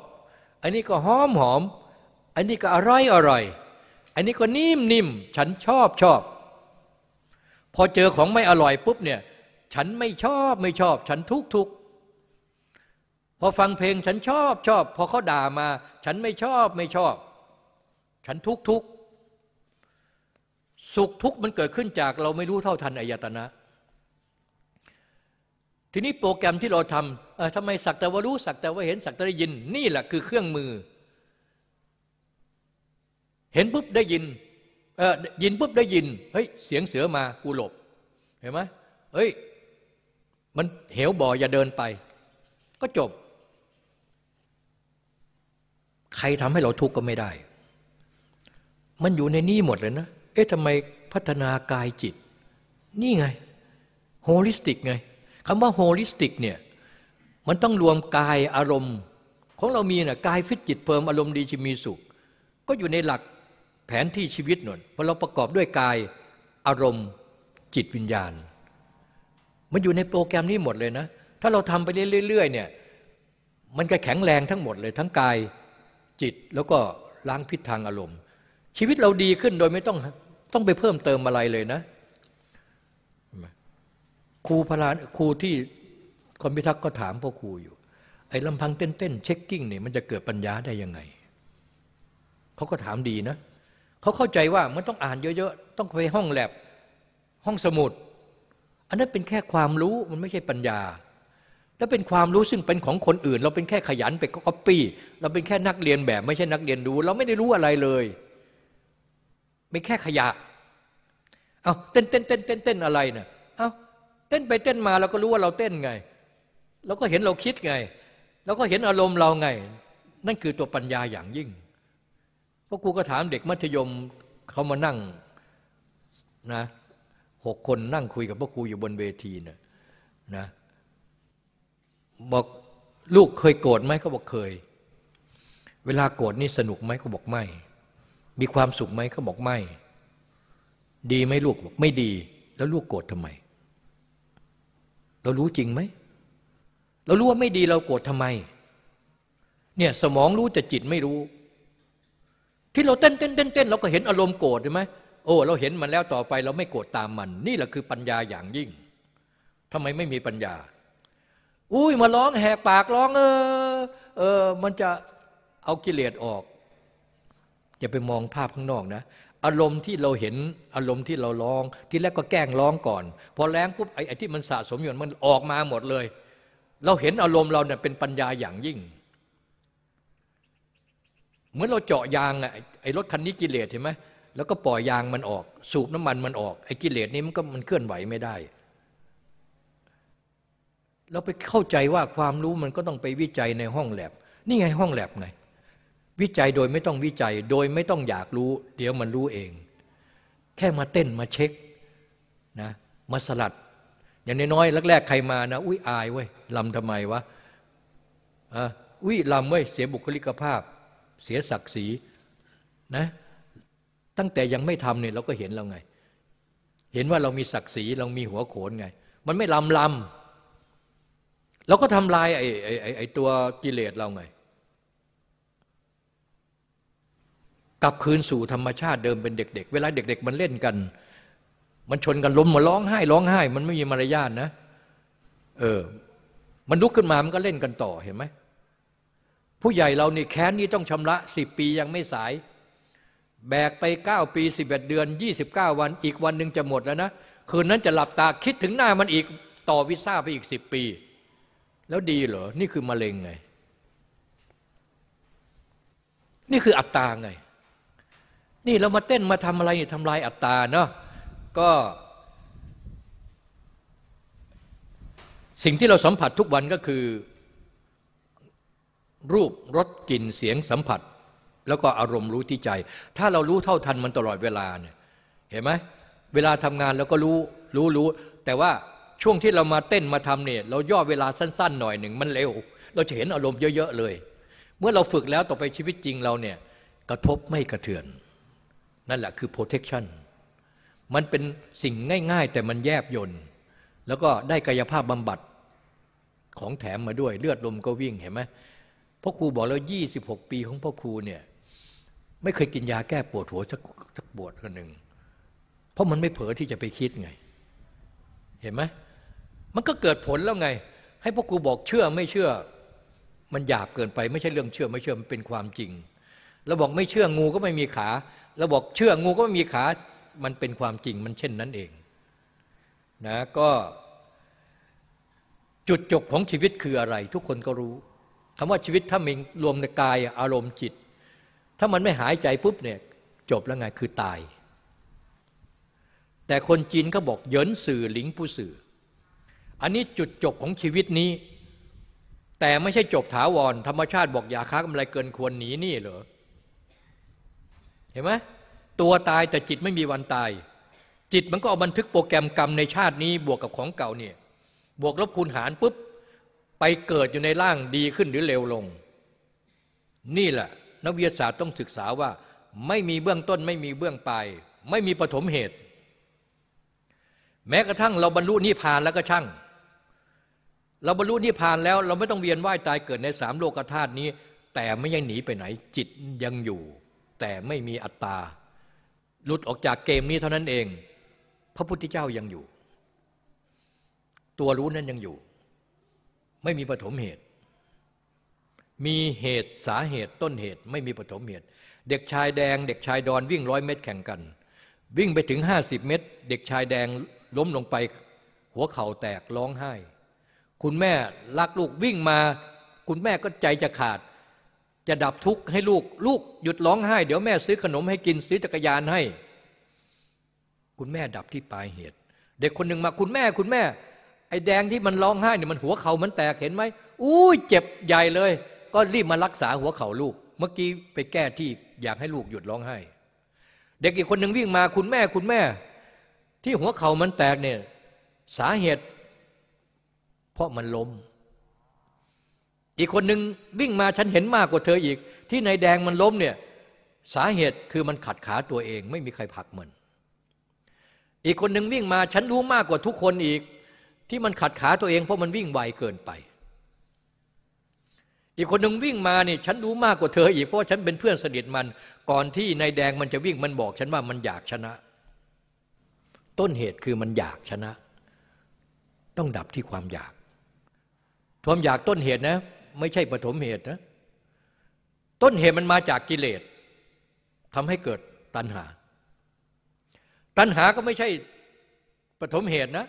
อันนี้ก็หอมหอม อันนี้ก็อร่อยอร่อย อันนี้ก็นิ่มนิ่มฉันชอบชอบ พอเจอของไม่อร่อยปุ๊บเนี่ย ฉันไม่ชอบไม่ชอบ ฉันทุกทุกพอฟังเพลงฉันชอบชอบ พอเขาด่ามา ฉันไม่ชอบไม่ชอบ ฉันทุกทุกสุขทุกข์มันเกิดขึ้นจากเราไม่รู้เท่าทันอายตนะ ทีนี้โปรแกรมที่เราทำทำไมสักแต่ว่ารู้สักแต่ว่าเห็นสักแต่ได้ยิน นี่แหละคือเครื่องมือ เห็นปุ๊บได้ยินเออยินปุ๊บได้ยิน เฮ้ย เสียงเสือมากูหลบ เห็นไหมเฮ้ย มันเหวบ่ออย่าเดินไป ก็จบ ใครทำให้เราทุกข์ก็ไม่ได้ มันอยู่ในนี่หมดเลยนะ เอ๊ะทำไมพัฒนากายจิต นี่ไง holistic ไงคำว่า holistic เนี่ยมันต้องรวมกายอารมณ์ ของเรามีนะ่ะกายฟิตจิต firm อารมณ์ดีชีวีมีสุข ก็อยู่ในหลักแผนที่ชีวิตหน่อยพอเราประกอบด้วยกายอารมณ์จิตวิญญาณ มันอยู่ในโปรแกรมนี้หมดเลยนะ ถ้าเราทำไปเรื่อยๆเนี่ย มันก็แข็งแรงทั้งหมดเลยทั้งกายจิตแล้วก็ล้างพิษทางอารมณ์ ชีวิตเราดีขึ้นโดยไม่ต้องต้องไปเพิ่มเติมอะไรเลยนะครูพลานครูที่คอมพิทักษ์ก็ถามพ่อครูอยู่ ไอ้ลำพังเต้นๆ shaking เนี่ยมันจะเกิดปัญญาได้ยังไงเขาก็ถามดีนะเขาเข้าใจว่ามันต้องอ่านเยอะๆ ต้องไปห้องแลบห้องสมุด อันนั้นเป็นแค่ความรู้มันไม่ใช่ปัญญา แล้วเป็นความรู้ซึ่งเป็นของคนอื่น เราเป็นแค่ขยันไปก๊อปปี้เราเป็นแค่นักเลียนแบบ ไม่ใช่นักเรียนรู้ เราไม่ได้รู้อะไรเลยเป็นแค่ขยะเอาเต้นเต้นเต้นเต้นเต้นอะไรเนะ่ยเอาเต้นไปเต้นมาเราก็รู้ว่าเราเต้นไงเราก็เห็นเราคิดไงเราก็เห็นอารมณ์เราไง นั่นคือตัวปัญญาอย่างยิ่งพราะครูก็ถามเด็กมัธยมเขามานั่งนะ หกคนนั่งคุยกับพ่อครูอยู่บนเวทีนะนะบอกลูกเคยโกรธไหมเขาบอกเคย เวลาโกรธนี่สนุกไหมเขาบอกไม่ มีความสุขไหมเขาบอกไม่ ดีไหมลูกบอกไม่ดี แล้วลูกโกรธทำไม เรารู้จริงไหม เรารู้ว่าไม่ดีเราโกรธทำไม เนี่ยสมองรู้แต่จิตไม่รู้ ที่เราเต้นเต้นเต้นเต้นเราก็เห็นอารมณ์โกรธใช่ไหม โอ้เราเห็นมันแล้วต่อไปเราไม่โกรธตามมัน นี่แหละคือปัญญาอย่างยิ่งทำไมไม่มีปัญญา อุ้ยมาร้องแหกปากร้องเออเออมันจะเอากิเลสออกอย่าไปมองภาพข้างนอกนะอารมณ์ที่เราเห็นอารมณ์ที่เราร้องที่แรกก็แกล้งร้องก่อน พอแรงปุ๊บไอ้ที่มันสะสมอยู่มันออกมาหมดเลย เราเห็นอารมณ์เราเนี่ยเป็นปัญญาอย่างยิ่ง เหมือนเราเจาะยางอะไอ้รถคันนี้กิเลสเห็นไหม แล้วก็ปล่อยยางมันออก สูบน้ำมันมันออกไอ้กิเลสนี้มันก็มันเคลื่อนไหวไม่ได้เราไปเข้าใจว่าความรู้มันก็ต้องไปวิจัยในห้องแลบนี่ไงห้องแลบไง วิจัยโดยไม่ต้องวิจัย โดยไม่ต้องอยากรู้ เดี๋ยวมันรู้เอง แค่มาเต้นมาเช็คนะมาสลัด อย่างน้อยๆแรกๆใครมานะอุ้ยอายเว้ยลำทำไมวะอะอุ้ยลำเว้ยเสียบุคลิกภาพ เสียศักดิ์ศรีนะ ตั้งแต่ยังไม่ทำเนี่ยเราก็เห็นเราไง เห็นว่าเรามีศักดิ์ศรีเรามีหัวโขนไง มันไม่ลำลำเราก็ทำลายไอ้ไอ้ไอ้ตัวกิเลสเราไง กลับคืนสู่ธรรมชาติเดิมเป็นเด็ก ๆเวลาเด็ก ๆ มันเล่นกัน มันชนกันล้มมาร้องไห้ร้องไห้ มันไม่มีมารยาทนะ เออ มันลุกขึ้นมามันก็เล่นกันต่อเห็นไหมผู้ใหญ่เรานี่แค้นนี้ต้องชำระสิบปียังไม่สาย แบกไปเก้าปีสิบเอ็ดเดือนยี่สิบเก้าวันอีกวันหนึ่งจะหมดแล้วนะ คืนนั้นจะหลับตาคิดถึงหน้ามันอีกต่อวิซ่าไปอีกสิบปี แล้วดีเหรอ นี่คือมะเร็งไง นี่คืออัตตาไง นี่เรามาเต้นมาทำอะไรทำลายอัตตาเนาะก็สิ่งที่เราสัมผัสทุกวันก็คือ รูปรสกลิ่นเสียงสัมผัส แล้วก็อารมณ์รู้ที่ใจ ถ้าเรารู้เท่าทันมันตลอดเวลาเนี่ยเห็นไหมเวลาทำงานเราก็รู้รู้รู้ แต่ว่าช่วงที่เรามาเต้นมาทำเนี่ยเราย่อเวลาสั้น ๆ หน่อยหนึ่งมันเร็ว เราจะเห็นอารมณ์เยอะๆเลย เมื่อเราฝึกแล้วต่อไปชีวิตจริงเราเนี่ยกระทบไม่กระเทือน นั่นแหละคือ protection มันเป็นสิ่งง่าย ๆ แต่มันแยบยนแล้วก็ได้กายภาพบำบัดของแถมมาด้วย เลือดลมก็วิ่งเห็นไหมพ่อครูบอกแล้วยี่สิบหกปีของพ่อครูเนี่ย ไม่เคยกินยาแก้ปวดหัวสักสักปวดกันหนึ่งเพราะมันไม่เผลอที่จะไปคิดไง เห็นไหมมันก็เกิดผลแล้วไง ให้พ่อครูบอกเชื่อไม่เชื่อ มันหยาบเกินไป ไม่ใช่เรื่องเชื่อไม่เชื่อมันเป็นความจริงเราบอกไม่เชื่องูก็ไม่มีขาเราบอกเชื่องูก็ไม่มีขา มันเป็นความจริงมันเช่นนั้นเองนะก็จุดจบของชีวิตคืออะไร ทุกคนก็รู้คำว่าชีวิตถ้ามีรวมในกายอารมณ์จิต ถ้ามันไม่หายใจปุ๊บเนี่ยจบแล้วไงคือตาย แต่คนจีนเขาบอกเหยินสื่อหลิงผู้สื่อ อันนี้จุดจบของชีวิตนี้ แต่ไม่ใช่จบถาวร ธรรมชาติบอกอย่าค้ากำไรเกินควรหนีนี่เหรอเห็นไหมตัวตายแต่จิตไม่มีวันตาย จิตมันก็เอาบันทึกโปรแกรมกรรมในชาตินี้บวกกับของเก่าเนี่ยบวกลบคูณหารปุ๊บไปเกิดอยู่ในร่างดีขึ้นหรือเลวลง นี่แหละ นักวิทยาศาสตร์ต้องศึกษาว่า ไม่มีเบื้องต้นไม่มีเบื้องปลายไม่มีปฐมเหตุ แม้กระทั่งเราบรรลุนิพพานแล้วก็ช่าง เราบรรลุนิพพานแล้วเราไม่ต้องเวียนว่ายตายเกิดในสามโลกธาตุนี้ แต่ไม่ยังหนีไปไหนจิตยังอยู่ แต่ไม่มีอัตตาหลุดออกจากเกมนี้เท่านั้นเอง พระพุทธเจ้ายังอยู่ ตัวรู้นั้นยังอยู่ ไม่มีปฐมเหตุ มีเหตุสาเหตุต้นเหตุ ไม่มีปฐมเหตุ เด็กชายแดง เด็กชายดอนวิ่งร้อยเมตรแข่งกัน วิ่งไปถึงห้าสิบเมตร เด็กชายแดงล้มลงไป หัวเข่าแตกร้องไห้ คุณแม่รักลูกวิ่งมา คุณแม่ก็ใจจะขาด จะดับทุกข์ให้ลูกลูกหยุดร้องไห้ เดี๋ยวแม่ซื้อขนมให้กินซื้อจักรยานให้ คุณแม่ดับที่ปลายเหตุ เด็กคนหนึ่งมาคุณแม่คุณแม่ไอ้แดงที่มันร้องไห้เนี่ยมันหัวเข่ามันแตกเห็นไหมอุ้ยเจ็บใหญ่เลย ก็รีบมารักษาหัวเข่าลูก เมื่อกี้ไปแก้ที่อยากให้ลูกหยุดร้องไห้ เด็กอีกคนหนึ่งวิ่งมาคุณแม่คุณแม่ ที่หัวเข่ามันแตกเนี่ยสาเหตุ เพราะมันล้ม อีกคนหนึ่งวิ่งมาฉันเห็นมากกว่าเธออีก ที่นายแดงมันล้มเนี่ยสาเหตุคือมันขัดขาตัวเอง ไม่มีใครผลักมัน อีกคนหนึ่งวิ่งมาฉันรู้มากกว่าทุกคนอีก ที่มันขัดขาตัวเองเพราะมันวิ่งไวเกินไป อีกคนหนึ่งวิ่งมาเนี่ยฉันรู้มากกว่าเธออีกเพราะฉันเป็นเพื่อนสนิทมัน ก่อนที่นายแดงมันจะวิ่งมันบอกฉันว่ามันอยากชนะ ต้นเหตุคือมันอยากชนะ ต้องดับที่ความอยากความอยากต้นเหตุนะ ไม่ใช่ปฐมเหตุนะ ต้นเหตุมันมาจากกิเลสทำให้เกิดตัณหา ตัณหาก็ไม่ใช่ปฐมเหตุนะ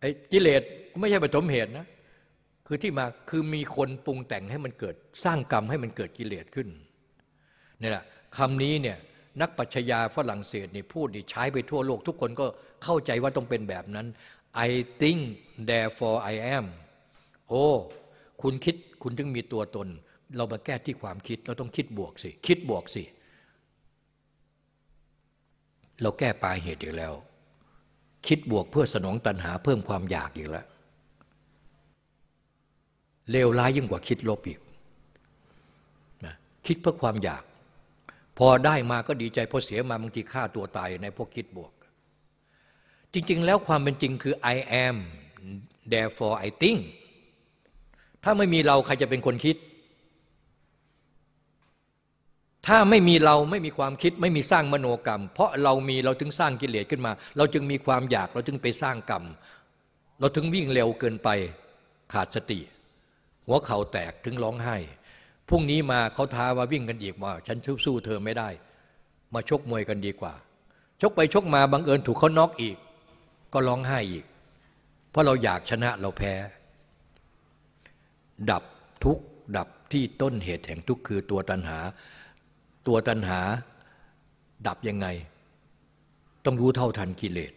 ไอ้กิเลสก็ไม่ใช่ปฐมเหตุนะ คือที่มาคือมีคนปรุงแต่งให้มันเกิดสร้างกรรมให้มันเกิดกิเลสขึ้นนี่แหละคำนี้เนี่ยนักปัชญาฝรั่งเศสนี่พูดนี่ใช้ไปทั่วโลก ทุกคนก็เข้าใจว่าต้องเป็นแบบนั้น I think therefore I am โอ้คุณคิดคุณถึงมีตัวตน เรามาแก้ที่ความคิดเราต้องคิดบวกสิ คิดบวกสิ เราแก้ปลายเหตุอีกแล้ว คิดบวกเพื่อสนองตัณหาเพิ่มความอยากอีกแล้ว เลวร้ายยิ่งกว่าคิดลบอีกนะคิดเพื่อความอยาก พอได้มาก็ดีใจพอเสียมาบางทีฆ่าตัวตายในพวกคิดบวก จริง ๆ แล้วความเป็นจริงคือ I am therefore I think ถ้าไม่มีเราใครจะเป็นคนคิด ถ้าไม่มีเราไม่มีความคิดไม่มีสร้างมโนกรรม เพราะเรามีเราถึงสร้างกิเลสขึ้นมา เราจึงมีความอยากเราจึงไปสร้างกรรม เราถึงวิ่งเร็วเกินไปขาดสติ หัวเข่าแตกถึงร้องไห้พรุ่งนี้มาเขาท้าว่าวิ่งกันอีกว่า ฉันสู้เธอไม่ได้ มาชกมวยกันดีกว่า ชกไปชกมาบังเอิญถูกเขาน็อกอีก ก็ร้องไห้อีก เพราะเราอยากชนะเราแพ้ ดับทุกดับที่ต้นเหตุแห่งทุกคือตัวตัณหา ตัวตัณหาดับยังไง ต้องรู้เท่าทันกิเลส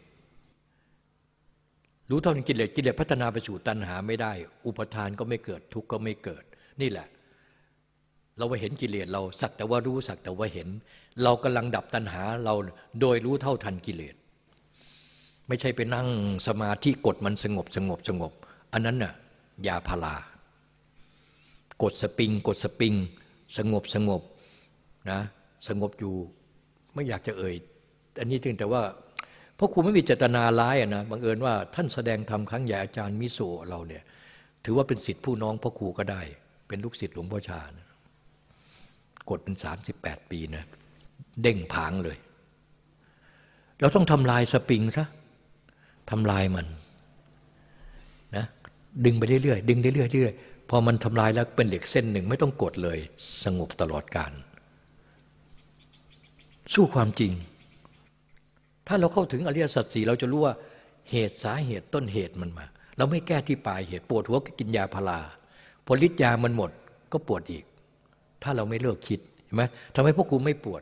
รู้เท่าทันกิเลสกิเลสพัฒนาไปสู่ตัณหาไม่ได้ อุปทานก็ไม่เกิดทุกข์ก็ไม่เกิด นี่แหละ เราไปเห็นกิเลสเราสักแต่ว่ารู้สักแต่ว่าเห็น เรากำลังดับตัณหาเราโดยรู้เท่าทันกิเลส ไม่ใช่ไปนั่งสมาธิกดมันสงบสงบสงบ อันนั้นน่ะยาพารากดสปริง กดสปริง สงบสงบนะสงบอยู่ไม่อยากจะเอ่ย อันนี้ถึงแต่ว่า เพราะครูไม่มีเจตนาร้ายนะบังเอิญว่าท่านแสดงธรรมครั้งใหญ่อาจารย์มิโซเราเนี่ยถือว่าเป็นสิทธิผู้น้องพ่อครูก็ได้ เป็นลูกศิษย์หลวงพ่อชานะกดเป็นสามสิบแปดปีนะเด้งผางเลย เราต้องทำลายสปริงซะทำลายมันนะดึงไปเรื่อยๆดึงเรื่อยๆพอมันทำลายแล้วเป็นเหล็กเส้นหนึ่งไม่ต้องกดเลย สงบตลอดการ สู้ความจริง ถ้าเราเข้าถึงอริยสัจสี่เราจะรู้ว่าเหตุสาเหตุต้นเหตุมันมา เราไม่แก้ที่ปลายเหตุปวดหัวก็กินยาพาราพอฤทธิ์ยามันหมดก็ปวดอีก ถ้าเราไม่เลิกคิดเห็นไหมทำให้พวกกูไม่ปวด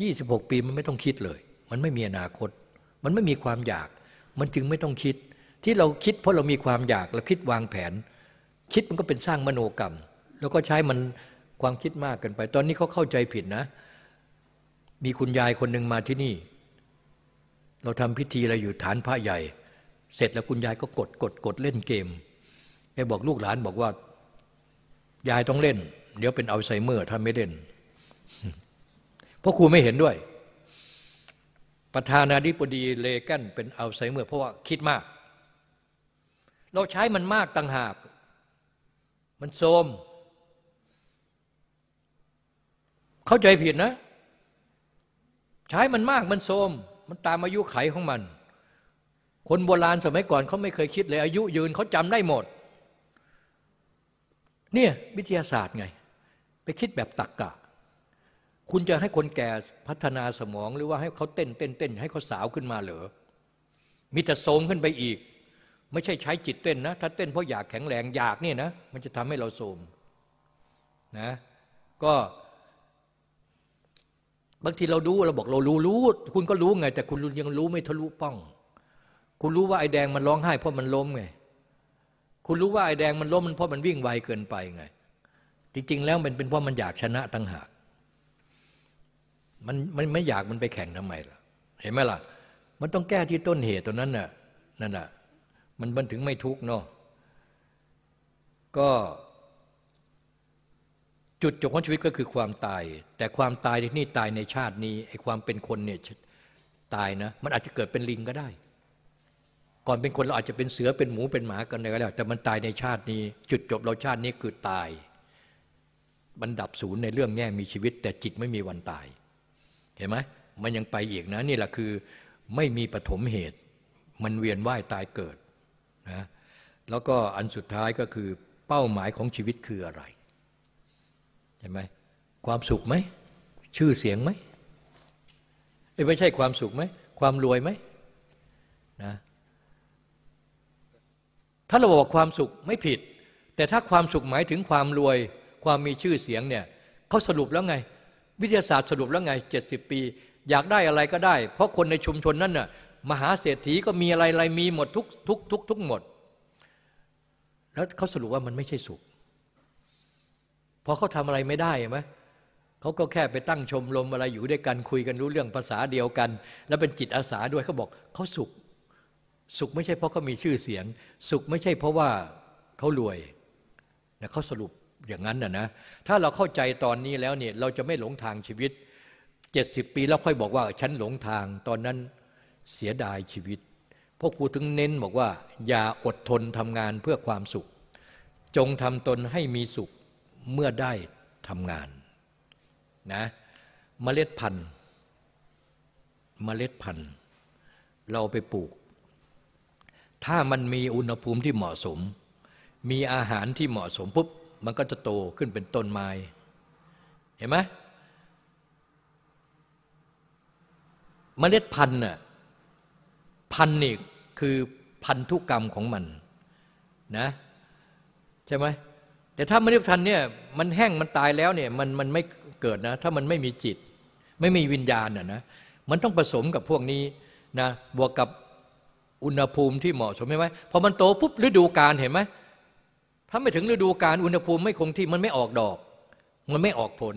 26 ปีมันไม่ต้องคิดเลย มันไม่มีอนาคต มันไม่มีความอยาก มันจึงไม่ต้องคิด ที่เราคิดเพราะเรามีความอยากเราคิดวางแผน คิดมันก็เป็นสร้างมโนกรรม แล้วก็ใช้มันความคิดมากเกินไป ตอนนี้เขาเข้าใจผิดนะ มีคุณยายคนหนึ่งมาที่นี่ เราทำพิธีอะไรอยู่ฐานพระใหญ่ เสร็จแล้วคุณยายก็กดกดกดเล่นเกมแกบอกลูกหลานบอกว่า ยายต้องเล่น เดี๋ยวเป็นอัลไซเมอร์ถ้าไม่เล่นเพราะครูไม่เห็นด้วย ประธานาธิบดีเลแกนเป็นอัลไซเมอร์เพราะว่าคิดมาก เราใช้มันมากต่างหาก มันโทมเข้าใจผิดนะ ใช้มันมากมันโทม มันตามอายุไขของมัน คนโบราณสมัยก่อนเขาไม่เคยคิดเลย อายุยืนเขาจำได้หมด เนี่ยวิทยาศาสตร์ไง ไปคิดแบบตักกะ คุณจะให้คนแก่พัฒนาสมองหรือว่าให้เขาเต้นเต้นเต้นให้เขาสาวขึ้นมาเหรอมีแต่โทมขึ้นไปอีก ไม่ใช่ใช้จิตเต้นนะ ถ้าเต้นเพราะอยากแข็งแรงอยากเนี่ยนะ มันจะทำให้เราโทมนะ ก็ บางทีเรารู้เราบอกเรารู้รู้ คุณก็รู้ไง แต่คุณยังรู้ไม่ทะลุป้อง คุณรู้ว่าไอ้แดงมันร้องไห้เพราะมันล้มไง คุณรู้ว่าไอ้แดงมันล้มมันเพราะมันวิ่งไวเกินไปไง จริง ๆ แล้วมันเป็นเพราะมันอยากชนะตั้งหาก มันมันไม่อยากมันไปแข่งทำไมล่ะ เห็นไหมล่ะ มันต้องแก้ที่ต้นเหตุตัวนั้นน่ะนั่นน่ะมันมันถึงไม่ทุกข์เนาะก็ จุดจบของชีวิตก็คือความตาย แต่ความตายที่นี่ตายในชาตินี้ไอ้ความเป็นคนเนี่ยตายนะ มันอาจจะเกิดเป็นลิงก็ได้ ก่อนเป็นคนเราอาจจะเป็นเสือเป็นหมูเป็นหมากันก็ได้ว แต่มันตายในชาตินี้ จุดจบเราชาตินี้คือตายมันดับศูนย์ในเรื่องแง่มีชีวิต แต่จิตไม่มีวันตาย เห็นไหมมันยังไปอีกนะนี่แหละคือไม่มีปฐมเหตุ มันเวียนว่ายตายเกิดนะแล้วก็อันสุดท้ายก็คือเป้าหมายของชีวิตคืออะไร ใช่ไหมความสุขไหม ชื่อเสียงไหมไม่ใช่ความสุขไหม ความรวยไหมนะถ้าเราบอกความสุขไม่ผิด แต่ถ้าความสุขหมายถึงความรวย ความมีชื่อเสียงเนี่ยเขาสรุปแล้วไง วิทยาศาสตร์สรุปแล้วไงเจ็ดสิบปี อยากได้อะไรก็ได้ เพราะคนในชุมชนนั้นน่ะมหาเศรษฐีก็มีอะไรอะไรมีหมดทุกทุกทุกทุกหมด แล้วเขาสรุปว่ามันไม่ใช่สุข พอเขาทำอะไรไม่ได้ไหมเขาก็แค่ไปตั้งชมรมอะไรอยู่ด้วยกันคุยกันรู้เรื่องภาษาเดียวกัน แล้วเป็นจิตอาสาด้วยเขาบอกเขาสุข สุขไม่ใช่เพราะเขามีชื่อเสียง สุขไม่ใช่เพราะว่าเขารวยนะเขาสรุปอย่างนั้นนะนะถ้าเราเข้าใจตอนนี้แล้วเนี่ยเราจะไม่หลงทางชีวิตเจ็ดสิบปีแล้วค่อยบอกว่าฉันหลงทางตอนนั้นเสียดายชีวิตพวกครูถึงเน้นบอกว่า อย่าอดทนทำงานเพื่อความสุข จงทำตนให้มีสุข เมื่อได้ทำงานนะเมล็ดพันธุ์เมล็ดพันธุ์ เราไปปลูก ถ้ามันมีอุณหภูมิที่เหมาะสม มีอาหารที่เหมาะสมปุ๊บมันก็จะโตขึ้นเป็นต้นไม้ เห็นไหมเมล็ดพันธุ์น่ะพันธุ์นี่คือพันธุกรรมของมันนะใช่ไหม แต่ถ้าเมล็ดพันเนี่ยมันแห้งมันตายแล้วเนี่ยมันมันไม่เกิดนะ ถ้ามันไม่มีจิต ไม่มีวิญญาณน่ะนะมันต้องผสมกับพวกนี้นะบวกกับอุณหภูมิที่เหมาะสมใช่ไหมพอมันโตปุ๊บฤดูกาลเห็นไหมถ้าไม่ถึงฤดูกาลอุณหภูมิไม่คงที่มันไม่ออกดอก มันไม่ออกผล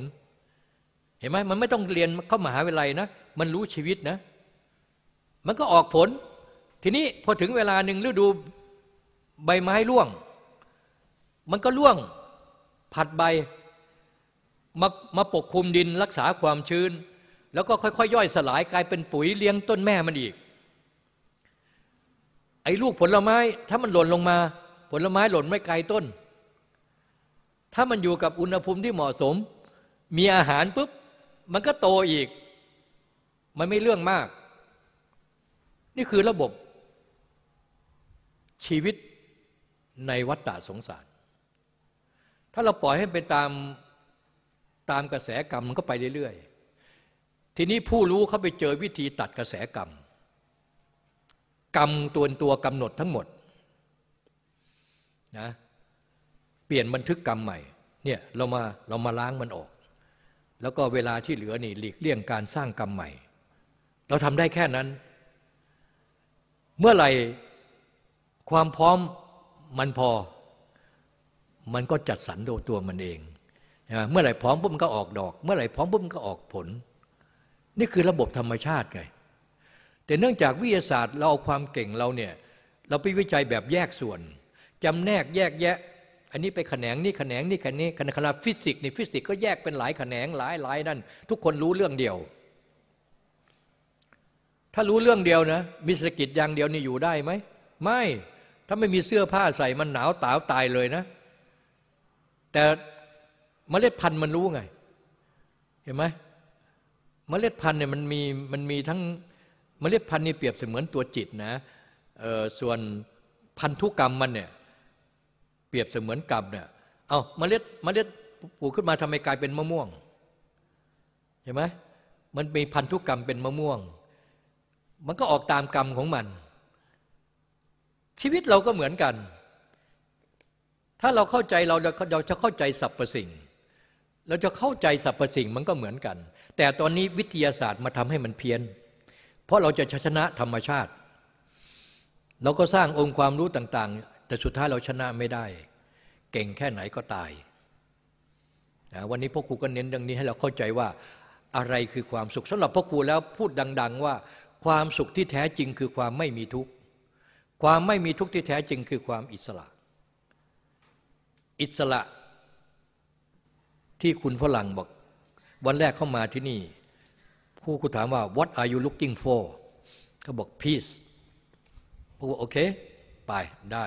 เห็นไหมมันไม่ต้องเรียนเข้ามหาวิทยาลัยนะ มันรู้ชีวิตนะ มันก็ออกผล ทีนี้พอถึงเวลาหนึ่งฤดูใบไม้ร่วง มันก็ร่วงผัดใบมามาปกคลุมดินรักษาความชื้น แล้วก็ค่อยๆย่อยสลายกลายเป็นปุ๋ยเลี้ยงต้นแม่มันอีก ไอ้ลูกผลไม้ถ้ามันหล่นลงมา ผลไม้หล่นไม่ไกลต้น ถ้ามันอยู่กับอุณหภูมิที่เหมาะสม มีอาหารปุ๊บ มันก็โตอีก มันไม่เรื่องมาก นี่คือระบบชีวิตในวัฏฏะสงสาร ถ้าเราปล่อยให้เป็นตามตามกระแสกรรมมันก็ไปเรื่อยๆ ทีนี้ผู้รู้เขาไปเจอวิธีตัดกระแสกรรม กรรมตัวตัวกำหนดทั้งหมดนะเปลี่ยนบันทึกกรรมใหม่เนี่ยเรามาเรามาล้างมันออก แล้วก็เวลาที่เหลือนี่หลีกเลี่ยงการสร้างกรรมใหม่ เราทำได้แค่นั้น เมื่อไหร่ความพร้อมมันพอ มันก็จัดสรรโดยตัวมันเองเมื่อไหร่พร้อมปุ๊บมันก็ออกดอก เมื่อไหร่พร้อมปุ๊บมันก็ออกผล นี่คือระบบธรรมชาติไงแต่เนื่องจากวิทยาศาสตร์เราเอาความเก่งเราเนี่ยเราไปวิจัยแบบแยกส่วนจำแนกแยกแยะ อันนี้ไปแขนงนี่แขนงนี่แขนงขณะฟิสิกส์นี่ฟิสิกส์ก็แยกเป็นหลายแขนงหลายหลายนั่นทุกคนรู้เรื่องเดียว ถ้ารู้เรื่องเดียวนะมีสกิจอย่างเดียวนี่อยู่ได้ไหมไม่ถ้าไม่มีเสื้อผ้าใส่มันหนาวตาวตายเลยนะ แต่เมล็ดพันธุ์มันรู้ไง เห็นไหมเมล็ดพันธุ์เนี่ยมันมีมันมีทั้งเมล็ดพันธุ์นี่เปรียบเสมือนตัวจิตนะส่วนพันธุกรรมมันเนี่ยเปรียบเสมือนกรรมเนี่ยเอาเมล็ดเมล็ดปลูกขึ้นมาทำไมกลายเป็นมะม่วงเห็นไหมมันมีพันธุกรรมเป็นมะม่วง มันก็ออกตามกรรมของมัน ชีวิตเราก็เหมือนกัน ถ้าเราเข้าใจเราเราจะเข้าใจสรรพสิ่ง เราจะเข้าใจสรรพสิ่งมันก็เหมือนกัน แต่ตอนนี้วิทยาศาสตร์มาทำให้มันเพี้ยน เพราะเราจะชนะธรรมชาติ เราก็สร้างองค์ความรู้ต่างๆ แต่สุดท้ายเราชนะไม่ได้ เก่งแค่ไหนก็ตายนะวันนี้พ่อครูก็เน้นเรื่องนี้ให้เราเข้าใจว่าอะไรคือความสุขสำหรับพ่อครูแล้วพูดดัง ๆ ว่าความสุขที่แท้จริงคือความไม่มีทุกข์ความไม่มีทุกข์ที่แท้จริงคือความอิสระ อิสระ ที่คุณฝรั่งบอก วันแรกเข้ามาที่นี่ผู้คุณถามว่า what are you looking for เขาบอก peace ผมว่าโอเค ไปได้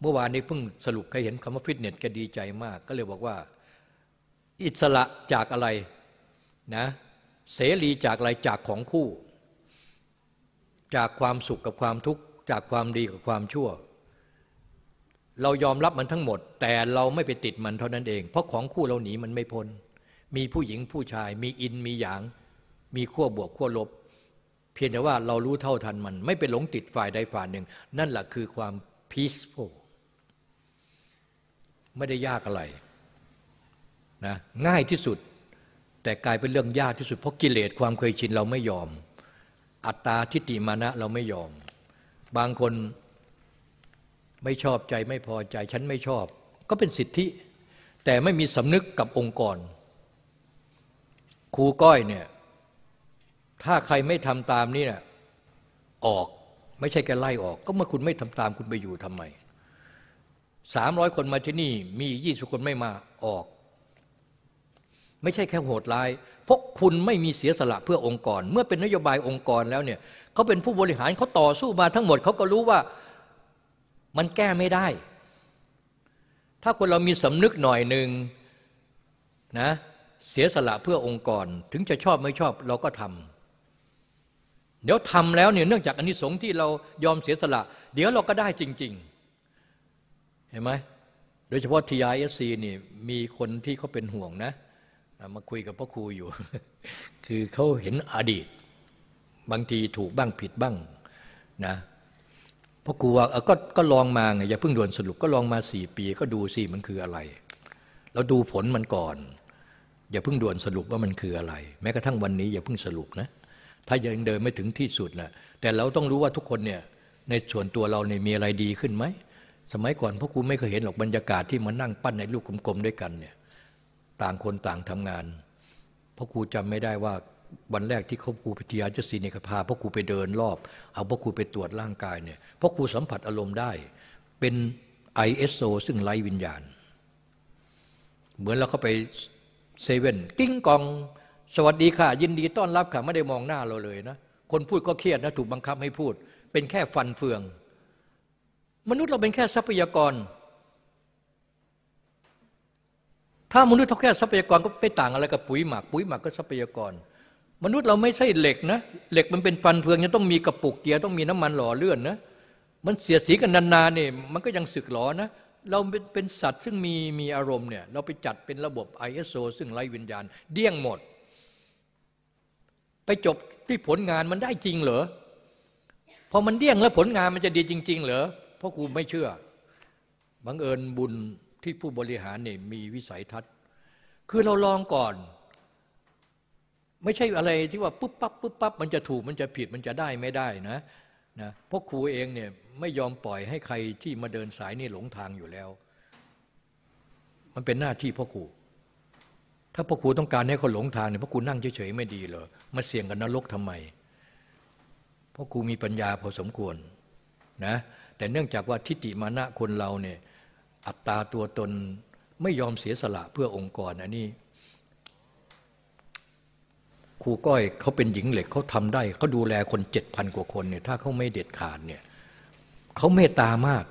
เมื่อวานนี้เพิ่งสรุปใครเห็นคำว่าฟิตเนสแกดีใจมาก ก็เลยบอกว่า อิสระจากอะไรนะเสรีจากอะไรจากของคู่ จากความสุขกับความทุกข์ จากความดีกับความชั่ว เรายอมรับมันทั้งหมด แต่เราไม่ไปติดมันเท่านั้นเอง เพราะของคู่เราหนีมันไม่พ้น มีผู้หญิงผู้ชาย มีอินมีหยาง มีขั้วบวกขั้วลบ เพียงแต่ว่าเรารู้เท่าทันมัน ไม่ไปหลงติดฝ่ายใดฝ่ายหนึ่ง นั่นแหละคือความ peaceful ไม่ได้ยากอะไรนะง่ายที่สุด แต่กลายเป็นเรื่องยากที่สุด เพราะกิเลสความเคยชินเราไม่ยอม อัตตาทิฏฐิมานะเราไม่ยอม บางคน ไม่ชอบใจไม่พอใจ ฉันไม่ชอบ ก็เป็นสิทธิ แต่ไม่มีสำนึกกับองค์กร ครูก้อยเนี่ยถ้าใครไม่ทำตามนี่นะออกไม่ใช่แกไล่ออก ก็เมื่อคุณไม่ทำตามคุณไปอยู่ทำไมสามร้อยคนมาที่นี่มียี่สิบคนไม่มาออก ไม่ใช่แค่โหดร้าย เพราะคุณไม่มีเสียสละเพื่อองค์กร เมื่อเป็นนโยบายองค์กรแล้วเนี่ยเขาเป็นผู้บริหารเขาต่อสู้มาทั้งหมดเขาก็รู้ว่า มันแก้ไม่ได้ ถ้าคนเรามีสำนึกหน่อยหนึ่งนะเสียสละเพื่อองค์กร ถึงจะชอบไม่ชอบเราก็ทำเดี๋ยวทำแล้วเนี่ยเนื่องจากอนนิสงส์ที่เรายอมเสียสละ เดี๋ยวเราก็ได้จริง ๆ เห็นไหมโดยเฉพาะ TISC นี่มีคนที่เขาเป็นห่วงนะ มาคุยกับพ่อครูอยู่ คือเขาเห็นอดีต บางทีถูกบ้างผิดบ้างนะ พ่อครูว่าก็ก็ลองมาไงอย่าเพิ่งด่วนสรุปก็ลองมาสี่ปี ก็ดูสิมันคืออะไร เราดูผลมันก่อน อย่าเพิ่งด่วนสรุปว่ามันคืออะไร แม้กระทั่งวันนี้อย่าเพิ่งสรุปนะ ถ้ายังเดินไม่ถึงที่สุดนะแต่เราต้องรู้ว่าทุกคนเนี่ยในส่วนตัวเราเนี่ยมีอะไรดีขึ้นไหมสมัยก่อนพ่อครูไม่เคยเห็นหรอกบรรยากาศที่มานั่งปั้นในลูกกลมๆด้วยกันเนี่ยต่างคนต่างทำงานพ่อครูจำไม่ได้ว่าวันแรกที่เขาครูพิทยาเจศีเนี่ยพาพ่อครูไปเดินรอบ เอาพ่อครูไปตรวจร่างกายเนี่ย พ่อครูสัมผัสอารมณ์ได้ เป็น ISO ซึ่งไร้วิญญาณ เหมือนเราเข้าไปเซเว่นกิ้งกอง สวัสดีค่ะ ยินดีต้อนรับค่ะไม่ได้มองหน้าเราเลยนะ คนพูดก็เครียดนะถูกบังคับให้พูด เป็นแค่ฟันเฟือง มนุษย์เราเป็นแค่ทรัพยากร ถ้ามนุษย์เท่าแค่ทรัพยากรก็ไม่ต่างอะไรกับปุ๋ยหมัก ปุ๋ยหมักก็ทรัพยากรมนุษย์เราไม่ใช่เหล็กนะ เหล็กมันเป็นฟันเฟืองยังต้องมีกระปุกเกียร์ต้องมีน้ำมันหล่อเลื่อนนะ มันเสียสีกันนานๆเนี่ยมันก็ยังสึกหรอนะ เราเป็นเป็นสัตว์ซึ่งมีมีอารมณ์เนี่ยเราไปจัดเป็นระบบ ISO ซึ่งไร้วิญญาณ เดี้ยงหมด ไปจบที่ผลงานมันได้จริงเหรอพอมันเดี้ยงแล้วผลงานมันจะดีจริง ๆ เหรอเพราะครูไม่เชื่อบังเอิญบุญที่ผู้บริหารเนี่ยมีวิสัยทัศน์ คือเราลองก่อน ไม่ใช่อะไรที่ว่าปุ๊บปั๊บปุ๊บปั๊บมันจะถูกมันจะผิดมันจะได้ไม่ได้นะ นะเพราะครูเองเนี่ยไม่ยอมปล่อยให้ใครที่มาเดินสายนี่หลงทางอยู่แล้ว มันเป็นหน้าที่พ่อครู ถ้าพ่อครูต้องการให้คนหลงทางเนี่ยพ่อครูนั่งเฉยๆไม่ดีเลยมาเสี่ยงกับนรกทำไมพ่อครูมีปัญญาพอสมควรนะแต่เนื่องจากว่าทิฏฐิมานะคนเราเนี่ยอัตตาตัวตนไม่ยอมเสียสละเพื่อองค์กรอันนี้ ครูก้อยเขาเป็นหญิงเหล็กเขาทำได้เขาดูแลคนเจ็ดพันกว่าคนเนี่ยถ้าเขาไม่เด็ดขาดเนี่ยเขาเมตตามาก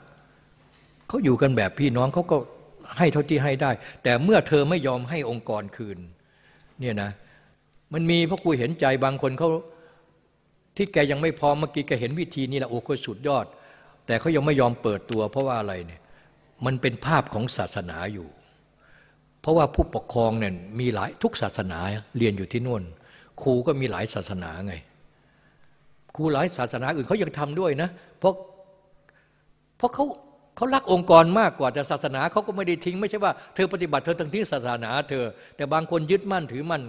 เขาอยู่กันแบบพี่น้องเขาก็ให้เท่าที่ให้ได้ แต่เมื่อเธอไม่ยอมให้องค์กรคืนเนี่ยนะมันมีเพราะครูเห็นใจบางคนเขาที่แกยังไม่พร้อมเมื่อกี้แกเห็นวิธีนี้แหละโอ้ก็สุดยอด แต่เขายังไม่ยอมเปิดตัว เพราะว่าอะไรเนี่ยมันเป็นภาพของศาสนาอยู่ เพราะว่าผู้ปกครองเนี่ยมีหลายทุกศาสนาเรียนอยู่ที่นู่น ครูก็มีหลายศาสนาไง ครูหลายศาสนาอื่นเขายังทำด้วยนะ เพราะเพราะเขาเขารักองค์กรมากกว่าแต่ศาสนาเขาก็ไม่ได้ทิ้ง ไม่ใช่ว่าเธอปฏิบัติเธอต้องทิ้งศาสนาเธอ แต่บางคนยึดมั่นถือมั่น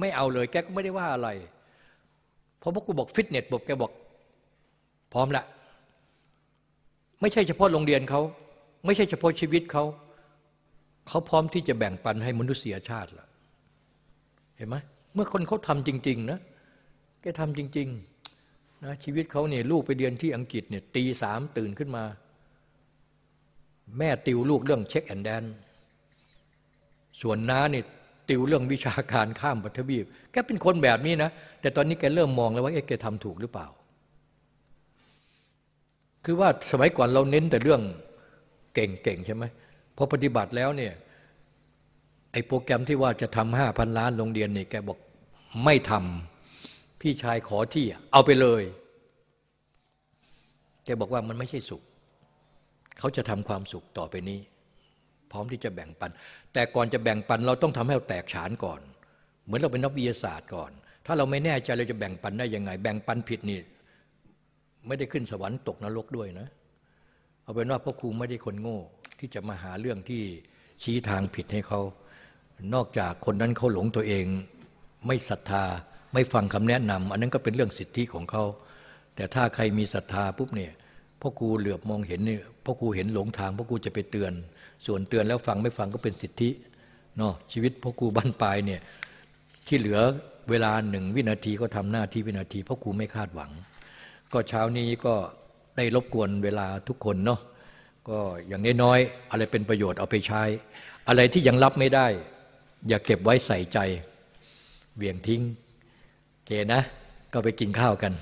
ไม่เอาเลย แกก็ไม่ได้ว่าอะไร เพอพวกกูบอกฟิตเนสบอกแกบอกพร้อมละไม่ใช่เฉพาะโรงเรียนเขาไม่ใช่เฉพาะชีวิตเขาเขาพร้อมที่จะแบ่งปันให้มนุษยชาติละเห็นไหม เมื่อคนเขาทำจริง ๆ นะแกทำจริงๆนะชีวิตเขาเนี่ยลูกไปเรียนที่อังกฤษเนี่ยตีสามตื่นขึ้นมา แม่ติวลูกเรื่องเช็คแอนด์แดนส่วนน้าเนี่ยติวเรื่องวิชาการข้ามปัทวีปแกเป็นคนแบบนี้นะ แต่ตอนนี้แกเริ่มมองแล้วว่าเอ๊ะแกทำถูกหรือเปล่า คือว่าสมัยก่อนเราเน้นแต่เรื่องเก่งๆใช่ไหมพอปฏิบัติแล้วเนี่ย ไอ้โปรแกรมที่ว่าจะทำห้าพันล้านโรงเรียนนี่แกบอกไม่ทำพี่ชายขอที่เอาไปเลยแกบอกว่ามันไม่ใช่สุข เขาจะทำความสุขต่อไปนี้ พร้อมที่จะแบ่งปัน แต่ก่อนจะแบ่งปันเราต้องทำให้เราแตกฉานก่อน เหมือนเราเป็นนักวิทยาศาสตร์ก่อน ถ้าเราไม่แน่ใจเราจะแบ่งปันได้ยังไง แบ่งปันผิดนี่ไม่ได้ขึ้นสวรรค์ตกนรกด้วยนะ เอาเป็นว่าพ่อครูไม่ได้คนโง่ที่จะมาหาเรื่องที่ชี้ทางผิดให้เขา นอกจากคนนั้นเขาหลงตัวเอง ไม่ศรัทธาไม่ฟังคำแนะนำอันนั้นก็เป็นเรื่องสิทธิของเขา แต่ถ้าใครมีศรัทธาปุ๊บเนี่ยพ่อครูเหลือบมองเห็นเนี่ยพ่อครูเห็นหลงทางพ่อครูจะไปเตือน ส่วนเตือนแล้วฟังไม่ฟังก็เป็นสิทธิเนาะชีวิตพ่อครูบั้นปลายเนี่ยที่เหลือเวลาหนึ่งวินาทีก็ทำหน้าที่วินาทีพ่อครูไม่คาดหวัง ก็เช้านี้ก็ได้รบกวนเวลาทุกคนเนาะก็อย่างน้อยๆอะไรเป็นประโยชน์เอาไปใช้ อะไรที่ยังรับไม่ได้ อย่าเก็บไว้ใส่ใจเวียงทิ้งเกนะ ก็ไปกินข้าวกัน